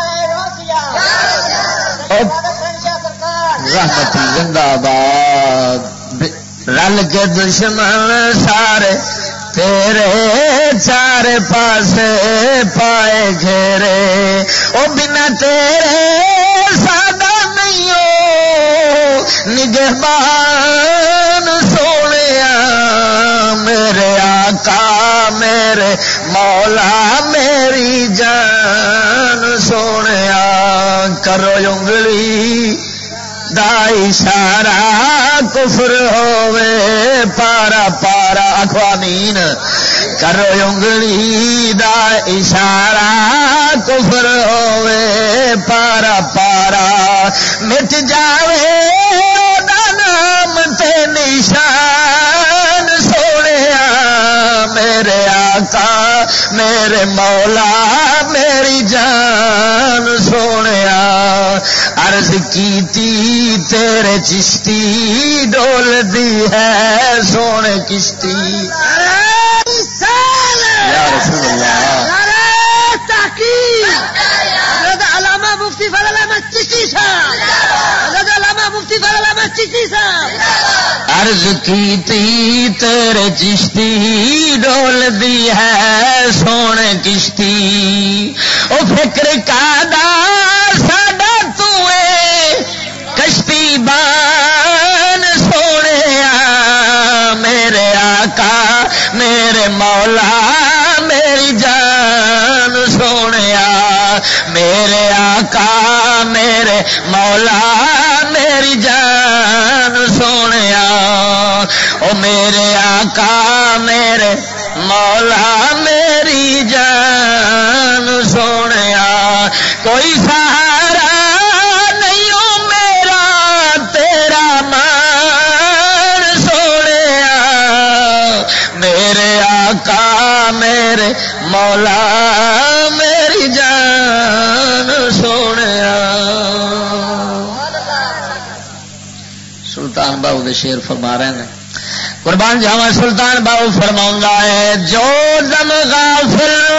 رحمتی زندہ باد رل کے دشمن سارے تیرے چار پاس پائے گھیرے وہ بنا تیرے سادہ نہیں ہو نگہبان سونے میرے آقا، میرے مولا میری جان سونے کرو انگلی دا اشارہ کفر ہوے پارا پارا اخوامین کرو انگلی دا اشارہ کفر ہوے پارا پارا مٹ جاوے نام تے نشان۔ میرے آقا میرے مولا میری جان سونے عرض کی تی تیرے چشتی ڈول دی ہے سونے کشتی۔ یا رسول اللہ۔ چشتی صاحب۔ عرض کی تی تیرے چشتی ڈول دی ہے سونے کشتی او فکر کا دا ساڈا تے کشتی بان سونے میرے آقا، میرے مولا، میری جان سونے میرے آقا میرے مولا، میری جان سونے او میرے آقا، میرے مولا، میری جان سونے کوئی سہارا نہیں ہو میرا، تیرا مان سونے میرے آقا، میرے مولا، میری جان شیر فرما رہے ہیں۔ قربان جاوا سلطان باؤ فرما ہے جو دم غافل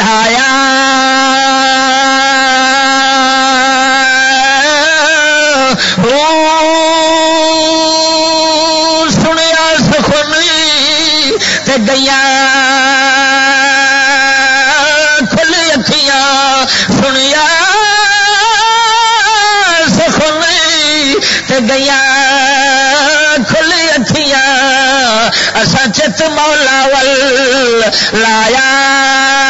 پڑھایا۔ سنیا سخنی گیا کھلی اکھیاں سنیا سخنی گیا کھلی اکھیاں اسا چت مولا ول لایا۔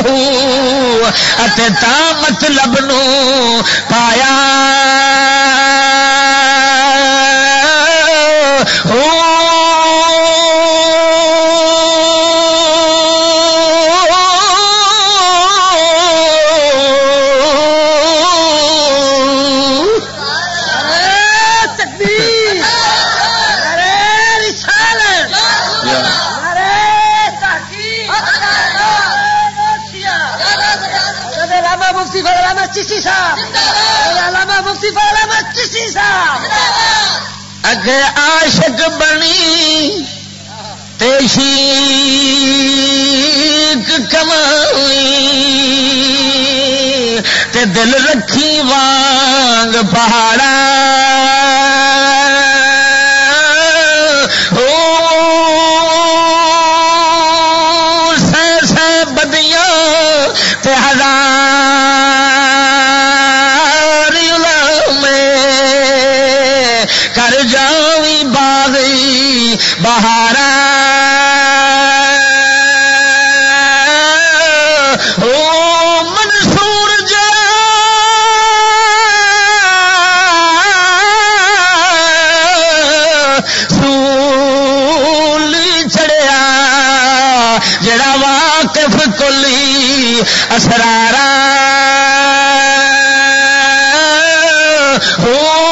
ہوں تا مطلب نو پایا۔ کے عاشق بنی تیشی کمائی تے دل رکھی وانگ پہاڑا اسرارا۔ ہو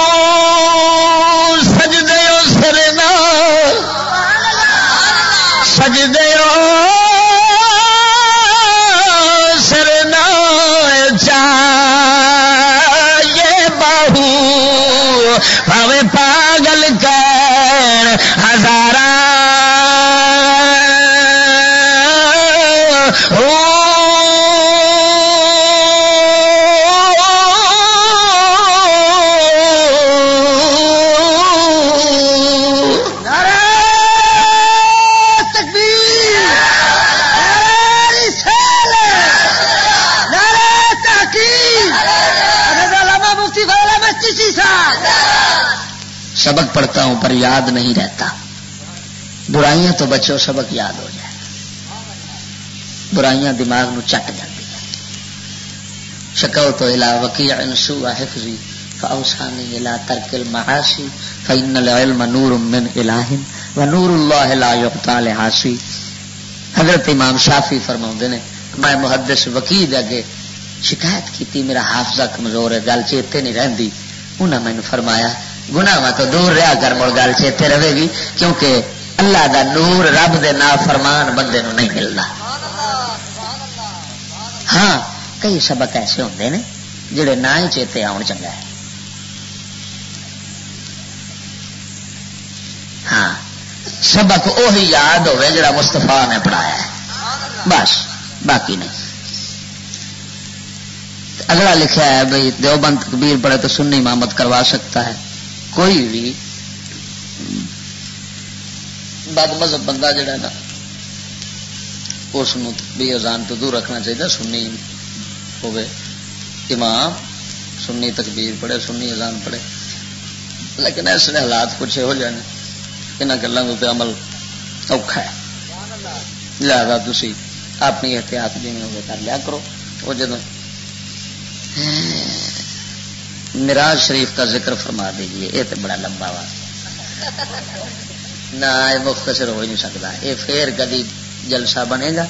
پڑھتا ہوں پر یاد نہیں رہتا۔ برائیاں تو بچو، سبق یاد ہو جائے۔ برائیاں دماغ نو چٹ جاتی ہیں۔ شکو تو الا وکی انسو حفظی، فاوسانی الا ترک المعاصی، فإن العلم نور من الہ و نور اللہ لا یقطع لحاسی حضرت امام شافی فرماؤں نے، میں محدث وکی دے اگے شکایت کی میرا حافظہ کمزور ہے گل چیتے نہیں رہندی۔ انہاں میں نے فرمایا گنا تو دور رہا کر مڑ گل چیتے رہے گی، کیونکہ اللہ دا نور رب دے نا فرمان بندے نو نہیں ملتا ہاں کئی سبق ایسے ہوتے ہیں جڑے نہ ہی چیتے آن چنگا ہے۔ ہاں سبق وہی یاد ہوئے جڑا مستفا نے پڑھایا ہے۔ بس، باقی نہیں۔ اگلا لکھا ہے بھائی دیوبند کبیر پڑھے تو سنی امامت کروا سکتا ہے۔ کوئی بھی بد مذہب بندہ جڑا نا اس بھی اذان تو دور رکھنا چاہیے، سنی ہوئے امام سنی تکبیر پڑھے، سنی اذان پڑھے۔ لیکن ایسے حالات کچھ ہو جانے یہاں گلوں پہ عمل اوکھا ہے۔ لہذا تھی اپنی احتیاط جی کر لیا کرو۔ وہ جدو مراج شریف کا ذکر فرما دیجیے یہ تو بڑا لمبا وا۔ نہ مختصر ہو نہیں سکتا۔ یہ پھر کدی جلسہ بنے گا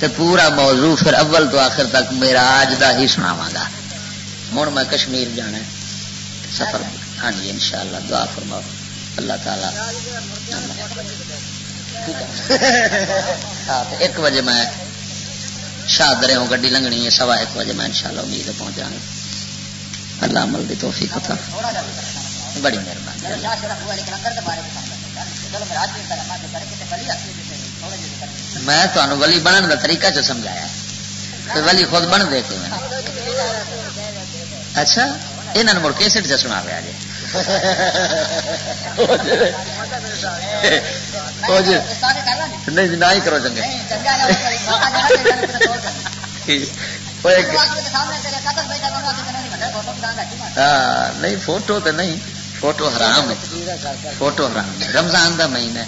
تو پورا موضوع پھر اول تو آخر تک میرا آج کا ہی سناوا گا۔ ہوں میں کشمیر جانا سفر۔ ہاں جی ان شاء اللہ دعا فرماؤ۔ اللہ تعالی۔ ہاں، ایک بجے میں شادرے ہوں گی لنگنی ہے، سوا ایک بجے میں ان شاء اللہ امید گا۔ اللہ عمل کی توفیق تھا بڑی مہربانی۔ میں تمہیں ولی بننے کا طریقہ چ سمجھایا ولی خود بن دے کے اچھا یہاں مڑ کیسٹ چ سنا پیا جی نہیں نہ ہی کرو چنگے۔ نہیں فوٹو تو نہیں. فوٹو حرام ہے. فوٹو حرام ہے. رمضان کا مہینہ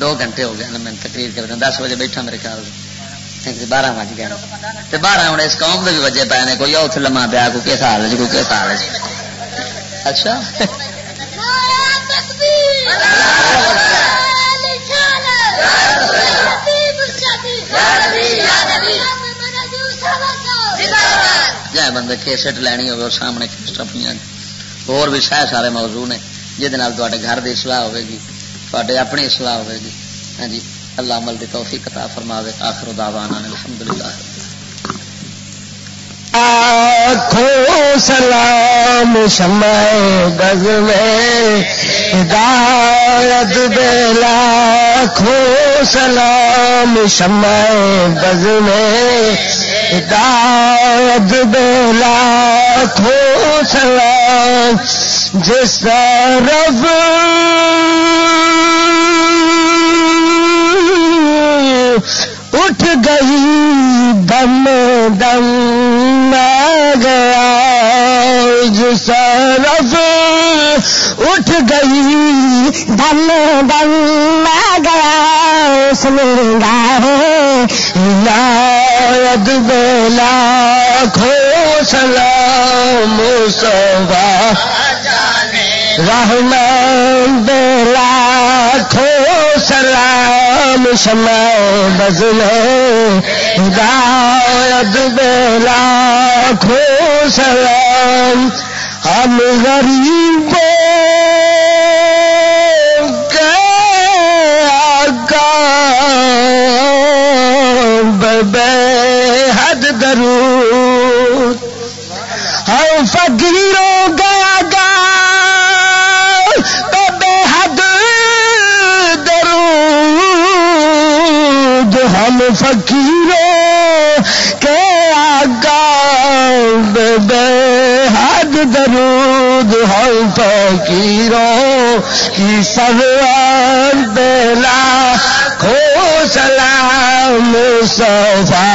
دو گھنٹے ہو گئے میں تقریر کر دس بجے بیٹھا میرے خیال بارہ بج گیا بارہ ہوں اس قوم کے بھی وجے پے نے. کوئی اتنے لما پیا کوئی کس حال کوئی کس حال اچھا؟ جائے بندے کیسٹ لینی ہو سامنے کیسٹ پہ اور بھی سہ سارے موضوع نے جہد گھر کی سلاح ہوے گی تے اپنی سلاح ہوے گی ہاں جی اللہ عمل کی توفیق عطا فرماوے آخر دعوانا الحمدللہ
آخو سلام شمع گز میں ہدایت بیلا کھو سلام شمع گز میں ہدایت بیلا کھو سلام جس رب اٹھ گئی دم دم آ گیا۔ سرف اٹھ گئی دم دم گیا سنگار ید بیلا کھو سلام سوا رحمان بیلا کھو سلام شمع بزل ہدایت بیلا کھو سلام، ہم غریب بے حد درود، ہم فقیروں گیا فقیروں کے آگا بے حد درود ہم فقیروں کی سوار بیلا کھو سلام صفا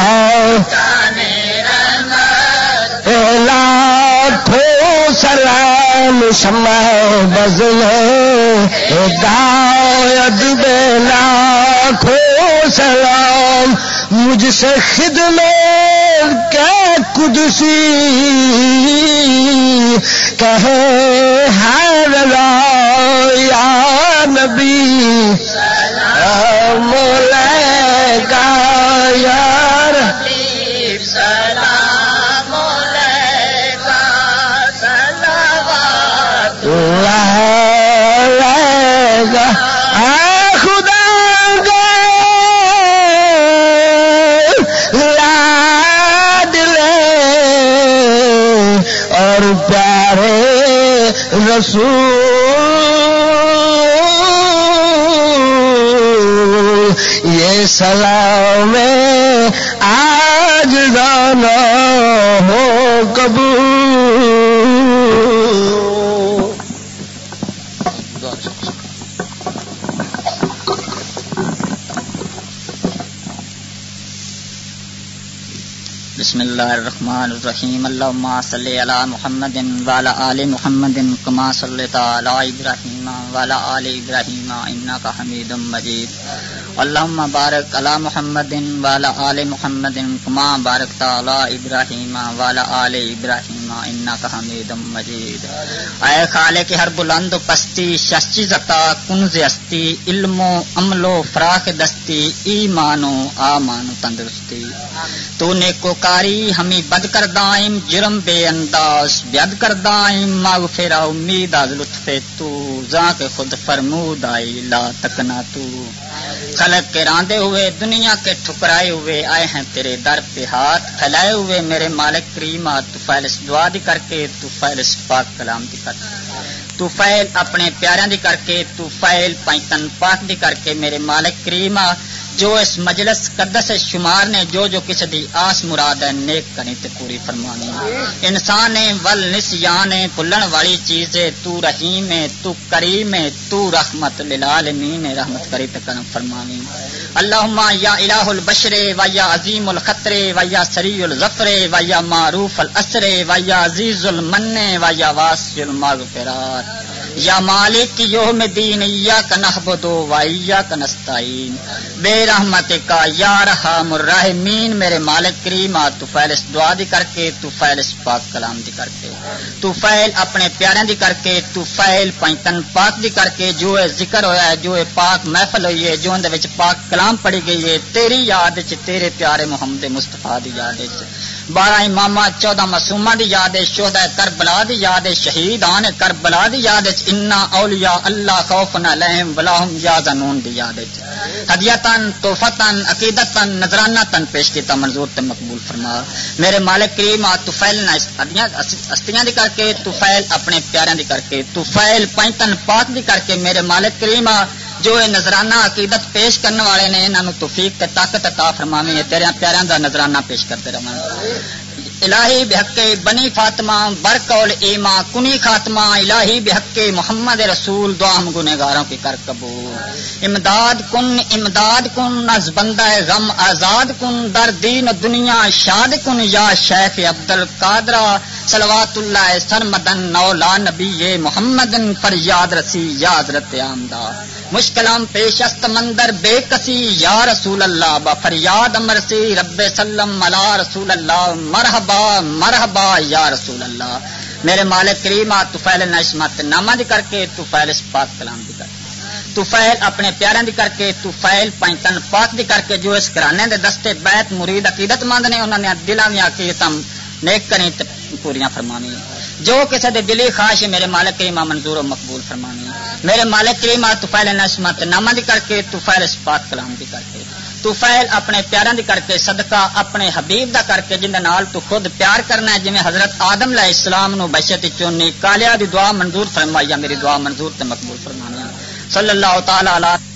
لاکھو سلام شمع بزل ہدایت بے لاکھو سلام مجھ سے خدمت کے قدسی؟ کہے ہر یا نبی مولا رسول یہ سلام آج گانا ہو قبول۔
بسم اللہ الرحمن الرحیم۔ اللہم صلی علی محمد والا آل محمد کما صلی تعالی ابراہیم والا آل ابراہیم انکا حمید مجید۔ اللهم بارك على محمد وعلى آل محمد كما باركت على إبراهيم وعلى آل إبراهيم إنك حميد مجيد اے خالق ہر بلند و پستی ششچی زتا، کنز استی، علم و عمل و فراخ دستی، ایمان و آمان و تندرستی۔ تو نیکو کاری ہمیں بد کر دائم، جرم بے انداز بیاد کر دائم، مغفرہ، امید از لطف تو ذات خود فرمود آئی، لا تکنا تو۔ خلق کے راندے ہوئے، دنیا کے ٹھکرائے ہوئے، آئے ہیں تیرے در پہ ہاتھ۔ پھیلائے ہوئے میرے مالک کریما تو فیلس دعا دی کر کے، تو فیلس پاک کلام دی کر۔ تو فیل اپنے پیاریاں دی کر کے، تو فیل پائتن پاک دی کر کے میرے مالک کریما جو اس مجلس قدس شمار نے جو جو کسی دی آس مراد ہے، نیک کریں تے پوری فرمانی۔ انسان ول نسیان بھلن والی چیز تو رحیم ہے، تو کریم ہے، تو رحمت للعالمین رحمت کری تے کرم فرمانی۔ اللہم یا الہ البشر و یا عظیم الخطر و یا سری الظفر و یا معروف الاسر و یا عزیز المن و یا واسع المغفرات۔ یا مالک یوم دین ایاک نحبدو و ایاک نستعین۔ بے رحمت کا یا رحم الرحمین، میرے مالک کریم تو فیلس دعا دی کر کے، تو فیلس پاک کلام دی کر کے۔ تو فیل اپنے پیارے دی کر کے، تو فیل پینتن پاک دی کر کے، جو ہے ذکر ہویا ہے، جو ہے پاک محفل ہوئی ہے، جو اندر وچ پاک کلام پڑھی گئی ہے، تیری یاد چ تیرے پیارے محمد مصطفیٰ دی یاد چ بارہ امام چودہ مسوما دی یاد شہدا کربلا دی یاد شہید آن کربلا دی یاد انا اولیاء اللہ خوف نہ لہم بلاہم یا زنون دی یاد ہدیتن توفتن عقیدتن نظرانہ تن پیش کیتا، منظور تے مقبول فرما۔ میرے مالک کریم تو فیل نہ استیاں دی کر کے تو فیل اپنے پیاریاں دی کر کے تو فیل پینتن پاک دی کر کے میرے مالک کریم جو اے نظرانہ عقیدت پیش کرنے والے نے انہوں توفیق تے طاقت عطا فرماویں تیرے پیاریاں دا نظرانہ پیش کرتے رہن الہی بحق بنی فاطمہ برقول ایما، کنی خاتمہ، الہی بحق محمد رسول دعا ہم گنہگاروں کی کر قبول۔ امداد کن امداد کن از بندہ غم آزاد کن، در دین دنیا شاد کن، یا شیخ عبد القادرہ صلوات اللہ سرمدن نولا نبی محمد پر یاد رسی یا حضرت آمدہ۔ مشکلام پیش است مندر بے کسی، یا رسول اللہ، با فریاد امر سی رب سلم ملا رسول اللہ، مرحبا مرحبا، یا رسول اللہ۔ میرے مالک کریم تو فیل نشمت نامہ دی کر کے، تو فیل پاک کلام دی کر تو فیل اپنے پیاروں دی کر کے، تو فیل پینتن پاک دی کر کے، جو اس کرانے دے دستے بیت مرید، عقیدت مند نے انہوں نے دلوں میں عقیدتم نیک کریں پوریاں فرمانی جو کسی دے دلی خواہش میرے مالک کریم منظور و مقبول فرمانی میرے مالک کریم تو فیل نسمت نامہ دی کر کے تو فیل اسپات کلام دی کر کے۔ تو فیل اپنے پیاروں دی کر کے صدقہ اپنے حبیب دا کر کے، جن نال تو خود پیار کرنا ہے جی حضرت آدم علیہ السلام نو بشت چونی کالیا دی دعا منظور فرمائی میری دعا منظور تے مقبول فرمانی صلی اللہ تعالی علیہ